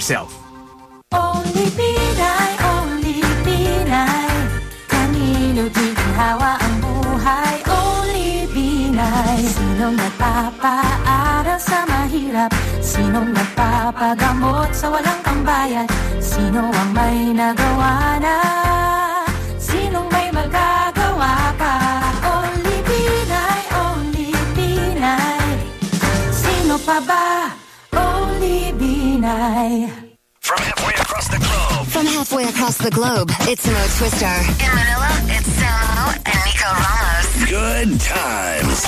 yourself. Only Pinay, only Pinay Kanino di hawa ang buhay? Only Pinay Sinong nagpapaaral sa mahirap? Sinong nagpapagamot sa walang pambayad? Sino ang may nagawa na? Sinong may magagawa pa Only Pinay, only Pinay Sino pa ba? Only Pinay From halfway across the globe. From halfway across the globe, it's Mo Twister. In Manila, it's Samo and Nico Ramos. Good times.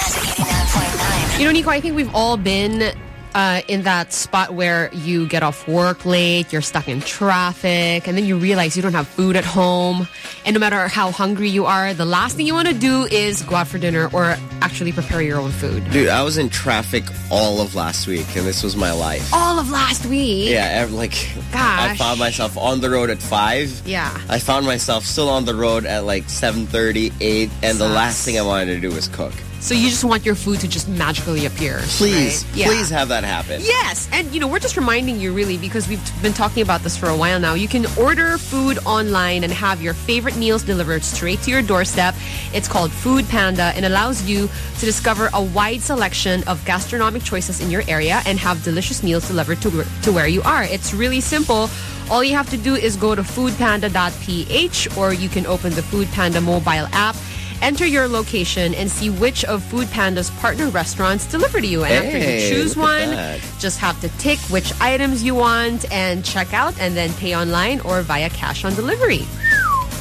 You know, Nico, I think we've all been uh, in that spot where you get off work late, you're stuck in traffic, and then you realize you don't have food at home. And no matter how hungry you are, the last thing you want to do is go out for dinner or actually prepare your own food. Dude, I was in traffic all of last week, and this was my life. All of last week. Yeah, like I found myself on the road at five. Yeah. I found myself still on the road at like 7:30, 8, and the last thing I wanted to do was cook. So you just want your food to just magically appear. Please, right? Yeah. please have that happen. Yes, and you know we're just reminding you really because we've been talking about this for a while now. You can order food online and have your favorite meals delivered straight to your doorstep. It's called Food Panda and allows you to discover a wide selection of gastronomic choices in your area and have delicious meals delivered to to where you are. It's really simple. All you have to do is go to foodpanda.ph or you can open the Food Panda mobile app enter your location and see which of Food Panda's partner restaurants deliver to you. And after you choose one, that. just have to tick which items you want and check out and then pay online or via cash on delivery.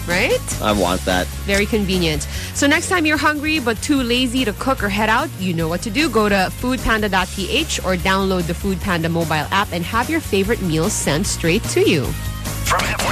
Right? I want that. Very convenient. So next time you're hungry but too lazy to cook or head out, you know what to do. Go to foodpanda.ph or download the Food Panda mobile app and have your favorite meals sent straight to you. From halfway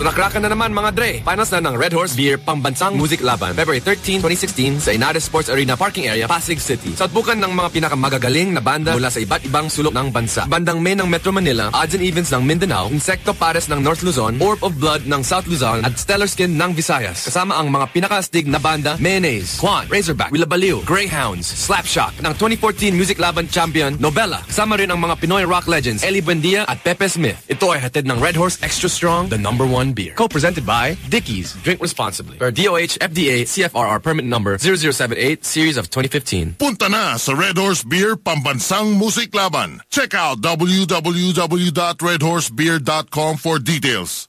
Nakrakan na naman mga Dre. Finals na ng Red Horse Beer Pambansang Music Laban. February 13, 2016 sa Inares Sports Arena Parking Area, Pasig City. Sa bukan ng mga pinakamagagaling na banda mula sa iba't ibang sulok ng bansa. Bandang May ng Metro Manila, Odds and Evens ng Mindanao, Insecto Pares ng North Luzon, Orb of Blood ng South Luzon, at Stellar Skin ng Visayas. Kasama ang mga pinakaastig na banda, Mayonnaise, Kwan, Razorback, Willabaliw, Greyhounds, Slapshot, ng 2014 Music Laban Champion, Nobela. Kasama rin ang mga Pinoy rock legends, Ellie Buendia at Pepe Smith. Ito ay hatid ng Red Horse Extra Strong, the number one beer. Co-presented by Dickies. Drink responsibly. For DOH, FDA, CFRR permit number 0078, series of 2015. Punta na sa Red Horse Beer Pambansang Musik Laban. Check out www.redhorsebeer.com for details.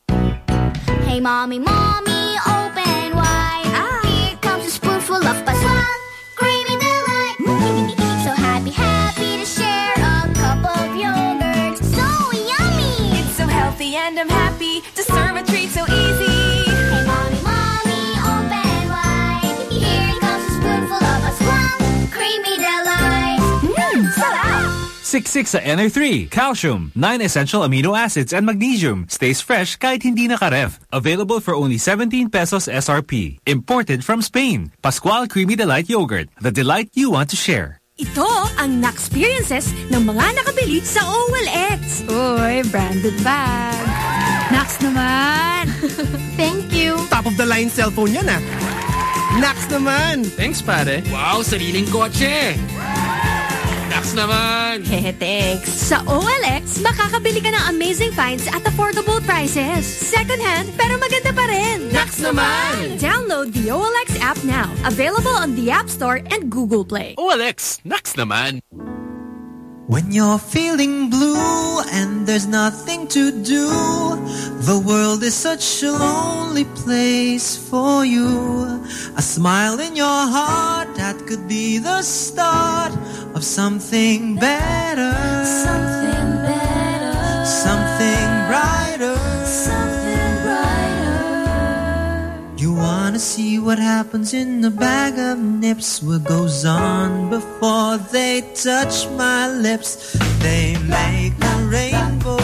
Hey, mommy, mommy, Siksik sa NR3, calcium, 9 essential amino acids and magnesium. Stays fresh kahit hindi nakaref. Available for only 17 pesos SRP. Imported from Spain. Pascual Creamy Delight Yogurt. The delight you want to share. Ito ang na-experiences ng mga nakabili sa OLX. Uy, branded bag. Nax naman. Thank you. Top of the line cellphone yan ah. Nax naman. Thanks, pare. Wow, sariling kotse. Nax naman. Hehe, thanks. Sa OLX, makakabili ka ng amazing finds at affordable prices. Second hand, pero maganda pa rin. Nax naman! Download the OLX app now. Available on the App Store and Google Play. OLX, nax naman. When you're feeling blue and there's nothing to do, the world is such a lonely place for you. A smile in your heart that could be the start of something better. Something better. Something brighter. Wanna see what happens in the bag of nips? What goes on before they touch my lips? They make a rainbow,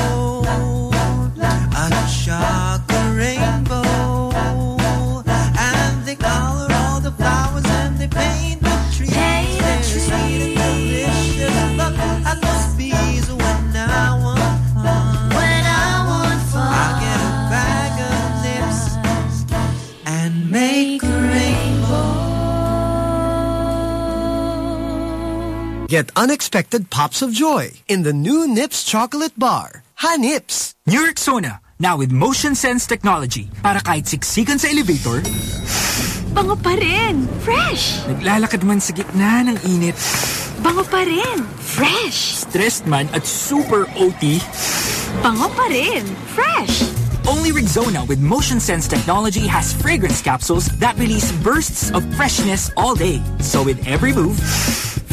Get unexpected pops of joy in the new Nips chocolate bar. Ha Nips. New Rexona, now with motion sense technology. Para kahit siksikan sa elevator, Bango pa rin. Fresh. naglalakad man sa gitna ng init, Bango pa rin. Fresh. stressed man at super OT, Bango pa rin. Fresh. Only Rexona with motion sense technology has fragrance capsules that release bursts of freshness all day. So with every move,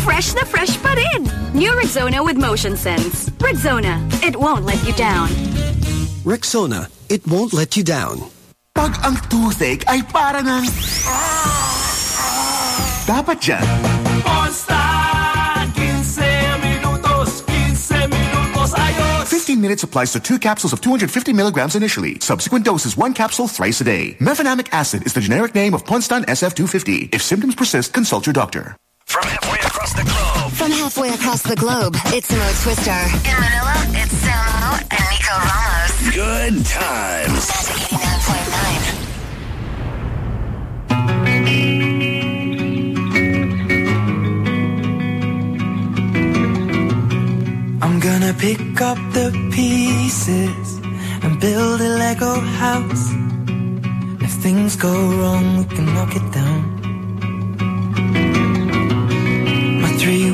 Fresh na fresh pa rin. New Rexona with Motion Sense. Rexona, it won't let you down. Rexona, it won't let you down. Pag ang toothache ay para ng... Dapat dyan. Ponstan! 15 minutos, 15 minutos, ayos! 15 minutes applies to two capsules of 250 milligrams initially. Subsequent doses, one capsule thrice a day. Mefenamic acid is the generic name of Ponstan SF250. If symptoms persist, consult your doctor. From halfway across the globe. From halfway across the globe, it's Mo Twister. In Manila, it's Samo and Nico Ramos. Good times. Magic 89.9. I'm gonna pick up the pieces and build a Lego house. If things go wrong, we can knock it down.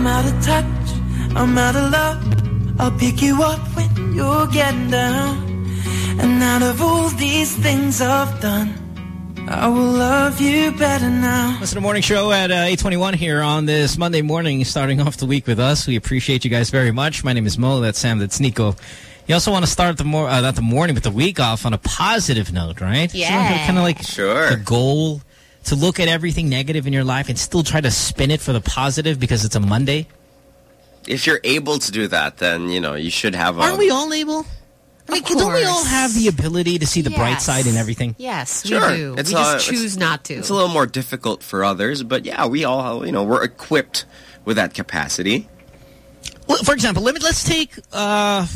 I'm out of touch, I'm out of love. I'll pick you up when you're getting down. And out of all these things I've done, I will love you better now. Listen to Morning Show at uh, 821 here on this Monday morning, starting off the week with us. We appreciate you guys very much. My name is Mo. That's Sam. That's Nico. You also want to start the more uh, not the morning, but the week off on a positive note, right? Yeah. kind of like Sure. the goal to look at everything negative in your life and still try to spin it for the positive because it's a Monday. If you're able to do that, then, you know, you should have a... Aren't we all able? I mean, don't we all have the ability to see the bright side in everything? Yes, Sure. we do. It's we just a- it's- choose not to. It's a little more difficult for others, but yeah, we all, you know, we're equipped with that capacity. Well, for example, let me, let's take uh,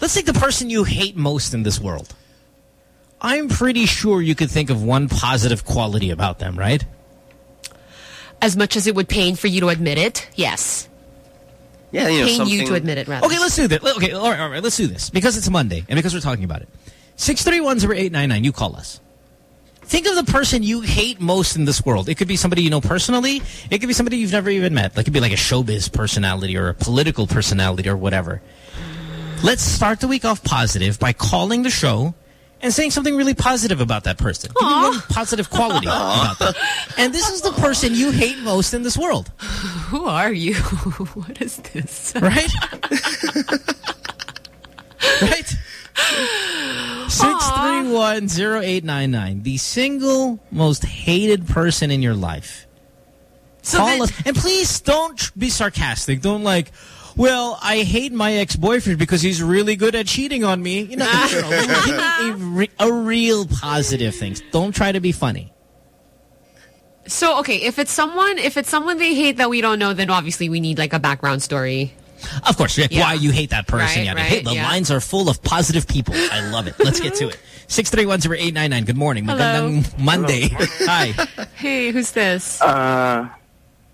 let's take the person you hate most in this world. I'm pretty sure you could think of one positive quality about them, right? As much as it would pain for you to admit it, yes. Yeah, you know, pain you to admit it, rather. Okay, let's do this. Okay, all right, all right, let's do this because it's Monday and because we're talking about it. Six three one zero eight nine nine. You call us. Think of the person you hate most in this world. It could be somebody you know personally. It could be somebody you've never even met. Like it could be like a showbiz personality or a political personality or whatever. Let's start the week off positive by calling the show and saying something really positive about that person. Give me one positive quality about them. And this is the person you hate most in this world. Who are you? what is this? Right? right? Six three one zero eight nine nine. The single most hated person in your life. So Call us, and please don't be sarcastic. Don't like. Well, I hate my ex-boyfriend because he's really good at cheating on me. You know, you know, a, re a real positive thing. Don't try to be funny. So, okay, if it's someone, if it's someone they hate that we don't know, then obviously we need like a background story. Of course, Rick, Yeah. why you hate that person. Right, yeah, right, hey, the yeah. lines are full of positive people. I love it. Let's get to it. 6310899. Good morning. Hello. Magandang Monday. Hi. Hey, who's this? Uh,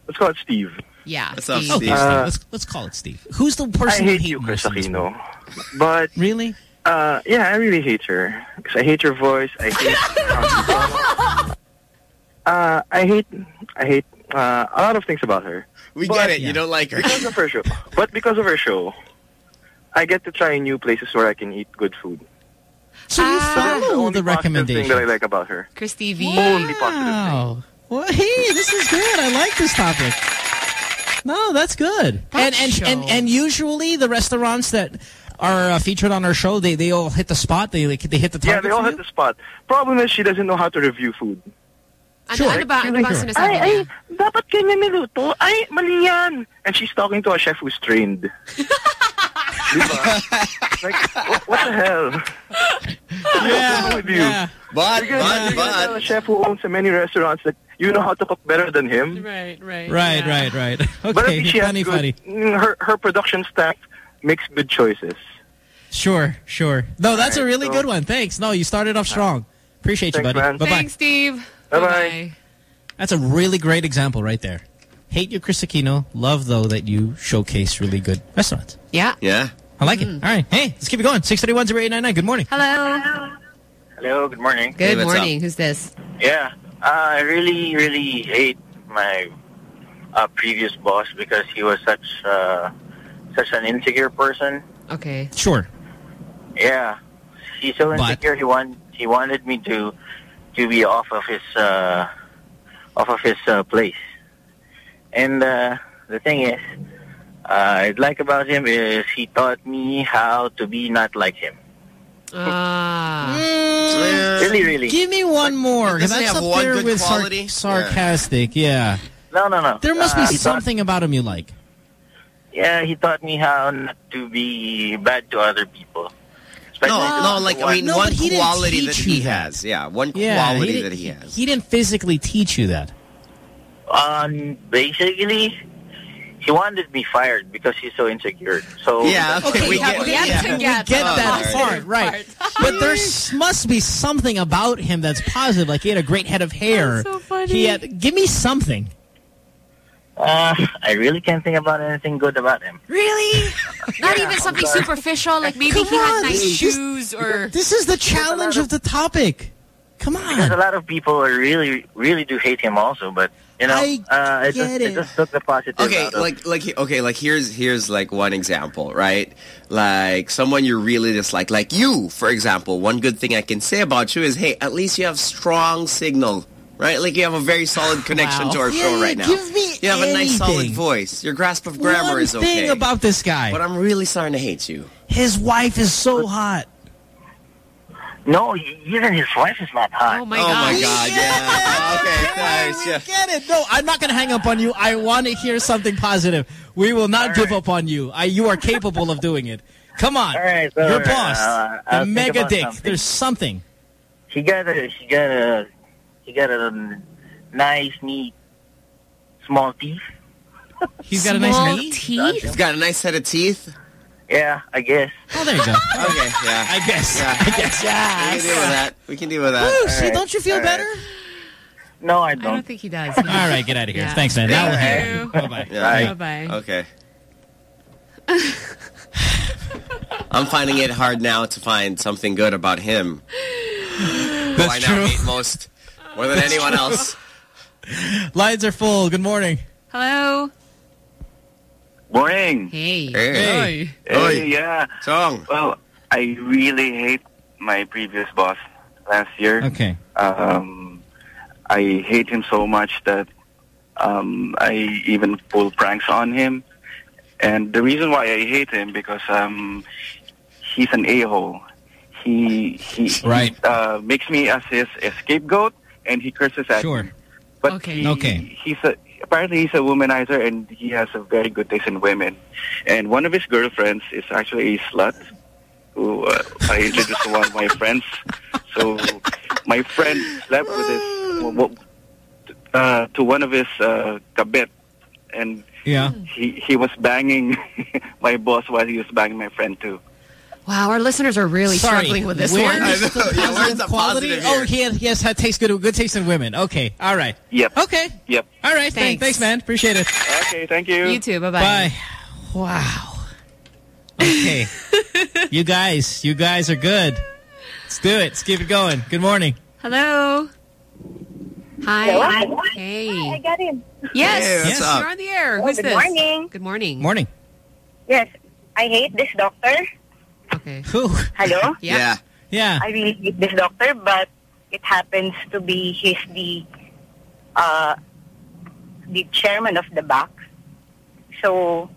let's call it Steve. Yeah, What's up, Steve. Steve? Uh, let's let's call it Steve. Who's the person you hate hate you, most Kris Aquino. But Really? uh, yeah, I really hate her because I hate your voice. I hate. uh, I hate. I hate uh, a lot of things about her. We But- get it. You don't like her. because of her show. But because of her show, I get to try new places where I can eat good food. So you So that's the follow only the positive thing that I like about her. Kris TV. Only positive thing. Wow. Well, hey, this is good. I like this topic. No, that's good. That and and, show. and and usually the restaurants that are uh, featured on our show, they they all hit the spot. They like they hit the top. Yeah, they all hit you? the spot. Problem is, she doesn't know how to review food. Sure. ano ba? Ano ba ang Sure. sinasabi Ay, ay, niya? dapat ganyan niluto. Ay, mali yan. And she's talking to a chef who's trained. Diba? like, what, what the hell? Yeah, What's wrong with you? yeah. But, You're gonna, but, you're but. a chef who owns so many restaurants that you know how to cook better than him. Right, right. Right, yeah. right, right. But at Okay, least she has funny, good, funny. Her, her production staff makes good choices. Sure, sure. No, that's a really so- good one. Thanks. No, you started off strong. Appreciate you, buddy. Bye bye. Thanks, Steve. Bye-bye. That's a really great example right there. Hate you, Kris Aquino. Love though that you showcase really good restaurants. Yeah. Yeah. I like it. All right. Hey, let's keep it going. Six thirty one zero eight nine nine. Good morning. Hello. Hello, good morning. Good what's morning. Who's this? Yeah, uh, I really, really hate my uh, previous boss because he was such uh, such an insecure person. Okay. Sure. Yeah, he's so But- insecure. He want he wanted me to to be off of his uh, off of his uh, place. And uh, the thing is, uh, I'd like about him is he taught me how to be not like him. Ah. Really, really. Give me one more. 'cause doesn't he That's have up one there good with sar- sarcastic. Yeah. No, no, no. There must Uh, be he taught- something about him you like. Yeah, he taught me how not to be bad to other people. No, Especially no, the like, I one- mean, No, one he quality that teach he has. Yeah, one Yeah. quality he that he has. He didn't physically teach you that. Um, basically, he wanted me fired because he's so insecure. So Yeah, okay, we yeah, get, we have yeah. We get get that all part, right. but there must be something about him that's positive. Like he had a great head of hair. That's so funny. He had. Give me something. uh, I really can't think about anything good about him. Really? Not Yeah, even something superficial, like maybe Come he had on, nice this just- shoes or. This is the challenge of the topic. Come on. Because a lot of people are really, really do hate him also. But you know, I uh, I just, get I it. just took the positive. Okay, like like okay, like here's here's like one example, right? Like someone you really dislike, like you, for example. One good thing I can say about you is, hey, at least you have strong signal, right? Like you have a very solid connection Wow. to our Yeah, show yeah, right now. give me you have a nice solid voice. Your grasp of grammar One is okay. thing about this guy. but I'm really starting to hate you. His wife is so hot. No, even his wife is not hot. Oh my oh my god, yeah. okay, thanks. Yeah. Get it? No, I'm not going to hang up on you. I want to hear something positive. We will not give up on you. I, you are capable of doing it. Come on. All right, so, Your boss, uh, the I'll mega dick. something. There's something. He got a, he got a, he got a nice, neat, small teeth. He's got a nice knee. teeth? He's got a nice set of teeth. Yeah, I guess. Oh, there you go. Okay, yeah. I guess. Yeah. I guess. Yeah. We can deal with that. We can deal with that. Woo, see, don't you feel All right. better? No, I I don't. I don't think he does. All right, get out of here. Yeah. Thanks, man. Now we'll hang Thank up. Bye-bye. Yeah. Bye-bye. Okay. I'm finding it hard now to find something good about him. who I That's now hate most more than anyone else. Lines are full. Good morning. Hello. Morning. Hey. Hey. Hey, Oi. yeah. Song. Well, I really hate my previous boss last year. Okay. Um, I hate him so much that um, I even pull pranks on him. And the reason why I hate him because um, he's an a-hole. He he, Right. he uh, makes me as his scapegoat, and he curses at Sure. me. But Okay. he, Okay. he's a apparently he's a womanizer, and he has a very good taste in women. And one of his girlfriends is actually a slut who uh, I introduced to one of my friends. So my friend slept with his uh, to one of his uh, kabit, and Yeah. he he was banging my boss while he was banging my friend too. Wow, our listeners are really Sorry, struggling with this where one. is the positive quality? Oh, he has, he has had taste good, good taste in women. Okay, all right. Yep. Okay. Yep. All right. Thanks, Thanks. thanks man. Appreciate it. Okay, thank you. You too. Bye-bye. Bye. Wow. Okay. you guys, you guys are good. Let's do it. Let's keep it going. Good morning. Hello. Hi. Hello? Hey. I got him. Yes. Hey, yes. up? You're on the air. Oh, Who's good this? morning. Good morning. Morning. Yes, I hate this doctor. Okay. Who? Hello? Yeah. Yeah. I really hate this doctor, but it happens to be he's the uh, the chairman of the back. So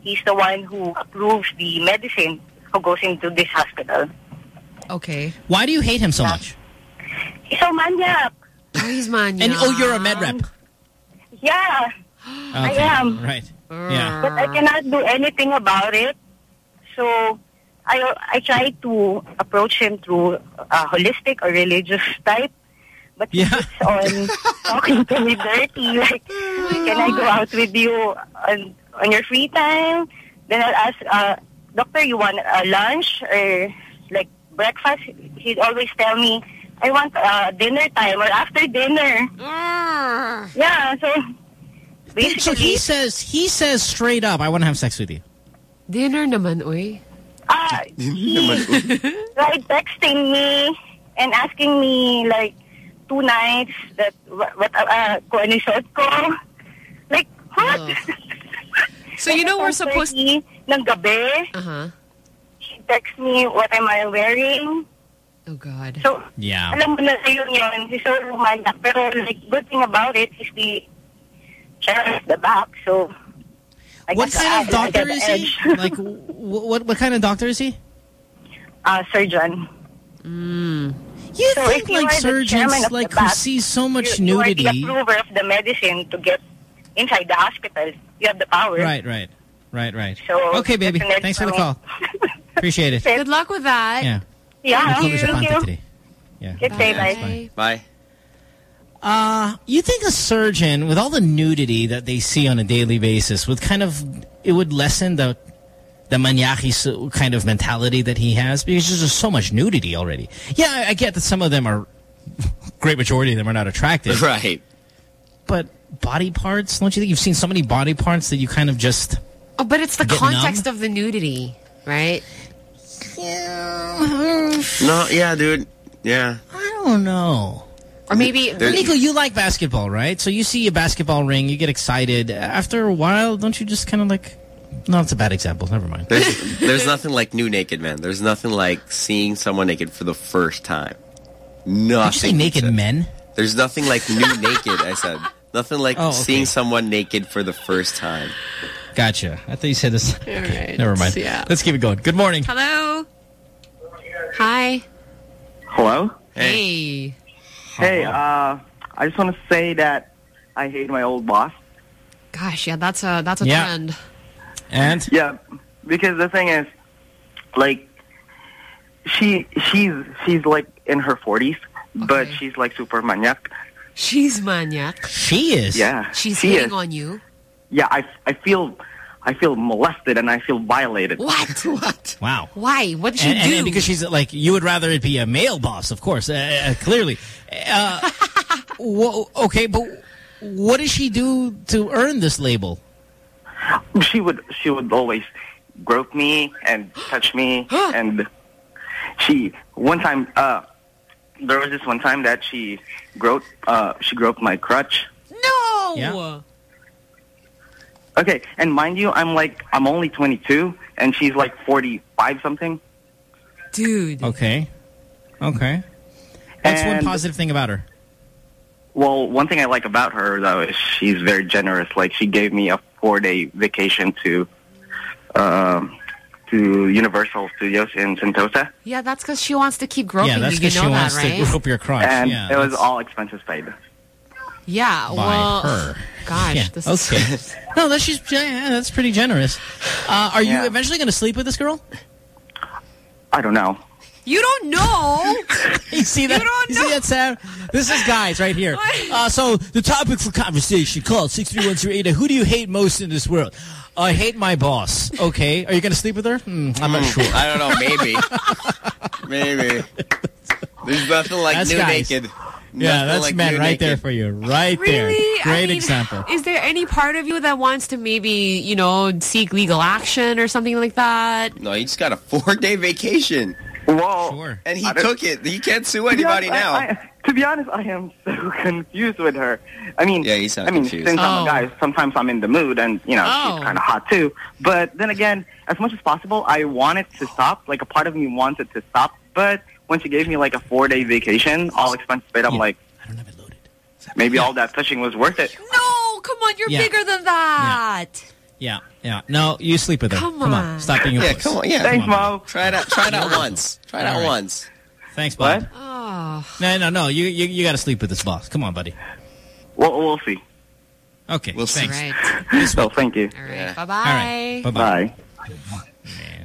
he's the one who approves the medicine who goes into this hospital. Okay. Why do you hate him so much? He's so maniac. Oh, he's man. And oh, you're a med rep. Yeah, I am. Right. Yeah. but I cannot do anything about it. So I I try to approach him through a holistic or religious type, but he keeps on talking to me dirty. Like, can I go out with you on on your free time? Then I'll ask, uh, doctor, you want uh, lunch or like breakfast? He'd always tell me, I want uh, dinner time or after dinner. Yeah, Yeah, so basically. So he says he says straight up, I want to have sex with you. Dinner naman, uy. Ah, he tried texting me and asking me like two nights that what, what uh, kung ano yung suot ko. Like, what? So you know we're supposed to... ng gabi. Uh-huh. He texts me what am I wearing. Oh, God. So, Yeah. alam mo na yun yun. He's so romantic. Pero like, good thing about it is the chair at the back. So, I What kind of doctor is the he? Like, what what kind of doctor is he? uh, surgeon. Mm. You So think if you like are the chairman surgeons like who back, see so much you, nudity? You are the approver of the medicine to get inside the hospital. You have the power. Right, right, right, right. So, okay, baby. that's an edge Thanks for the call. Appreciate it. Good luck with that. Yeah. Yeah, Nicole thank you. today. Yeah. Good day, bye. Bye. Uh, you think a surgeon, with all the nudity that they see on a daily basis, would kind of, it would lessen the the maniaci kind of mentality that he has? Because there's just so much nudity already. Yeah, I, I get that some of them are, great majority of them are not attractive. Right. But body parts, don't you think you've seen so many body parts that you kind of just... Oh, but it's the Get context of the nudity, right? No, yeah, dude. Yeah. I don't know. Or maybe... There- Nico, you like basketball, right? So you see a basketball ring, you get excited. After a while, don't you just kind of like... No, it's a bad example. Never mind. There's, there's nothing like new naked, man. There's nothing like seeing someone naked for the first time. Nothing. Did you say naked men? There's nothing like new naked, I said. Nothing like Oh, okay. seeing someone naked for the first time. Gotcha. I thought you said this. All right. Never mind. Yeah. Let's keep it going. Good morning. Hello. Hi. Hello? Hey. Hey, uh, I just want to say that I hate my old boss. Gosh, yeah, that's a that's a Yeah. trend. And? Yeah, because the thing is, like, she she's she's like in her forties, but she's like super maniac. She's maniac. She is. Yeah, She's she hitting is. on you. Yeah, I I feel I feel molested and I feel violated. What? What? Wow. Why? What did she And, and- do? and because she's like, you would rather it be a male boss, of course, uh, uh, clearly. Uh, okay, but what does she do to earn this label? She would she would always grope me and touch me and she one time uh there was this one time that she groped uh she groped my crutch. no. Yeah. Okay, and mind you, I'm like I'm only 22 and she's like 45 something. Dude. Okay. Okay. What's one positive thing about her? Well, one thing I like about her though is she's very generous. Like she gave me a four day vacation to um to Universal Studios in Sentosa. Yeah, that's because she wants to keep groping yeah, that's you. You because know she that, wants right? to grope your crotch. and yeah, it was all expenses paid. Yeah. by well, her. gosh, Yeah, this is okay. no, that's she's yeah, that's pretty generous. Uh, are you eventually going to sleep with this girl? I don't know. You don't know. you see that? You, don't you know. see that, Sam? This is guys right here. Uh, so the topic for conversation called 63108. Who do you hate most in this world? I hate my boss. Okay. Are you going to sleep with her? Hmm, I'm not sure. I don't know. Maybe. Maybe. There's nothing like That's new guys. naked. Yeah, that's like men right naked. there for you. Right Really? there. I Great mean, example. Is there any part of you that wants to maybe, you know, seek legal action or something like that? No, he just got a four-day vacation. Well, sure. And he took it. He can't sue anybody honest, now. I, I, to be honest, I am so confused with her. I mean, Yeah, you sound I mean, confused. since I'm Oh. a guy, sometimes I'm in the mood, and you know, Oh. she's kind of hot too. But then again, as much as possible, I want it to stop. Like a part of me wants it to stop. But when she gave me like a four day vacation, all expenses paid, I'm like, I don't have it loaded. maybe all that touching was worth it. No, come on, you're Yeah. bigger than that. Yeah, yeah. No, you sleep with her. Come on. on. Stop being a yeah, puss. come on. Yeah, Thanks, Mo. Try it out. Try it out once. Try it out right. once. Thanks, bud. What? Oh. No, no, no. You, you, you got to sleep with this boss. Come on, buddy. Well, we'll see. Okay. We'll see. All thanks. right. So thank you. All right. Yeah. Bye-bye. All right. Bye-bye. Bye.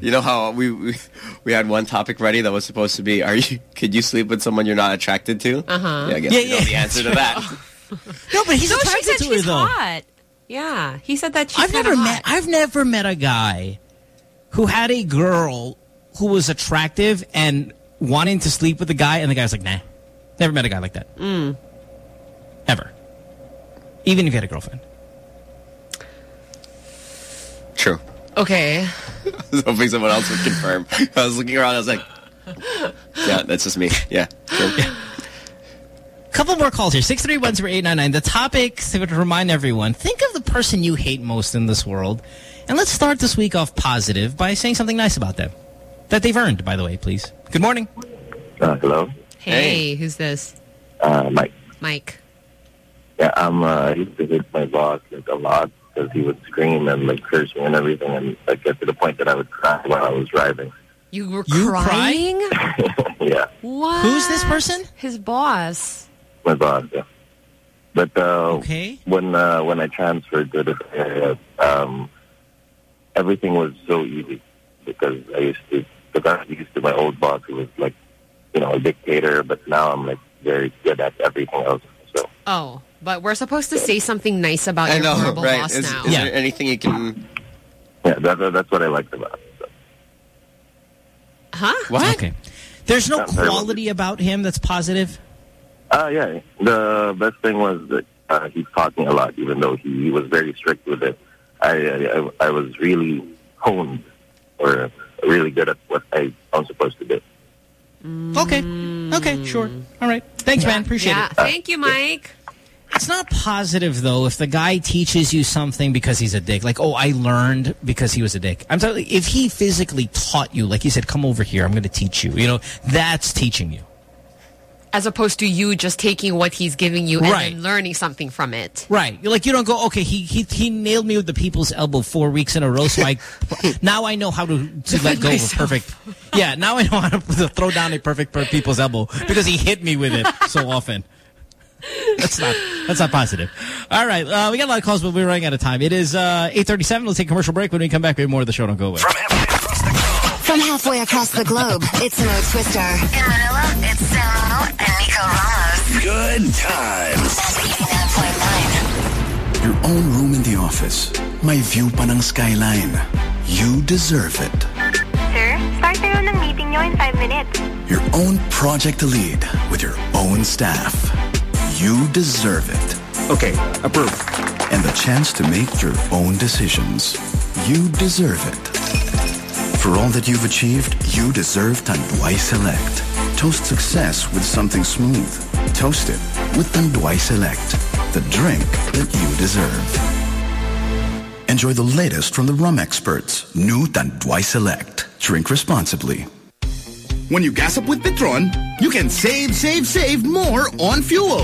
You know how we, we we had one topic ready that was supposed to be: Are you? Could you sleep with someone you're not attracted to? Uh-huh. Yeah, I guess Yeah, you know yeah. the answer to that. No, but he's No, she attracted said to her, she's though. hot. Yeah, he said that she's I've never kinda met. I've never met a guy who had a girl who was attractive and wanting to sleep with the guy and the guy's like, nah. Never met a guy like that. Mm. Ever. Even if you had a girlfriend. True. Okay. I was hoping someone else would confirm. I was looking around. I was like, Yeah, that's just me. Yeah. True. Couple more calls here. 6310899. The topic, to remind everyone, think of the person you hate most in this world. And let's start this week off positive by saying something nice about them. That they've earned, by the way, please. Good morning. Uh, hello, Hey, who's this? uh, Mike. Mike. Yeah, I'm. Uh, I used to hit my boss like a lot because he would scream and like curse me and everything, and like get to the point that I would cry while I was driving. You were You crying? yeah, What? Who's this person? His boss. my boss. Yeah. But uh, Okay. when uh, when I transferred to this area, um, everything was so easy because I used to because I was used to my old boss who was like, you know, a dictator. But now I'm like very good at everything else. So Oh, but we're supposed to say something nice about I your know, horrible right? boss Is, now. is Yeah. there anything you can? yeah, that, that's what I liked about it. So. Huh? What? Okay. There's no Not very well. quality about him that's positive? Uh, yeah. The best thing was that uh, he taught me a lot, even though he, was very strict with it. I, I I was really honed or really good at what I was supposed to do. Okay. Okay, sure. All right. Thanks, man. Appreciate Yeah. it. Thank you, Mike. It's not positive, though, if the guy teaches you something because he's a dick. Like, oh, I learned because he was a dick. I'm you, if he physically taught you, like he said, come over here, I'm going to teach you. You know, that's teaching you. As opposed to you just taking what he's giving you and Right. learning something from it. Right. You're Like, you don't go, okay, he, he, he nailed me with the people's elbow four weeks in a row, so I, now I know how to, to let go of a perfect, yeah, now I know how to throw down a perfect people's elbow because he hit me with it so often. That's not that's not positive. All right, uh, we got a lot of calls, but we're running out of time. It is uh, 8.37. Let's take a commercial break. When we come back, we have more of the show. Don't go away. From halfway across the globe, it's Mo Twister. In Manila, it's Samo and Nico Ramos. Good times. On 89.9. Your own room in the office. My view pa ng skyline. You deserve it. Sir, start na yun ng meeting nyo in five minutes. Your own project to lead with your own staff. You deserve it. Okay, approved. And the chance to make your own decisions. You deserve it. For all that you've achieved, you deserve Tanduay Select. Toast success with something smooth. Toast it with Tanduay Select. The drink that you deserve. Enjoy the latest from the rum experts. New Tanduay Select. Drink responsibly. When you gas up with Petron, you can save, save, save more on fuel.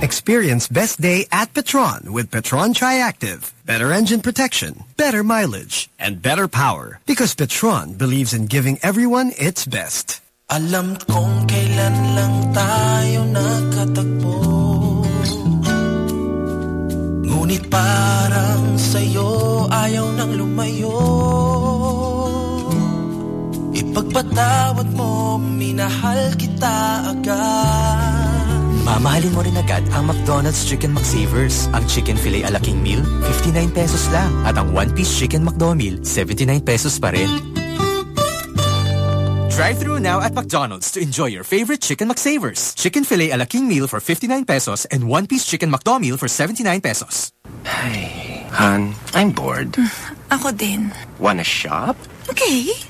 Experience best day at Petron with Petron Tri-Activ. Better engine protection, better mileage, and better power. Because Petron believes in giving everyone its best. Alam kong kailan lang tayo nakatagpo Ngunit parang sa'yo ayaw nang lumayo Ipagpatawad mo, minahal kita agad Mamahalin mo rin agad ang McDonald's Chicken McSavers. Ang Chicken Filet a la King Meal, 59 pesos lang. At ang One Piece Chicken McDo Meal, 79 pesos pa rin. Drive through now at McDonald's to enjoy your favorite Chicken McSavers. Chicken Filet a la King Meal for 59 pesos and One Piece Chicken McDo Meal for 79 pesos. Hey, Han, I'm bored. Mm, ako din. Wanna shop? Okay.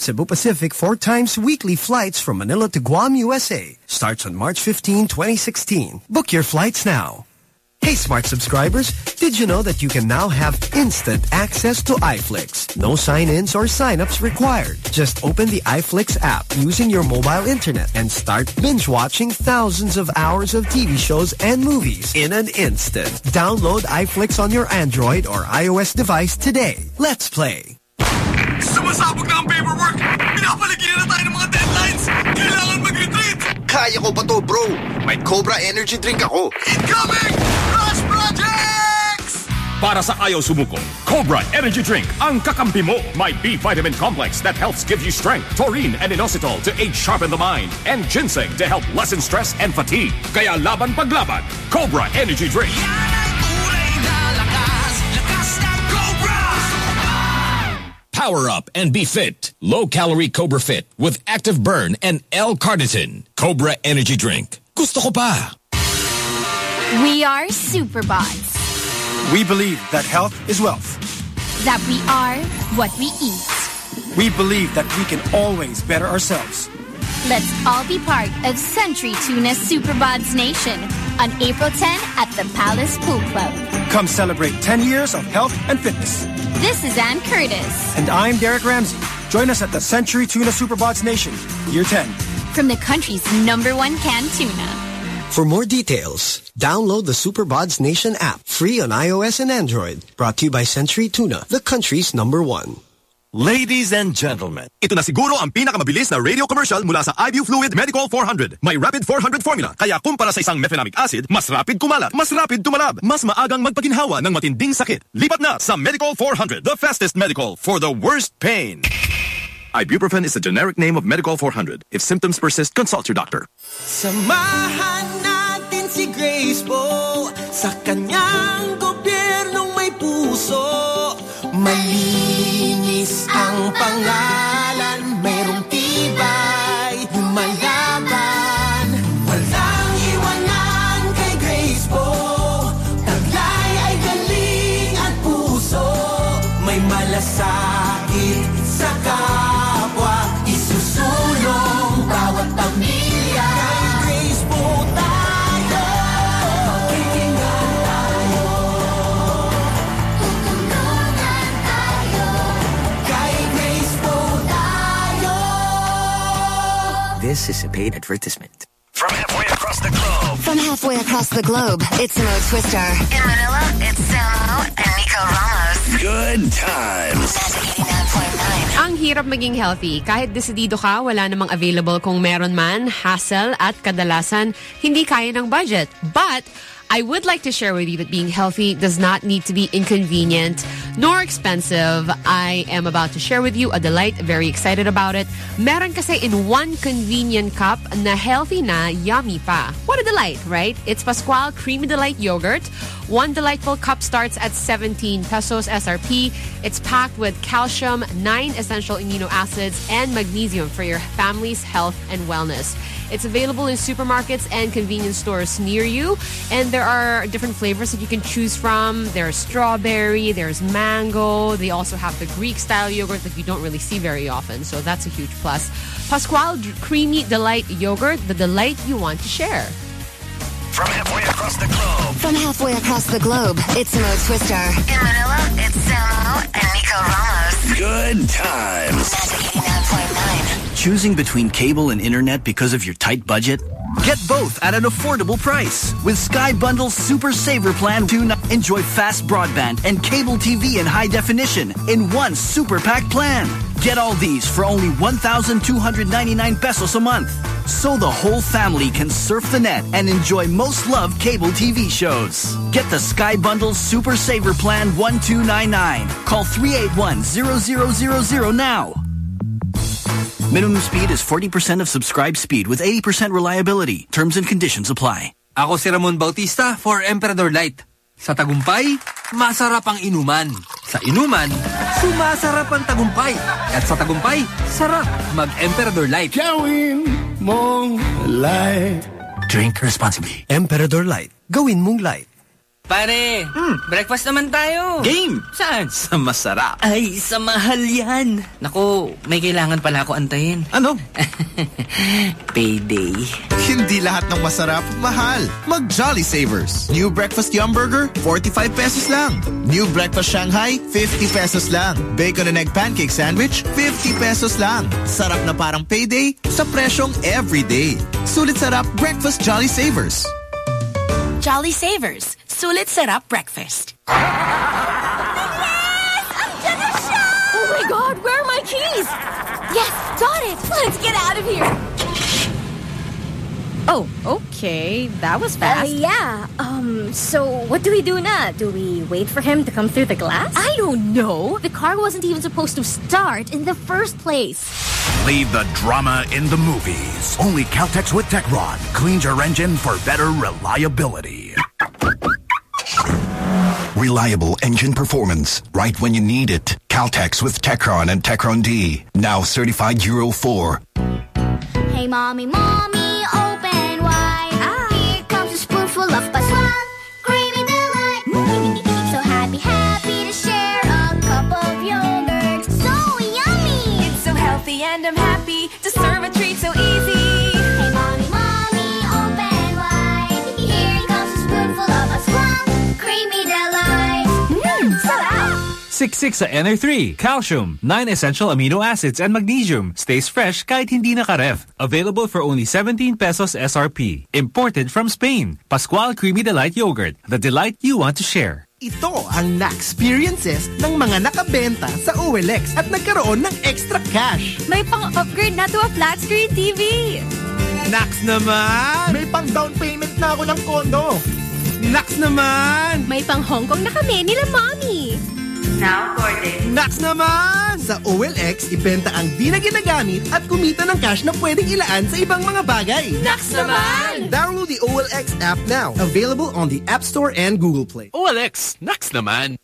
Cebu Pacific four times weekly flights from Manila to Guam, USA. Starts on March 15, 2016. Book your flights now. Hey, smart subscribers, did you know that you can now have instant access to iFlix? No sign-ins or sign-ups required. Just open the iFlix app using your mobile internet and start binge-watching thousands of hours of TV shows and movies in an instant. Download iFlix on your Android or iOS device today. Let's play. Sumasabog na ang paperwork! Pinapaligiran na tayo ng mga deadlines! Kailangan mag-retreat! Kaya ko pa to, bro. May Cobra Energy Drink ako. Incoming! Rush Projects! Para sa ayaw sumuko, Cobra Energy Drink ang kakampi mo. May B vitamin complex that helps give you strength, taurine and inositol to aid sharpen the mind, and ginseng to help lessen stress and fatigue. Kaya laban paglaban, Cobra Energy Drink. Power up and be fit. Low calorie Cobra Fit with active burn and L-carnitine. Cobra Energy Drink. Gusto ko pa. We are Superbods. We believe that health is wealth. That we are what we eat. We believe that we can always better ourselves. Let's all be part of Century Tuna Superbods Nation on April 10 at the Palace Pool Club. Come celebrate 10 years of health and fitness. This is Ann Curtis And I'm Derek Ramsey. Join us at the Century Tuna Superbods Nation, Year 10. from the country's number one canned tuna. For more details, download the Superbods Nation app, free on iOS and Android. Brought to you by Century Tuna, the country's number one. Ladies and gentlemen, ito na siguro ang pinakamabilis na radio commercial mula sa IBU Fluid Medicol 400. May Rapid 400 formula, kaya kumpara sa isang mefenamic acid, mas rapid kumalat, mas rapid tumalab, mas maagang magpaginhawa ng matinding sakit. Lipat na sa Medicol 400, the fastest Medicol for the worst pain. Ibuprofen is the generic name of Medicol 400. If symptoms persist, consult your doctor. Samahan natin si Grace po sa kanyang gobyernong may puso. Malinis ang pangalan, This is a paid advertisement. From halfway across the globe. From halfway across the globe, it's Mo Twister. In Manila, it's Samo and Nico Ramos. Good times. Ang hirap maging healthy. Kahit desidido ka, wala namang available kung meron man, hassle at kadalasan hindi kaya ng budget. But I would like to share with you that being healthy does not need to be inconvenient nor expensive. I am about to share with you a delight. Very excited about it. Meron kasi in one convenient cup na healthy na, yummy pa. What a delight, right? It's Pascual Creamy Delight Yogurt. One delightful cup starts at 17 pesos SRP. It's packed with calcium, nine essential amino acids, and magnesium for your family's health and wellness. It's available in supermarkets and convenience stores near you. And there are different flavors that you can choose from. There's strawberry, there's mango. They also have the Greek style yogurt that you don't really see very often. So that's a huge plus. Pascual Creamy Delight Yogurt, the delight you want to share. From halfway across the globe. From halfway across the globe, it's Mo Twister. In Manila, it's Samo and Nico Ramos. Good times. Choosing between cable and internet because of your tight budget? Get both at an affordable price. With Sky Bundle's Super Saver Plan, to enjoy fast broadband and cable TV in high definition in one super pack plan. Get all these for only 1,299 pesos a month. So the whole family can surf the net and enjoy most loved cable TV shows. Get the Sky Bundle Super Saver Plan 1299. Call 381-0000 now. Minimum speed is 40% of subscribed speed with 80% reliability. Terms and conditions apply. Ako si Ramon Bautista for Emperador Light. Sa tagumpay, masarap ang inuman. Sa inuman, sumasarap ang tagumpay. At sa tagumpay, sarap mag-Emperador Light. Gawin mong light. Drink responsibly. Emperador Light. Gawin mong light. Pare, breakfast naman tayo. Game! Saan? Sa masarap. Ay, sa mahal yan. Naku, may kailangan pala ako antayin. Ano? Payday. Hindi lahat ng masarap, mahal. Mag Jolly Savers. New Breakfast Yum Burger, 45 pesos lang. New Breakfast Shanghai, 50 pesos lang. Bacon and Egg Pancake Sandwich, 50 pesos lang. Sarap na parang payday sa presyong everyday. Sulit sarap Breakfast Jolly Savers. Jolly Savers. Sulit sarap breakfast. yes! I'm Oh my God, where are my keys? Yes, got it. Let's get out of here. Oh, okay. That was Uh, yeah. Um, so what do we do now? Do we wait for him to come through the glass? I don't know. The car wasn't even supposed to start in the first place. Leave the drama in the movies. Only Caltex with Techron cleans your engine for better reliability. Reliable engine performance right when you need it. Caltex with Techron and Techron D. Now certified Euro 4. Hey, mommy, mommy, 66 sa NR3, calcium, 9 essential amino acids and magnesium. Stays fresh kahit hindi nakaref. Available for only 17 pesos SRP. Imported from Spain. Pascual Creamy Delight Yogurt. The delight you want to share. Ito ang na-experiences ng mga nakabenta sa OLX at nagkaroon ng extra cash. May pang-upgrade na to a flat screen TV. Nax naman! May pang down payment na ako ng kondo. Nax naman! May pang Hong Kong na kami nila mommy. Now, Gordon. Nax naman! Sa OLX, ibenta ang di na ginagamit at kumita ng cash na pwedeng ilaan sa ibang mga bagay. Nax naman! Download the OLX app now. Available on the App Store and Google Play. OLX, Nux naman.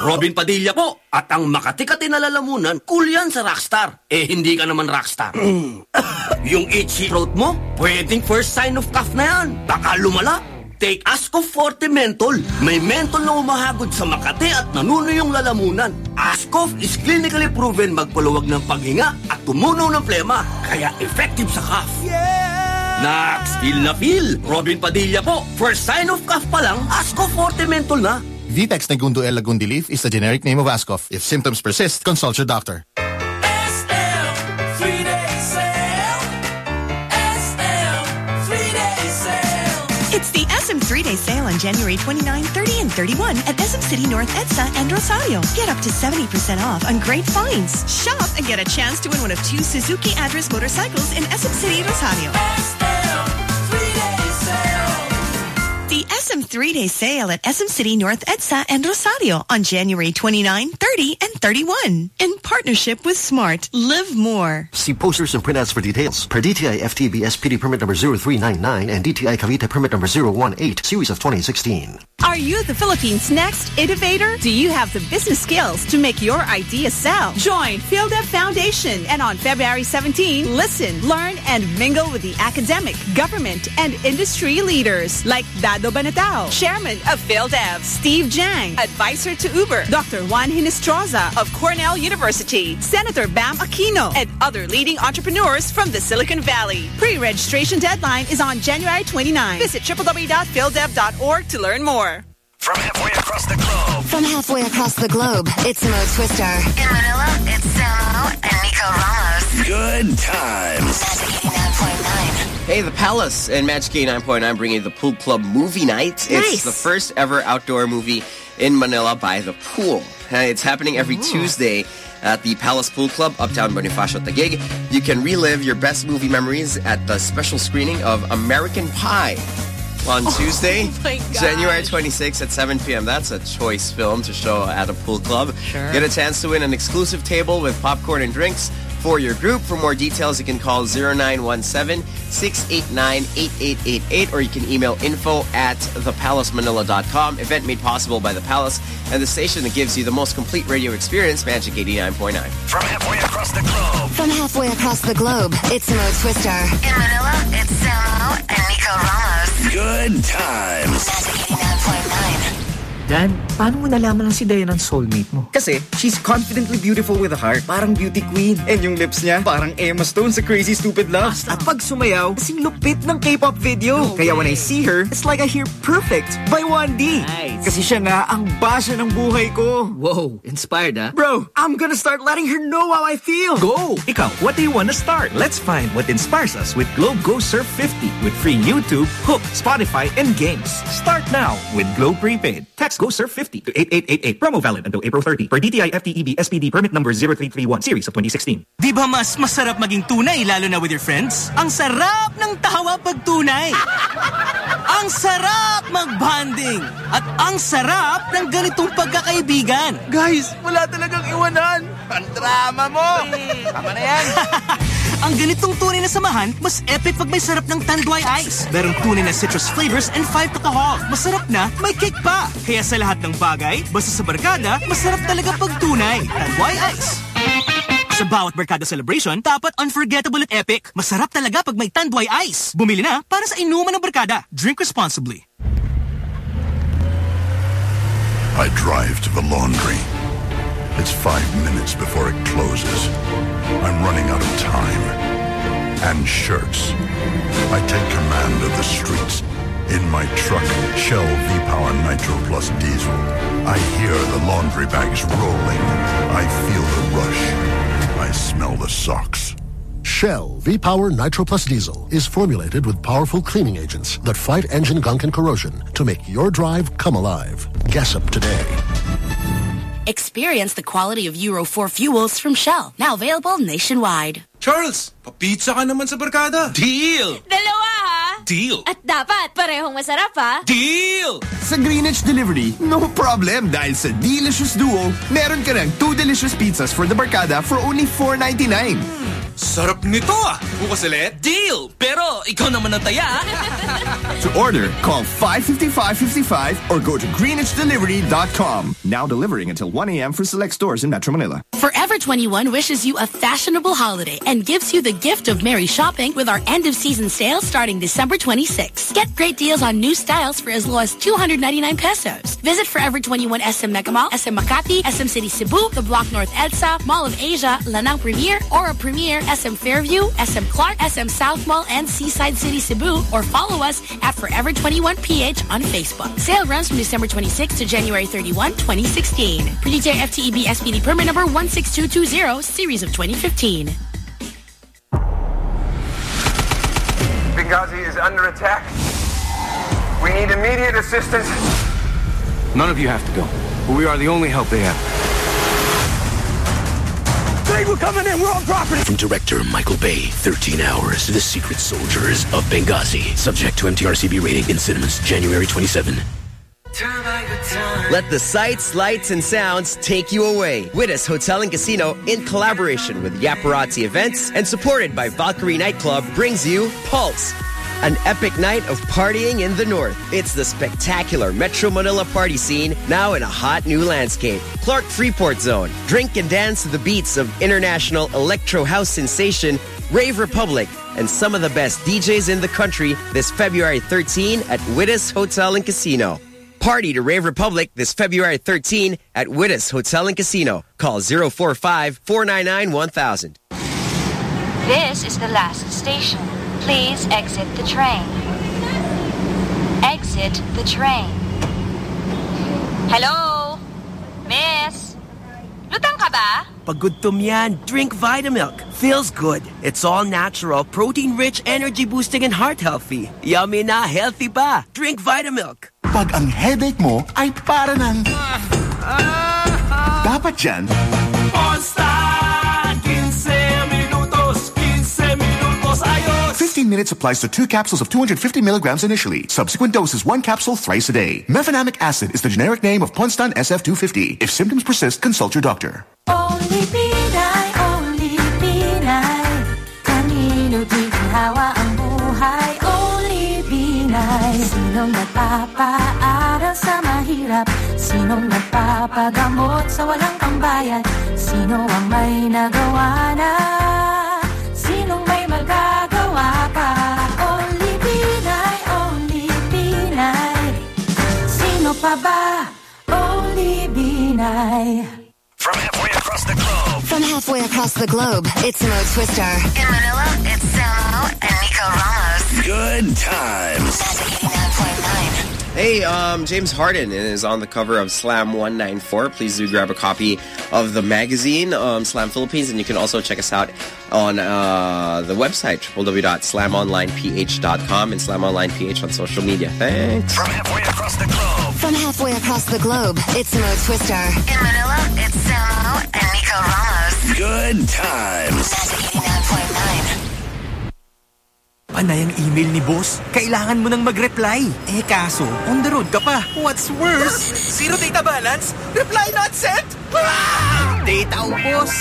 Robin Padilla po. At ang Makati-Kati na lalamunan, cool yan sa Rockstar. Eh, hindi ka naman Rockstar. yung itchy throat mo, pwedeng first sign of cough na yan. Baka lumala. Take Ascof Forte Menthol. May menthol na umahagod sa Makati at nanuno yung lalamunan. Ascof is clinically proven magpaluwag ng paghinga at tumunaw ng plema. Kaya effective sa cough. Nax, feel na feel. Robin Padilla po. First sign of cough pa lang, Ascof Forte Menthol na. Vitex Negundo L. Lagundi Leaf is the generic name of Ascof. If symptoms persist, consult your doctor. It's the SM three-day sale on January 29, 30, and 31 at SM City North EDSA and Rosario. Get up to 70% off on great finds. Shop and get a chance to win one of two Suzuki address motorcycles in SM City Rosario. The SM three-day sale at SM City North EDSA and Rosario on January 29, 30, and 31. In partnership with Smart. Live more. See posters and printouts for details. Per DTI FTB SPD permit number 0399 and DTI Cavite permit number 018, series of 2016. Are you the Philippines' next innovator? Do you have the business skills to make your idea sell? Join PhilDev Foundation and on February 17, listen, learn, and mingle with the academic, government, and industry leaders like Dado Banatao, chairman of PhilDev, Steve Jang, advisor to Uber, Dr. Juan Hinestroza of Cornell University, Senator Bam Aquino, and other leading entrepreneurs from the Silicon Valley. Pre-registration deadline is on January 29. Visit www.phildev.org to learn more. From halfway across the globe. From halfway across the globe, it's Mo Twister. In Manila, it's Samo and Nico Ramos. Good times. Hey, the Palace and Magic 89.9 bringing you the Pool Club Movie Night. Nice. It's the first ever outdoor movie in Manila by the pool. Uh, It's happening every Tuesday at the Palace Pool Club, Uptown Bonifacio Taguig. You can relive your best movie memories at the special screening of American Pie on Tuesday. January 26th at 7 p.m. That's a choice film to show at a pool club. Sure. Get a chance to win an exclusive table with popcorn and drinks for your group. For more details, you can call 0917-689-8888 or you can email info at thepalacemanila.com. Event made possible by The Palace and the station that gives you the most complete radio experience, Magic 89.9. From halfway across the globe. From halfway across the globe, it's Mo Twister. In Manila, it's Samo and Nico Ramos. Good times. Dan, paano mo nalaman ang si Dayan ang soulmate mo? Kasi, she's confidently beautiful with a heart. Parang beauty queen. And yung lips niya, parang Emma Stone sa Crazy Stupid Love. At pag sumayaw, kasing lupit ng K-pop video. Kaya when I see her, it's like I hear Perfect by 1D. Kasi siya nga ang basa ng buhay ko. Whoa, inspired ah. Bro, I'm gonna start letting her know how I feel. Go! Ikaw, what do you want to start? Let's find what inspires us with Globe Go Surf 50 with free YouTube, HOOQ, Spotify, and games. Start now with Globe Prepaid. Text Go Surf 50 to 8888. Promo valid until April 30 per DTI FTEB SPD permit number 0331 series of 2016. Di ba mas masarap maging tunay lalo na with your friends? Ang sarap ng tawa pag tunay. ang sarap mag-bonding. At ang sarap ng ganitong pagkakaibigan. Guys, wala talagang iwanan. Ang drama mo. Hmm. Tama na yan. Ang ganitong tunay na samahan, mas epic pag may sarap ng Tanduay Ice. Merong tunay na citrus flavors and 5 alcohol. Masarap na, may kick pa. Kaya sa lahat ng bagay, basta sa barkada, masarap talaga pag tunay. Tanduay Ice. Sa bawat barkada celebration, dapat unforgettable at epic. Masarap talaga pag may Tanduay Ice. Bumili na para sa inuman ng barkada. Drink responsibly. I drive to the laundry. It's five minutes before it closes. I'm running out of time. And shirts. I take command of the streets. In my truck, Shell V-Power Nitro Plus Diesel. I hear the laundry bags rolling. I feel the rush. I smell the socks. Shell V-Power Nitro Plus Diesel is formulated with powerful cleaning agents that fight engine gunk and corrosion to make your drive come alive. Gas up today. Experience the quality of Euro 4 fuels from Shell. Now available nationwide. Charles, papizza ka naman sa barkada. Deal! Dalawa ha? Deal! At dapat parehong masarap ha? Deal! Sa Greenwich Delivery, no problem dahil sa Delicious Duo, meron ka ng two delicious pizzas for the barkada for only $4.99. Sarap nito ah! Bukas ulit? Deal! Pero ikaw naman ang taya. To order, call 555-55 or go to greenwichdelivery.com. Now delivering until 1 a.m. for select stores in Metro Manila. Forever 21 wishes you a fashionable holiday and gives you the gift of merry shopping with our end of season sale starting December 26. Get great deals on new styles for as low as 299 pesos. Visit Forever 21 SM Mega Mall, SM Makati, SM City Cebu, the Block North EDSA, Mall of Asia, Lanang Premier, Aura Premier, SM Fairview, SM Clark, SM South Mall, and Seaside City Cebu, or follow us at Forever 21 PH on Facebook. Sale runs from December 26 to January 31, 2016. Per DTI FTEB SPD permit number 16220, series of 2015. Benghazi is under attack. We need immediate assistance. None of you have to go. But we are the only help they have. Hey, we're coming in. We're on property. From director Michael Bay, 13 Hours, The Secret Soldiers of Benghazi. Subject to MTRCB rating in cinemas January 27. Let the sights, lights, and sounds take you away. Widus Hotel and Casino, in collaboration with Yaparazzi Events and supported by Valkyrie Nightclub, brings you Pulse. An epic night of partying in the north. It's the spectacular Metro Manila party scene, now in a hot new landscape. Clark Freeport Zone. Drink and dance to the beats of international electro house sensation Rave Republic, and some of the best DJs in the country this February 13 at Widus Hotel and Casino. Party to Rave Republic this February 13 at Widus Hotel and Casino. Call 045-499-1000. This is the last station. Please exit the train. Exit the train. Hello? Miss? Lutang ka ba? Pag gutom yan, drink Vitamilk. Feels good. It's all natural, protein-rich, energy-boosting, and heart-healthy. Yummy na, healthy pa. Drink Vitamilk. Pag ang headache mo ay para ng... Ah, ah, ah. Dapat dyan, Ponstan! 15 ayos! 15 minutes applies to two capsules of 250 milligrams initially. Subsequent doses, one capsule thrice a day. Mefenamic acid is the generic name of Ponstan SF250. If symptoms persist, consult your doctor. Only Pinay, only Pinay Only Pinay Sinong nagpapaaral sa mahirap Sinong nagpapagamot sa walang Sino ang may nagawa na Sino pa ba? Only From halfway across the globe. From halfway across the globe, it's Mo Twister. In Manila, it's Samo and Nico Ramos. Good times. Hey, um, James Harden is on the cover of Slam 194. Please do grab a copy of the magazine, um, Slam Philippines, and you can also check us out on uh, the website, www.slamonlineph.com and Slam Online PH on social media. Thanks. From halfway across the globe. From halfway across the globe, it's Mo Twister. In Manila, it's Samo and Nico Ramos. Good times. Panay ang email ni boss. Kailangan mo nang mag-reply. Eh kaso, on the road ka pa. What's worse? Zero data balance? Reply not sent? Ah! Data ubos.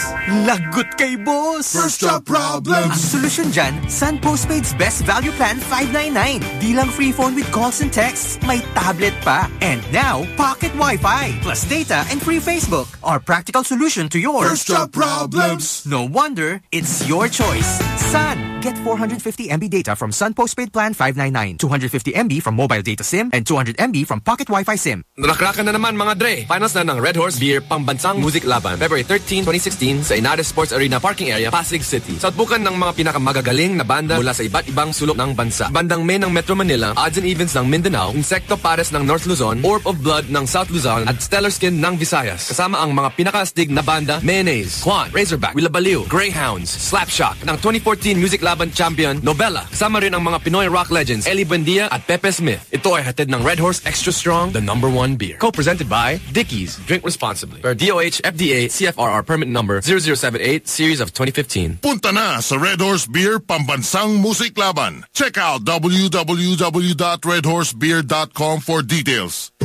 Lagot kay boss. First job problems. Ang solusyon dyan, Sun Postpaid's Best Value Plan 599. Di lang free phone with calls and texts, may tablet pa. And now, pocket Wi-Fi, plus data and free Facebook. Our practical solution to your First job problems. No wonder, it's your choice. Sun. Get 450 MB data from Sun Postpaid Plan 599, 250 MB from mobile data SIM, and 200 MB from pocket Wi-Fi SIM. Narakrakan na naman mga Dre. Finals na ng Red Horse Beer Pambansang Muziklaban. February 13, 2016 sa Ynares Sports Arena Parking Area, Pasig City. Sa atbukan ng mga pinakamagagaling na banda mula sa iba't ibang sulok ng bansa. Bandang May ng Metro Manila, Odds and Evens ng Mindanao, Insecto Pares ng North Luzon, Orb of Blood ng South Luzon, at Stellar Skin ng Visayas. Kasama ang mga pinakaastig na banda, Mayonnaise, Juan, Razorback, Willabaliw, Greyhoundz, Slapshock, ng 2014 Muziklaban Champion, Nobela. Kasama rin ang mga Pinoy rock legends, Ely Buendia at Pepe Smith. Ito ay hatid ng Red Horse Extra Strong, the number one beer. Co-presented by Dickies. Drink responsibly. Per DOH, FDA, CFRR permit number 0078, series of 2015. Punta na sa Red Horse Beer Pambansang Muziklaban. Check out www.redhorsebeer.com for details.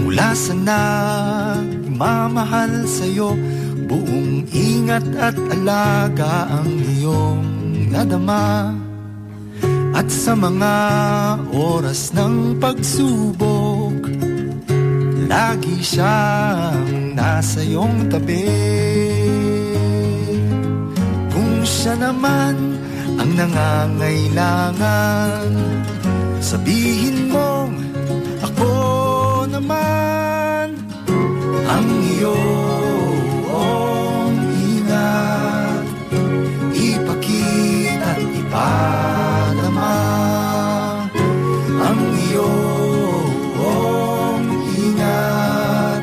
Mula sa nagmamahal sa'yo Buong ingat at alaga ang iyong nadama At sa mga oras ng pagsubok Lagi siyang nasa iyong tabi. Kung siya naman ang nangangailangan Sabihin mong ako naman ang iyong Ipakita at ipadama Ang iyong ingat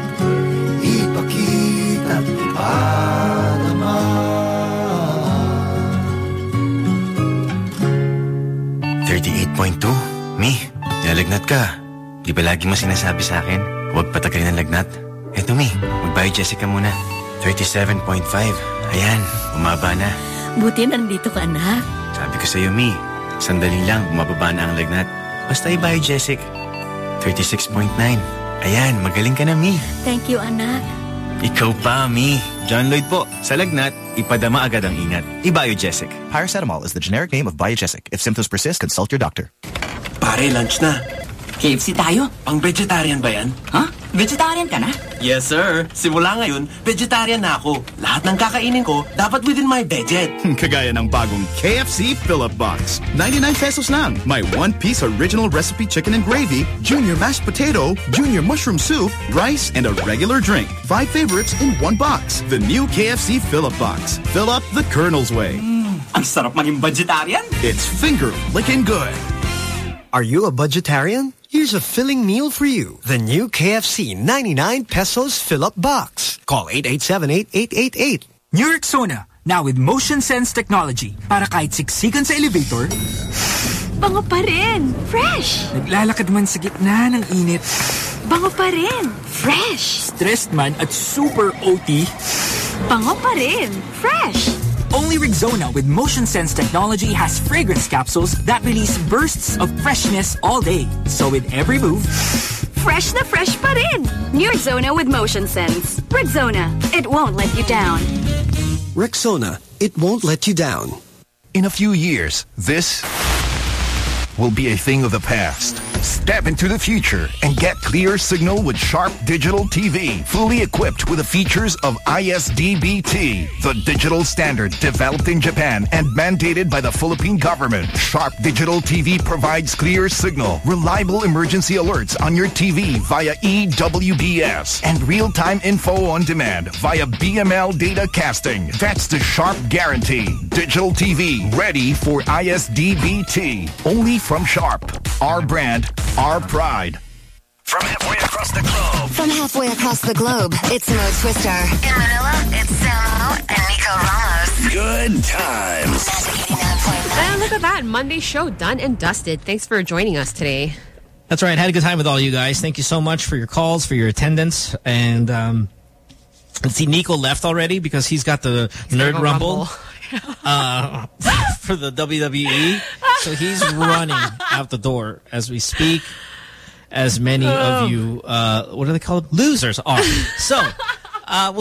Ipakita at ipadama 38.2? Mi, nalagnat ka. Di ba lagi mo sinasabi sa akin, huwag patagalin ang lagnat? Eto Mi, magbayad Jessica muna. 37.5. Ayan, umaba na. Buti nandito ka na. Sabi ko sa'yo, Mi, Sandali lang, mababa na ang lagnat. Basta i-biogesic. 36.9. Ayan, magaling ka na, Mi. Thank you, anak. Ikaw pa, Mi. John Lloyd po. Sa lagnat, ipadama agad ang ingat. I-biogesic. Paracetamol is the generic name of Biogesic. If symptoms persist, consult your doctor. Pare, lunch na. KFC tayo? Pang vegetarian ba yan? Ha? Vegetarian ka na? Yes, sir. Simula ngayon, vegetarian na ako. Lahat ng kakainin ko, dapat within my budget. Kagaya ng bagong KFC Fill-Up Box. 99 pesos lang. May one-piece original recipe chicken and gravy, junior mashed potato, junior mushroom soup, rice, and a regular drink. Five favorites in one box. The new KFC Fill-Up Box. Fill up the Colonel's way. Mm, ang sarap maging vegetarian. It's finger licking good. Are you a budgetarian? Here's a filling meal for you. The new KFC 99 pesos fill-up box. Call 887-8888. New Rexona, now with motion sense technology. Para kahit siksikan sa elevator, Bango pa rin. Fresh. naglalakad man sa gitna ng init, Bango pa rin. Fresh. stressed man at super OT, Bango pa rin. Fresh. Only Rexona with motion sense technology has fragrance capsules that release bursts of freshness all day. So with every move, Fresh na fresh pa rin. New Rexona with motion sense. Rexona. It won't let you down. Rexona. It won't let you down. In a few years, this will be a thing of the past. Step into the future and get clear signal with Sharp Digital TV, fully equipped with the features of ISDBT, the digital standard developed in Japan and mandated by the Philippine government. Sharp Digital TV provides clear signal, reliable emergency alerts on your TV via EWBS, and real-time info on demand via BML data casting. That's the Sharp guarantee. Digital TV ready for ISDBT. Only from Sharp. Our brand, our pride. From halfway across the globe. From halfway across the globe, it's Mo Twister. In Manila, it's Samo and Nico Ramos. Good times. And look at that. Monday show done and dusted. Thanks for joining us today. That's right. Had a good time with all you guys. Thank you so much for your calls, for your attendance. And um, let's see, Nico left already because he's got the Nerd Rumble, Rumble. Uh, for the WWE. So he's running out the door as we speak, as many Oh. of you, uh, what are they call called? Losers are. So uh,